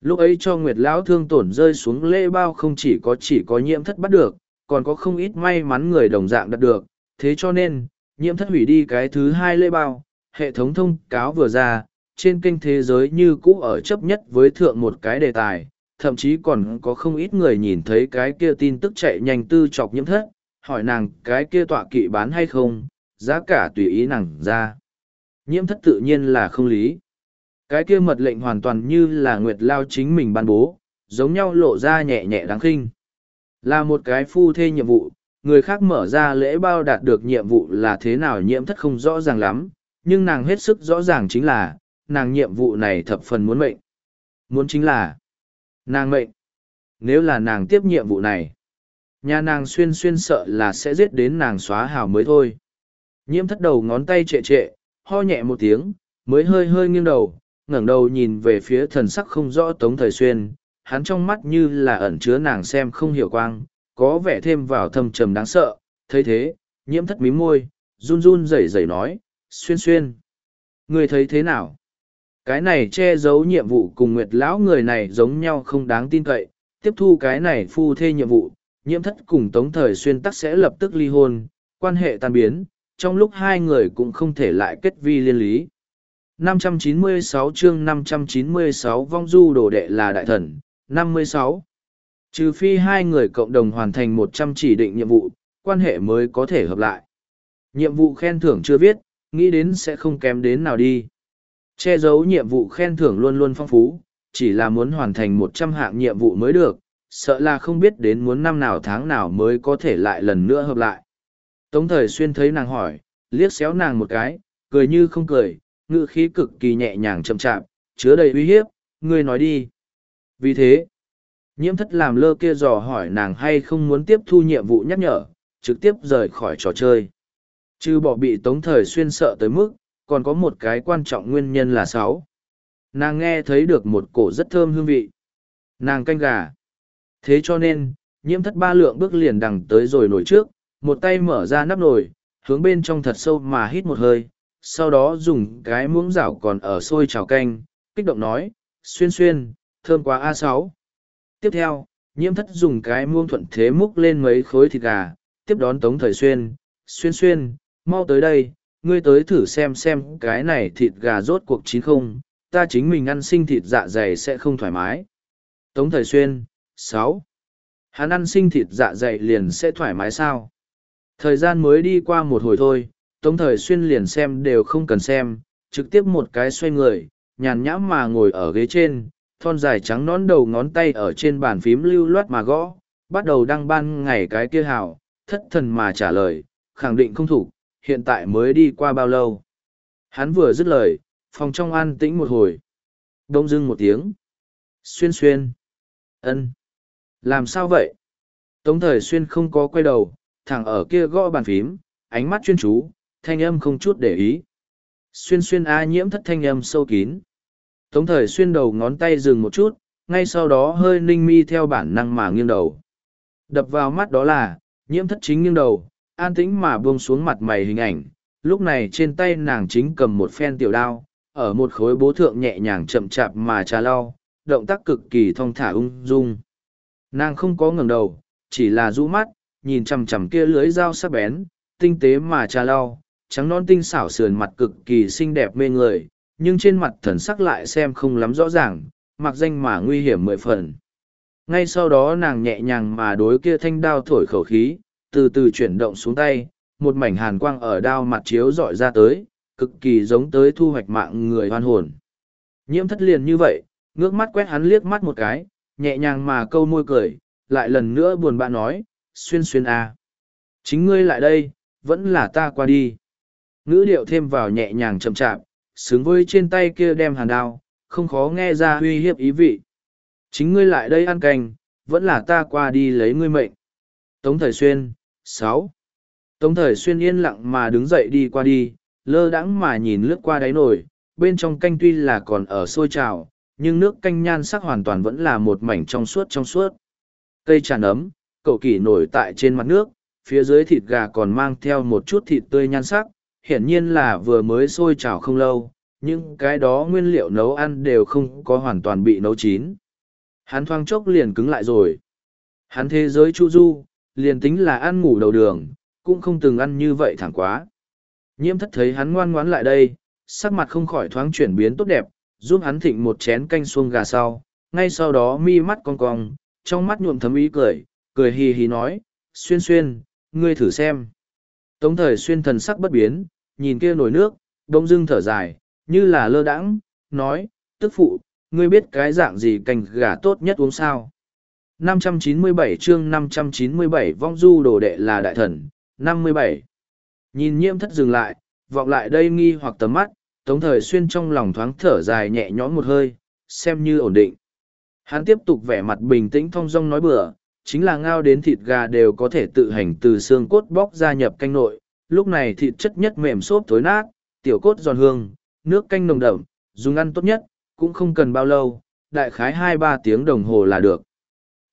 Lúc ấy cho Nguyệt Lão thương tổn rơi xuống lễ bao không chỉ có chỉ có nhiễm thất bắt được, còn có không ít may mắn người đồng dạng đạt được, thế cho nên, nhiễm thất hủy đi cái thứ hai lễ bao, hệ thống thông cáo vừa ra, trên kênh thế giới như cũ ở chấp nhất với thượng một cái đề tài, thậm chí còn có không ít người nhìn thấy cái kia tin tức chạy nhanh tư chọc nhiễm thất, hỏi nàng cái kia tọa kỵ bán hay không, giá cả tùy ý nàng ra. Nhiễm thất tự nhiên là không lý. Cái kia mật lệnh hoàn toàn như là Nguyệt Lao chính mình ban bố, giống nhau lộ ra nhẹ nhẹ đáng khinh. Là một cái phu thê nhiệm vụ, người khác mở ra lễ bao đạt được nhiệm vụ là thế nào nhiễm thất không rõ ràng lắm, nhưng nàng hết sức rõ ràng chính là, nàng nhiệm vụ này thập phần muốn mệnh. Muốn chính là, nàng mệnh. Nếu là nàng tiếp nhiệm vụ này, nhà nàng xuyên xuyên sợ là sẽ giết đến nàng xóa hào mới thôi. Nhiễm thất đầu ngón tay trệ trệ, ho nhẹ một tiếng, mới hơi hơi nghiêng đầu, ngẩng đầu nhìn về phía thần sắc không rõ tống thời xuyên, hắn trong mắt như là ẩn chứa nàng xem không hiểu quang, có vẻ thêm vào thâm trầm đáng sợ, thấy thế, nhiễm thất mím môi, run run rẩy rẩy nói, xuyên xuyên. Người thấy thế nào? Cái này che giấu nhiệm vụ cùng nguyệt lão người này giống nhau không đáng tin cậy, tiếp thu cái này phu thê nhiệm vụ, nhiễm thất cùng tống thời xuyên tắc sẽ lập tức ly hôn, quan hệ tan biến, trong lúc hai người cũng không thể lại kết vi liên lý. 596 chương 596 vong du đồ đệ là đại thần, 56. Trừ phi hai người cộng đồng hoàn thành 100 chỉ định nhiệm vụ, quan hệ mới có thể hợp lại. Nhiệm vụ khen thưởng chưa viết, nghĩ đến sẽ không kém đến nào đi. Che giấu nhiệm vụ khen thưởng luôn luôn phong phú, chỉ là muốn hoàn thành 100 hạng nhiệm vụ mới được, sợ là không biết đến muốn năm nào tháng nào mới có thể lại lần nữa hợp lại. Tống thời xuyên thấy nàng hỏi, liếc xéo nàng một cái, cười như không cười, ngữ khí cực kỳ nhẹ nhàng chậm chạp, chứa đầy uy hiếp, ngươi nói đi. Vì thế, nhiễm thất làm lơ kia dò hỏi nàng hay không muốn tiếp thu nhiệm vụ nhắc nhở, trực tiếp rời khỏi trò chơi. Chứ bỏ bị tống thời xuyên sợ tới mức, còn có một cái quan trọng nguyên nhân là sáu. Nàng nghe thấy được một cổ rất thơm hương vị. Nàng canh gà. Thế cho nên, nhiễm thất ba lượng bước liền đằng tới rồi nổi trước, một tay mở ra nắp nồi, hướng bên trong thật sâu mà hít một hơi, sau đó dùng cái muỗng rảo còn ở sôi trào canh, kích động nói, xuyên xuyên, thơm quá a sáu. Tiếp theo, nhiễm thất dùng cái muỗng thuận thế múc lên mấy khối thịt gà, tiếp đón tống thời xuyên, xuyên xuyên, mau tới đây, ngươi tới thử xem xem cái này thịt gà rốt cuộc chín không, ta chính mình ăn sinh thịt dạ dày sẽ không thoải mái. Tống thời xuyên, sáu Hắn ăn sinh thịt dạ dày liền sẽ thoải mái sao? Thời gian mới đi qua một hồi thôi, Tống thời xuyên liền xem đều không cần xem, trực tiếp một cái xoay người, nhàn nhã mà ngồi ở ghế trên, thon dài trắng nón đầu ngón tay ở trên bàn phím lưu loát mà gõ, bắt đầu đăng ban ngày cái kia hào, thất thần mà trả lời, khẳng định không thủ, hiện tại mới đi qua bao lâu. Hắn vừa dứt lời, phòng trong an tĩnh một hồi. Đông dưng một tiếng. Xuyên xuyên. ân Làm sao vậy? Tống thời xuyên không có quay đầu, thẳng ở kia gõ bàn phím, ánh mắt chuyên chú, thanh âm không chút để ý. Xuyên xuyên A nhiễm thất thanh âm sâu kín. Tống thời xuyên đầu ngón tay dừng một chút, ngay sau đó hơi ninh mi theo bản năng mà nghiêng đầu. Đập vào mắt đó là, nhiễm thất chính nghiêng đầu, an tĩnh mà buông xuống mặt mày hình ảnh. Lúc này trên tay nàng chính cầm một phen tiểu đao, ở một khối bố thượng nhẹ nhàng chậm chạp mà trà lau, động tác cực kỳ thong thả ung dung. Nàng không có ngẩng đầu, chỉ là rũ mắt, nhìn chằm chằm kia lưới dao sắc bén, tinh tế mà trà lau, trắng non tinh xảo sườn mặt cực kỳ xinh đẹp mê người, nhưng trên mặt thần sắc lại xem không lắm rõ ràng, mặc danh mà nguy hiểm mười phần. Ngay sau đó nàng nhẹ nhàng mà đối kia thanh đao thổi khẩu khí, từ từ chuyển động xuống tay, một mảnh hàn quang ở đao mặt chiếu dọi ra tới, cực kỳ giống tới thu hoạch mạng người hoan hồn. Nhiễm thất liền như vậy, ngước mắt quét hắn liếc mắt một cái, nhẹ nhàng mà câu môi cười, lại lần nữa buồn bã nói, xuyên xuyên à. Chính ngươi lại đây, vẫn là ta qua đi. Ngữ điệu thêm vào nhẹ nhàng chậm chạp, xứng với trên tay kia đem hàn đao, không khó nghe ra uy hiếp ý vị. Chính ngươi lại đây ăn canh, vẫn là ta qua đi lấy ngươi mệnh. Tống Thời Xuyên, sáu Tống Thời Xuyên yên lặng mà đứng dậy đi qua đi, lơ đãng mà nhìn lướt qua đáy nồi, bên trong canh tuy là còn ở sôi trào, nhưng nước canh nhan sắc hoàn toàn vẫn là một mảnh trong suốt trong suốt. Cây tràn ấm, cậu kỳ nổi tại trên mặt nước, phía dưới thịt gà còn mang theo một chút thịt tươi nhan sắc, hiển nhiên là vừa mới sôi trào không lâu, nhưng cái đó nguyên liệu nấu ăn đều không có hoàn toàn bị nấu chín. Hắn thoáng chốc liền cứng lại rồi. Hắn thế giới chu du, liền tính là ăn ngủ đầu đường, cũng không từng ăn như vậy thẳng quá. Nhiễm thất thấy hắn ngoan ngoãn lại đây, sắc mặt không khỏi thoáng chuyển biến tốt đẹp, giúp hắn thịnh một chén canh xuông gà sau, ngay sau đó mi mắt cong cong, trong mắt nhuộm thấm ý cười, cười hì hì nói, xuyên xuyên, ngươi thử xem. Tống thời xuyên thần sắc bất biến, nhìn kia nồi nước, đông dưng thở dài, như là lơ đãng, nói, tức phụ, ngươi biết cái dạng gì canh gà tốt nhất uống sao. 597 chương 597 vong du đồ đệ là đại thần, 57. Nhìn nhiễm thất dừng lại, vọng lại đây nghi hoặc tầm mắt, tống thời xuyên trong lòng thoáng thở dài nhẹ nhõm một hơi, xem như ổn định. Hắn tiếp tục vẻ mặt bình tĩnh thong dong nói bừa, chính là ngao đến thịt gà đều có thể tự hành từ xương cốt bóc ra nhập canh nội, lúc này thịt chất nhất mềm xốp thối nát, tiểu cốt giòn hương, nước canh nồng đậm, dùng ăn tốt nhất, cũng không cần bao lâu, đại khái hai ba tiếng đồng hồ là được.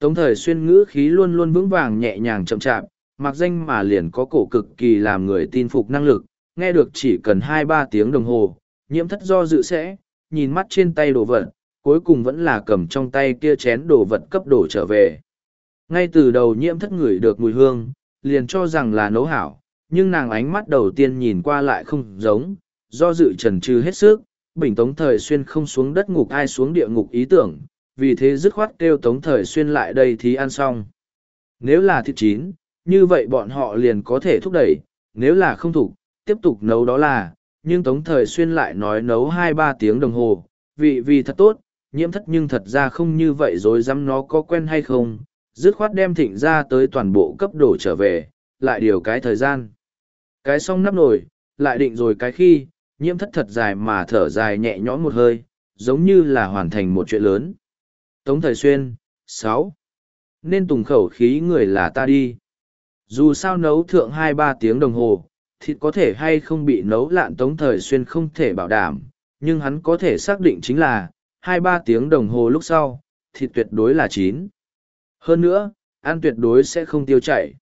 Tống thời xuyên ngữ khí luôn luôn vững vàng nhẹ nhàng chậm chạp, mặc danh mà liền có cổ cực kỳ làm người tin phục năng lực, nghe được chỉ cần hai ba tiếng đồng hồ, nhiễm thất do dự sẽ, nhìn mắt trên tay đồ vật, cuối cùng vẫn là cầm trong tay kia chén đồ vật cấp đổ trở về. ngay từ đầu nhiễm thất ngửi được mùi hương liền cho rằng là nấu hảo nhưng nàng ánh mắt đầu tiên nhìn qua lại không giống do dự trần trừ hết sức bình tống thời xuyên không xuống đất ngục ai xuống địa ngục ý tưởng vì thế dứt khoát kêu tống thời xuyên lại đây thì ăn xong. Nếu là thịt chín, như vậy bọn họ liền có thể thúc đẩy, nếu là không thục, tiếp tục nấu đó là, nhưng tống thời xuyên lại nói nấu hai ba tiếng đồng hồ, vị vì thật tốt, nhiễm thất nhưng thật ra không như vậy rồi dám nó có quen hay không, dứt khoát đem thịnh ra tới toàn bộ cấp đổ trở về, lại điều cái thời gian. Cái xong nắp nồi, lại định rồi cái khi, nhiễm thất thật dài mà thở dài nhẹ nhõm một hơi, giống như là hoàn thành một chuyện lớn tống thời xuyên, sáu. Nên tùng khẩu khí người là ta đi. Dù sao nấu thượng hai ba tiếng đồng hồ, thịt có thể hay không bị nấu lạn tống thời xuyên không thể bảo đảm, nhưng hắn có thể xác định chính là, hai ba tiếng đồng hồ lúc sau, thịt tuyệt đối là chín. Hơn nữa, ăn tuyệt đối sẽ không tiêu chảy.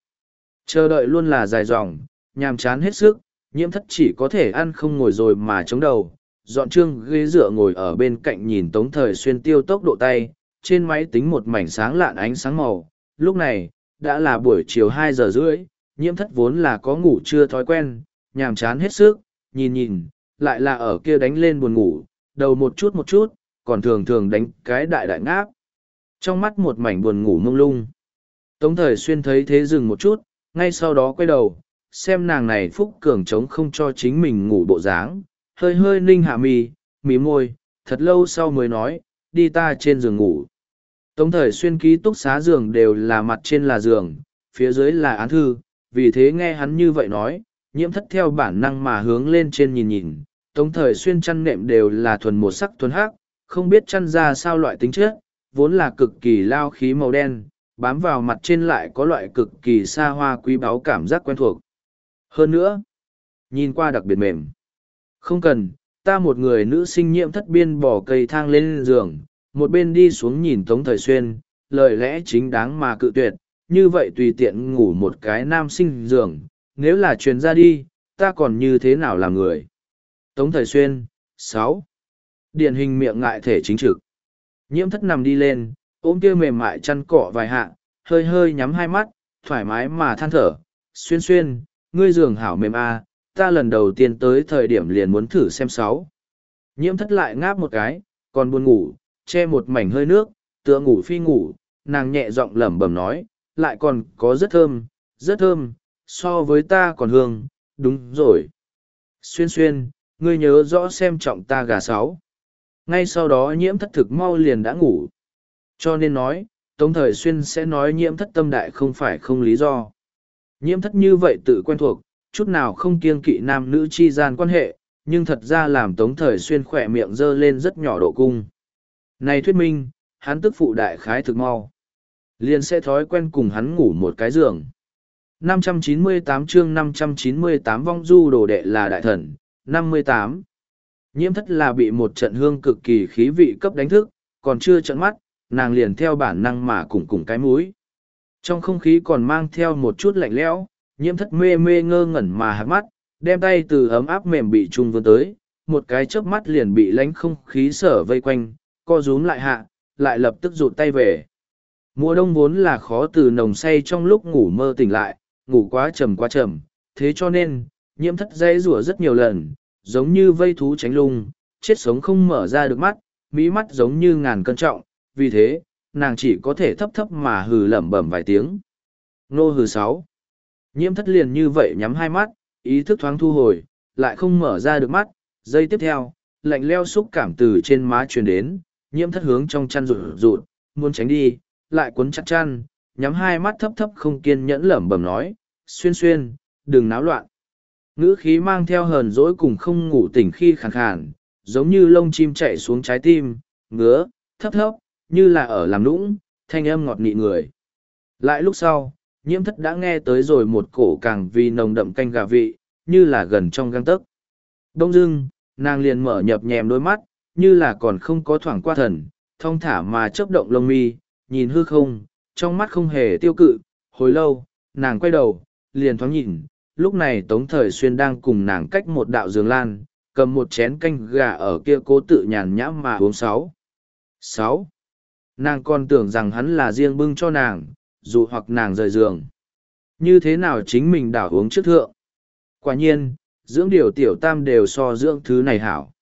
Chờ đợi luôn là dài dòng, nhàm chán hết sức, nhiễm thất chỉ có thể ăn không ngồi rồi mà chống đầu. Dọn trương ghế dựa ngồi ở bên cạnh nhìn tống thời xuyên tiêu tốc độ tay trên máy tính một mảnh sáng lạn ánh sáng màu. Lúc này, đã là buổi chiều hai giờ rưỡi, nhiễm thất vốn là có ngủ chưa thói quen, nhàm chán hết sức, nhìn nhìn, lại là ở kia đánh lên buồn ngủ, đầu một chút một chút, còn thường thường đánh cái đại đại ngáp. Trong mắt một mảnh buồn ngủ mông lung. Tống thời xuyên thấy thế dừng một chút, ngay sau đó quay đầu, xem nàng này phúc cường trống không cho chính mình ngủ bộ dáng, hơi hơi ninh hạ mì mí môi, thật lâu sau mới nói, đi ta trên giường ngủ tống thời xuyên ký túc xá giường đều là mặt trên là giường, phía dưới là án thư, vì thế nghe hắn như vậy nói, nhiễm thất theo bản năng mà hướng lên trên nhìn nhìn. Tống thời xuyên chăn nệm đều là thuần một sắc thuần hắc, không biết chăn ra sao loại tính chất, vốn là cực kỳ lao khí màu đen, bám vào mặt trên lại có loại cực kỳ xa hoa quý báu cảm giác quen thuộc. Hơn nữa, nhìn qua đặc biệt mềm. Không cần, ta một người nữ sinh nhiễm thất biên bỏ cây thang lên giường một bên đi xuống nhìn tống thời xuyên lời lẽ chính đáng mà cự tuyệt như vậy tùy tiện ngủ một cái nam sinh giường nếu là truyền ra đi ta còn như thế nào làm người? Tống thời xuyên sáu. Điển hình miệng ngại thể chính trực. Nhiễm thất nằm đi lên ôm kia mềm mại chăn cọ vài hạ hơi hơi nhắm hai mắt thoải mái mà than thở. Xuyên xuyên ngươi giường hảo mềm a à, ta lần đầu tiên tới thời điểm liền muốn thử xem sáu. Nhiễm thất lại ngáp một cái còn buồn ngủ che một mảnh hơi nước, tựa ngủ phi ngủ, nàng nhẹ giọng lẩm bẩm nói, lại còn có rất thơm rất thơm, so với ta còn hương, đúng rồi. Xuyên xuyên, ngươi nhớ rõ xem trọng ta gà sáu. Ngay sau đó nhiễm thất thực mau liền đã ngủ. Cho nên nói, tống thời xuyên sẽ nói nhiễm thất tâm đại không phải không lý do. Nhiễm thất như vậy tự quen thuộc, chút nào không kiêng kỵ nam nữ chi gian quan hệ, nhưng thật ra làm tống thời xuyên khỏe miệng dơ lên rất nhỏ độ cung này thuyết minh, hắn tức phụ đại khái thực mau. Liền sẽ thói quen cùng hắn ngủ một cái giường. 598 chương 598 vong du đồ đệ là đại thần 58 nhiễm thất là bị một trận hương cực kỳ khí vị cấp đánh thức, còn chưa trận mắt, nàng liền theo bản năng mà cùng cùng cái mũi. trong không khí còn mang theo một chút lạnh lẽo, nhiễm thất mê mê ngơ ngẩn mà hạt mắt, đem tay từ ấm áp mềm bị trung vươn tới, một cái chớp mắt liền bị lánh không khí sở vây quanh co rúm lại hạ, lại lập tức rụt tay về. Mùa đông vốn là khó từ nồng say trong lúc ngủ mơ tỉnh lại, ngủ quá trầm quá trầm, thế cho nên, nhiễm thất dây rủa rất nhiều lần, giống như vây thú tránh lung, chết sống không mở ra được mắt, mỹ mắt giống như ngàn cân trọng, vì thế, nàng chỉ có thể thấp thấp mà hừ lẩm bẩm vài tiếng. Nô hừ sáu. Nhiễm thất liền như vậy nhắm hai mắt, ý thức thoáng thu hồi, lại không mở ra được mắt, giây tiếp theo, lạnh leo xúc cảm từ trên má truyền đến nhiễm thất hướng trong chăn rụt rụt, muốn tránh đi, lại cuốn chặt chăn, nhắm hai mắt thấp thấp không kiên nhẫn lẩm bẩm nói, xuyên xuyên, đừng náo loạn. Ngữ khí mang theo hờn dỗi cùng không ngủ tỉnh khi khàn khàn, giống như lông chim chạy xuống trái tim, ngứa, thấp thấp, như là ở làm lũng thanh âm ngọt nị người. Lại lúc sau, nhiễm thất đã nghe tới rồi một cổ càng vì nồng đậm canh gà vị, như là gần trong găng tấc. Đông dưng, nàng liền mở nhập nhèm đôi mắt như là còn không có thoảng qua thần thong thả mà chớp động lông mi nhìn hư không trong mắt không hề tiêu cự hồi lâu nàng quay đầu liền thoáng nhìn lúc này tống thời xuyên đang cùng nàng cách một đạo giường lan cầm một chén canh gà ở kia cố tự nhàn nhã mà uống sáu sáu nàng còn tưởng rằng hắn là riêng bưng cho nàng dù hoặc nàng rời giường. Như thế nào chính mình đảo uống trước thượng? Quả nhiên, dưỡng điều tiểu tam đều so dưỡng thứ này hảo.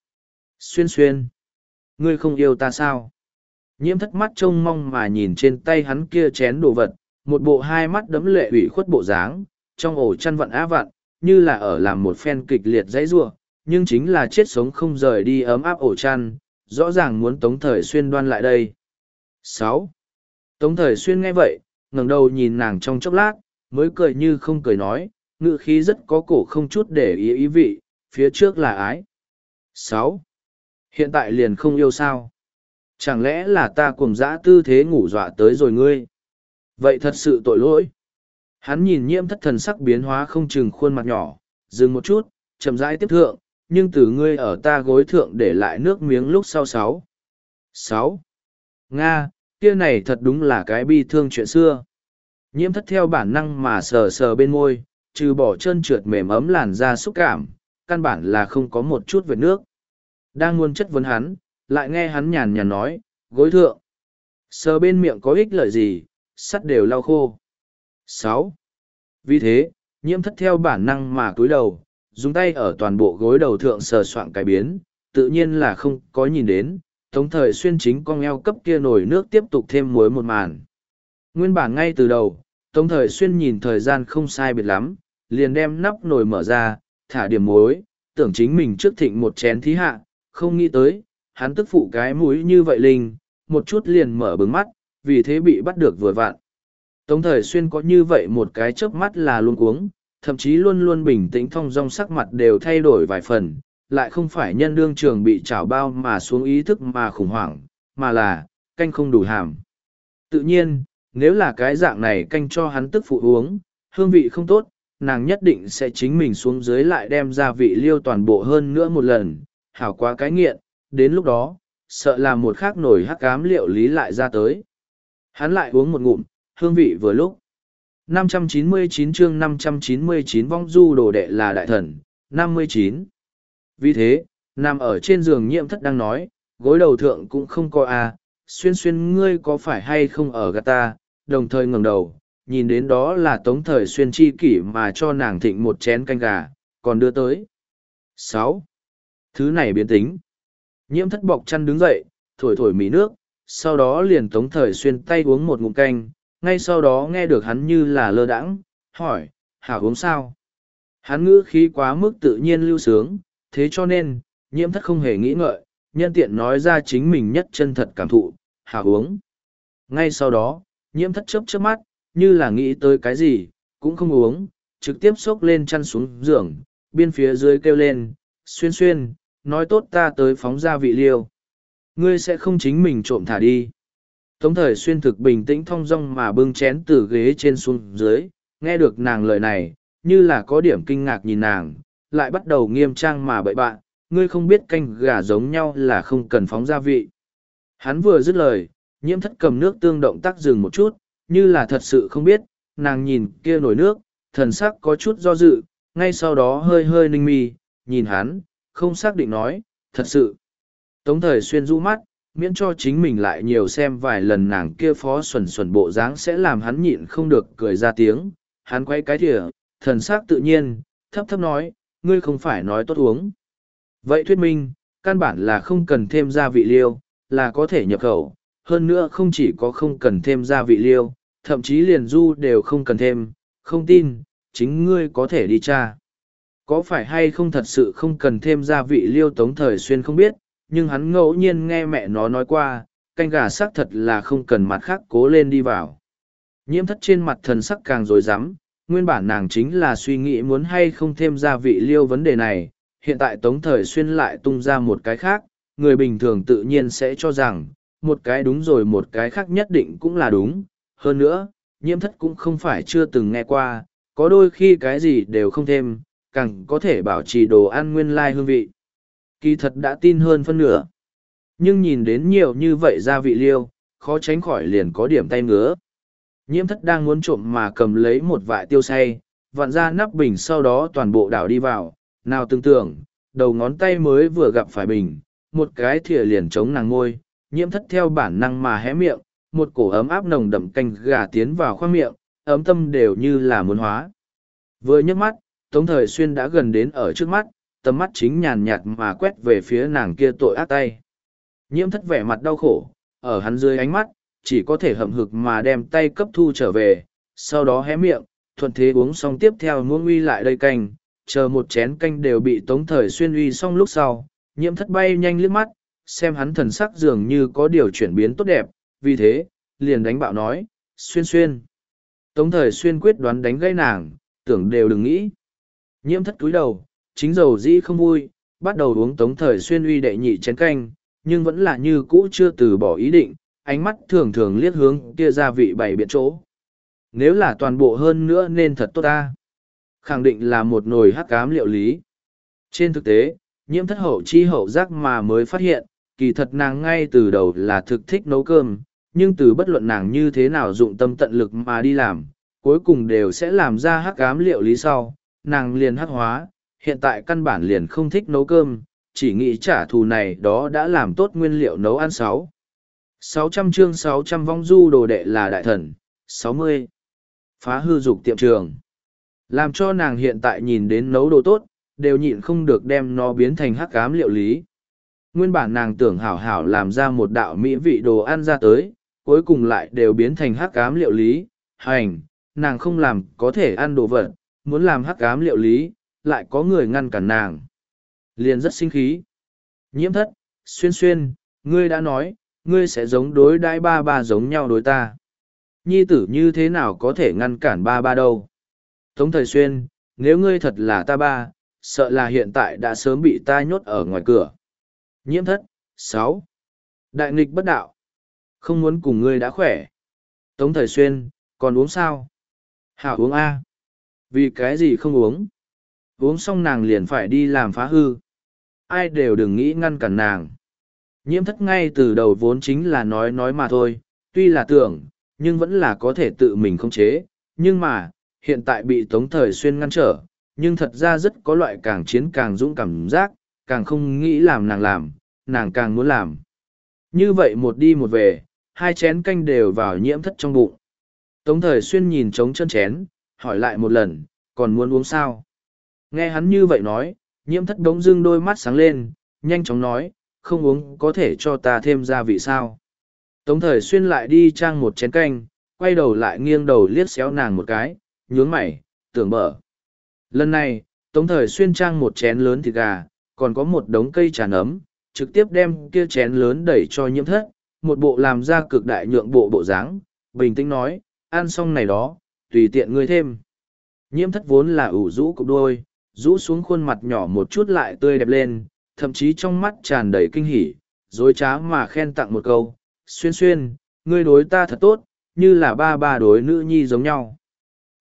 Xuyên xuyên. Ngươi không yêu ta sao? Nhiễm thất mắt trông mong mà nhìn trên tay hắn kia chén đồ vật, một bộ hai mắt đấm lệ ủy khuất bộ dáng, trong ổ chăn vận á vặn, như là ở làm một phen kịch liệt dãy rua, nhưng chính là chết sống không rời đi ấm áp ổ chăn, rõ ràng muốn Tống Thời Xuyên đoan lại đây. sáu Tống Thời Xuyên nghe vậy, ngẩng đầu nhìn nàng trong chốc lát, mới cười như không cười nói, ngự khí rất có cổ không chút để ý ý vị, phía trước là ái. sáu Hiện tại liền không yêu sao? Chẳng lẽ là ta cùng dã tư thế ngủ dọa tới rồi ngươi? Vậy thật sự tội lỗi. Hắn nhìn nhiễm thất thần sắc biến hóa không chừng khuôn mặt nhỏ, dừng một chút, chậm rãi tiếp thượng, nhưng từ ngươi ở ta gối thượng để lại nước miếng lúc sau sáu. Sáu. Nga, kia này thật đúng là cái bi thương chuyện xưa. Nhiễm thất theo bản năng mà sờ sờ bên môi, trừ bỏ chân trượt mềm ấm làn da xúc cảm, căn bản là không có một chút vệt nước. Đang muốn chất vấn hắn, lại nghe hắn nhàn nhàn nói, gối thượng. Sờ bên miệng có ích lợi gì, sắt đều lau khô. sáu Vì thế, nhiễm thất theo bản năng mà cúi đầu, dùng tay ở toàn bộ gối đầu thượng sờ soạn cái biến, tự nhiên là không có nhìn đến, tống thời xuyên chính con eo cấp kia nổi nước tiếp tục thêm muối một màn. Nguyên bản ngay từ đầu, tống thời xuyên nhìn thời gian không sai biệt lắm, liền đem nắp nồi mở ra, thả điểm muối, tưởng chính mình trước thịnh một chén thí hạ, không nghĩ tới, hắn tức phụ cái mũi như vậy linh, một chút liền mở bừng mắt, vì thế bị bắt được vừa vặn. Tống thời xuyên có như vậy một cái chớp mắt là luôn cuống, thậm chí luôn luôn bình tĩnh thong dong sắc mặt đều thay đổi vài phần, lại không phải nhân đương trường bị trảo bao mà xuống ý thức mà khủng hoảng, mà là, canh không đủ hàm. Tự nhiên, nếu là cái dạng này canh cho hắn tức phụ uống, hương vị không tốt, nàng nhất định sẽ chính mình xuống dưới lại đem ra vị liêu toàn bộ hơn nữa một lần, hảo quá cái nghiện, đến lúc đó, sợ là một khác nổi hắc cám liệu lý lại ra tới. Hắn lại uống một ngụm, hương vị vừa lúc. 599 chương 599 vong du đồ đệ là đại thần, 59. Vì thế, nằm ở trên giường nhiễm thất đang nói, gối đầu thượng cũng không có a à, xuyên xuyên ngươi có phải hay không ở gata, ta, đồng thời ngẩng đầu, nhìn đến đó là tống thời xuyên chi kỷ mà cho nàng thịnh một chén canh gà, còn đưa tới. 6. Thứ này biến tính. Nhiễm thất bọc chăn đứng dậy, thổi thổi mì nước, sau đó liền tống thời xuyên tay uống một ngụm canh, ngay sau đó nghe được hắn như là lơ đãng, hỏi, hảo uống sao? Hắn ngữ khí quá mức tự nhiên lưu sướng, thế cho nên, nhiễm thất không hề nghĩ ngợi, nhân tiện nói ra chính mình nhất chân thật cảm thụ, hảo uống. Ngay sau đó, nhiễm thất chớp chớp mắt, như là nghĩ tới cái gì, cũng không uống, trực tiếp xốc lên chăn xuống giường, biên phía dưới kêu lên, xuyên xuyên, nói tốt ta tới phóng ra vị liêu. Ngươi sẽ không chính mình trộm thả đi. Tống thời xuyên thực bình tĩnh thong dong mà bưng chén từ ghế trên xuống dưới, nghe được nàng lời này, như là có điểm kinh ngạc nhìn nàng, lại bắt đầu nghiêm trang mà bậy bạn, ngươi không biết canh gà giống nhau là không cần phóng gia vị. Hắn vừa dứt lời, nhiễm thất cầm nước tương động tác dừng một chút, như là thật sự không biết, nàng nhìn kia nổi nước, thần sắc có chút do dự, ngay sau đó hơi hơi ninh mi, nhìn hắn, không xác định nói, thật sự. Tống thời xuyên rũ mắt, miễn cho chính mình lại nhiều xem vài lần nàng kia phó xuẩn xuẩn bộ dáng sẽ làm hắn nhịn không được cười ra tiếng. Hắn quay cái thỉa, thần sắc tự nhiên, thấp thấp nói, ngươi không phải nói tốt uống. Vậy thuyết minh, căn bản là không cần thêm gia vị liêu, là có thể nhập khẩu. Hơn nữa không chỉ có không cần thêm gia vị liêu, thậm chí liền du đều không cần thêm, không tin, chính ngươi có thể đi tra. Có phải hay không thật sự không cần thêm gia vị liêu tống thời xuyên không biết, nhưng hắn ngẫu nhiên nghe mẹ nó nói qua, canh gà xác thật là không cần mặt khác cố lên đi vào. Nhiễm thất trên mặt thần sắc càng rồi rắm nguyên bản nàng chính là suy nghĩ muốn hay không thêm gia vị liêu vấn đề này, hiện tại tống thời xuyên lại tung ra một cái khác, người bình thường tự nhiên sẽ cho rằng, một cái đúng rồi một cái khác nhất định cũng là đúng. Hơn nữa, nhiễm thất cũng không phải chưa từng nghe qua, có đôi khi cái gì đều không thêm, càng có thể bảo trì đồ ăn nguyên lai hương vị. Kỳ thật đã tin hơn phân nửa. Nhưng nhìn đến nhiều như vậy gia vị liêu, khó tránh khỏi liền có điểm tay ngứa. Nhiễm thất đang muốn trộm mà cầm lấy một vại tiêu say, vặn ra nắp bình sau đó toàn bộ đảo đi vào, nào tưởng tưởng, đầu ngón tay mới vừa gặp phải bình, một cái thìa liền chống nàng ngôi, nhiễm thất theo bản năng mà hé miệng, một cổ ấm áp nồng đậm canh gà tiến vào khoang miệng, ấm tâm đều như là muốn hóa. Vừa nhấc mắt, Tống Thời Xuyên đã gần đến ở trước mắt, tầm mắt chính nhàn nhạt mà quét về phía nàng kia tội ác tay. Nhiễm thất vẻ mặt đau khổ, ở hắn dưới ánh mắt, chỉ có thể hậm hực mà đem tay cấp thu trở về, sau đó hé miệng, thuận thế uống xong tiếp theo muỗng uy lại đây canh, chờ một chén canh đều bị Tống Thời Xuyên uy xong lúc sau, nhiễm thất bay nhanh liếc mắt, xem hắn thần sắc dường như có điều chuyển biến tốt đẹp, vì thế, liền đánh bạo nói, xuyên xuyên. Tống thời xuyên quyết đoán đánh gây nàng, tưởng đều đừng nghĩ. Nhiễm thất túi đầu, chính dầu dĩ không vui, bắt đầu uống tống thời xuyên uy đệ nhị chén canh, nhưng vẫn là như cũ chưa từ bỏ ý định, ánh mắt thường thường liếc hướng kia gia vị bày biện chỗ. Nếu là toàn bộ hơn nữa nên thật tốt ta. Khẳng định là một nồi hắc cám liệu lý. Trên thực tế, nhiễm thất hậu chi hậu giác mà mới phát hiện, kỳ thật nàng ngay từ đầu là thực thích nấu cơm, nhưng từ bất luận nàng như thế nào dụng tâm tận lực mà đi làm, cuối cùng đều sẽ làm ra hắc cám liệu lý sau, nàng liền hắc hóa, hiện tại căn bản liền không thích nấu cơm, chỉ nghĩ trả thù này đó đã làm tốt nguyên liệu nấu ăn sáu. 600 chương 600 vong du đồ đệ là đại thần, 60. Phá hư dục tiệm trường. Làm cho nàng hiện tại nhìn đến nấu đồ tốt, đều nhịn không được đem nó biến thành hắc ám liệu lý. Nguyên bản nàng tưởng hảo hảo làm ra một đạo mỹ vị đồ ăn ra tới, cuối cùng lại đều biến thành hắc ám liệu lý, hành, nàng không làm có thể ăn đồ vật, muốn làm hắc ám liệu lý, lại có người ngăn cản nàng. Liền rất sinh khí. Nhiễm thất, xuyên xuyên, ngươi đã nói, ngươi sẽ giống đối đãi ba ba giống nhau đối ta. Nhi tử như thế nào có thể ngăn cản ba ba đâu. Tống thời xuyên, nếu ngươi thật là ta ba, sợ là hiện tại đã sớm bị ta nhốt ở ngoài cửa. Nhiễm thất, sáu Đại nghịch bất đạo. Không muốn cùng ngươi đã khỏe. Tống thời xuyên, còn uống sao? Hảo uống A. Vì cái gì không uống? Uống xong nàng liền phải đi làm phá hư. Ai đều đừng nghĩ ngăn cản nàng. Nhiễm thất ngay từ đầu vốn chính là nói nói mà thôi, tuy là tưởng, nhưng vẫn là có thể tự mình khống chế. Nhưng mà, hiện tại bị Tống Thời Xuyên ngăn trở, nhưng thật ra rất có loại càng chiến càng dũng cảm giác, càng không nghĩ làm nàng làm, nàng càng muốn làm. Như vậy một đi một về, hai chén canh đều vào nhiễm thất trong bụng. Tống thời xuyên nhìn trống chân chén, hỏi lại một lần, còn muốn uống sao? Nghe hắn như vậy nói, nhiễm thất đống dưng đôi mắt sáng lên, nhanh chóng nói, không uống có thể cho ta thêm gia vị sao? Tống thời xuyên lại đi trang một chén canh, quay đầu lại nghiêng đầu liếc xéo nàng một cái, nhướng mày, tưởng mở. Lần này, Tống thời xuyên trang một chén lớn thịt gà, còn có một đống cây trà nấm, trực tiếp đem kia chén lớn đẩy cho nhiễm thất, một bộ làm ra cực đại nhượng bộ bộ dáng, bình tĩnh nói, ăn xong này đó, tùy tiện ngươi thêm. Nhiễm thất vốn là ủ rũ cục đôi, rũ xuống khuôn mặt nhỏ một chút lại tươi đẹp lên, thậm chí trong mắt tràn đầy kinh hỉ, dối trá mà khen tặng một câu, xuyên xuyên, ngươi đối ta thật tốt, như là ba ba đối nữ nhi giống nhau.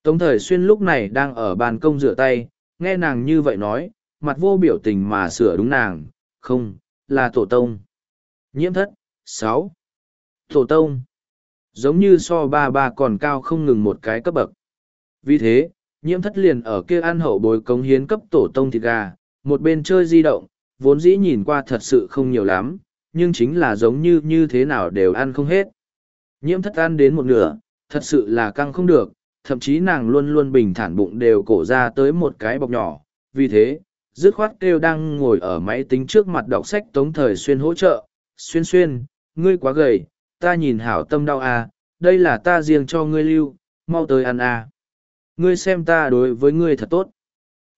Tống thời xuyên lúc này đang ở bàn công rửa tay, nghe nàng như vậy nói, mặt vô biểu tình mà sửa đúng nàng, không, là tổ tông. Nhiễm thất, sáu Tổ tông. Giống như so ba ba còn cao không ngừng một cái cấp bậc. Vì thế, nhiễm thất liền ở kia ăn hậu bồi cống hiến cấp tổ tông thịt gà, một bên chơi di động, vốn dĩ nhìn qua thật sự không nhiều lắm, nhưng chính là giống như như thế nào đều ăn không hết. Nhiễm thất ăn đến một nửa, thật sự là căng không được, thậm chí nàng luôn luôn bình thản bụng đều cổ ra tới một cái bọc nhỏ, vì thế, dứt khoát kêu đang ngồi ở máy tính trước mặt đọc sách tống thời xuyên hỗ trợ, xuyên xuyên, ngươi quá gầy, ta nhìn hảo tâm đau à, đây là ta riêng cho ngươi lưu, mau tới ăn à. Ngươi xem ta đối với ngươi thật tốt.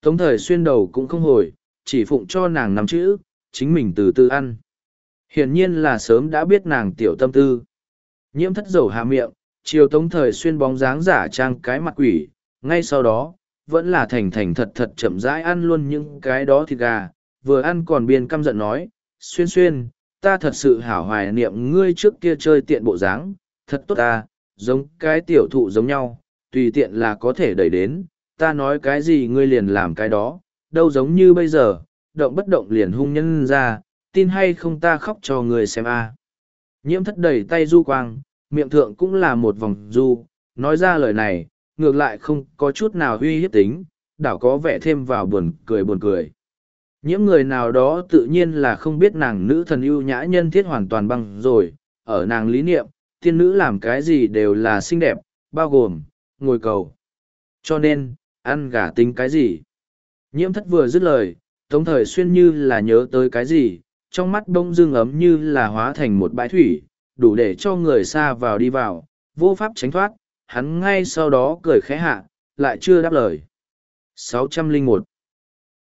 Tống thời xuyên đầu cũng không hồi, chỉ phụng cho nàng nắm chữ, chính mình từ từ ăn. Hiển nhiên là sớm đã biết nàng tiểu tâm tư. Nhiễm thất dầu hạ miệng, chiều tống thời xuyên bóng dáng giả trang cái mặt quỷ, ngay sau đó, vẫn là thành thành thật thật chậm rãi ăn luôn những cái đó thịt gà, vừa ăn còn biên căm giận nói, xuyên xuyên, ta thật sự hảo hoài niệm ngươi trước kia chơi tiện bộ dáng, thật tốt ta, giống cái tiểu thụ giống nhau, tùy tiện là có thể đẩy đến, ta nói cái gì ngươi liền làm cái đó, đâu giống như bây giờ, động bất động liền hung nhân ra, tin hay không ta khóc cho ngươi xem a. Nhiễm thất đẩy tay du quang, miệng thượng cũng là một vòng du, nói ra lời này, ngược lại không có chút nào uy hiếp tính, đảo có vẻ thêm vào buồn cười buồn cười. Những người nào đó tự nhiên là không biết nàng nữ thần ưu nhã nhân thiết hoàn toàn bằng rồi, ở nàng lý niệm, tiên nữ làm cái gì đều là xinh đẹp, bao gồm, ngồi cầu. Cho nên, ăn gà tính cái gì? Nhiễm thất vừa dứt lời, tống thời xuyên như là nhớ tới cái gì, trong mắt bông dương ấm như là hóa thành một bãi thủy, đủ để cho người xa vào đi vào, vô pháp tránh thoát, hắn ngay sau đó cười khẽ hạ, lại chưa đáp lời. 601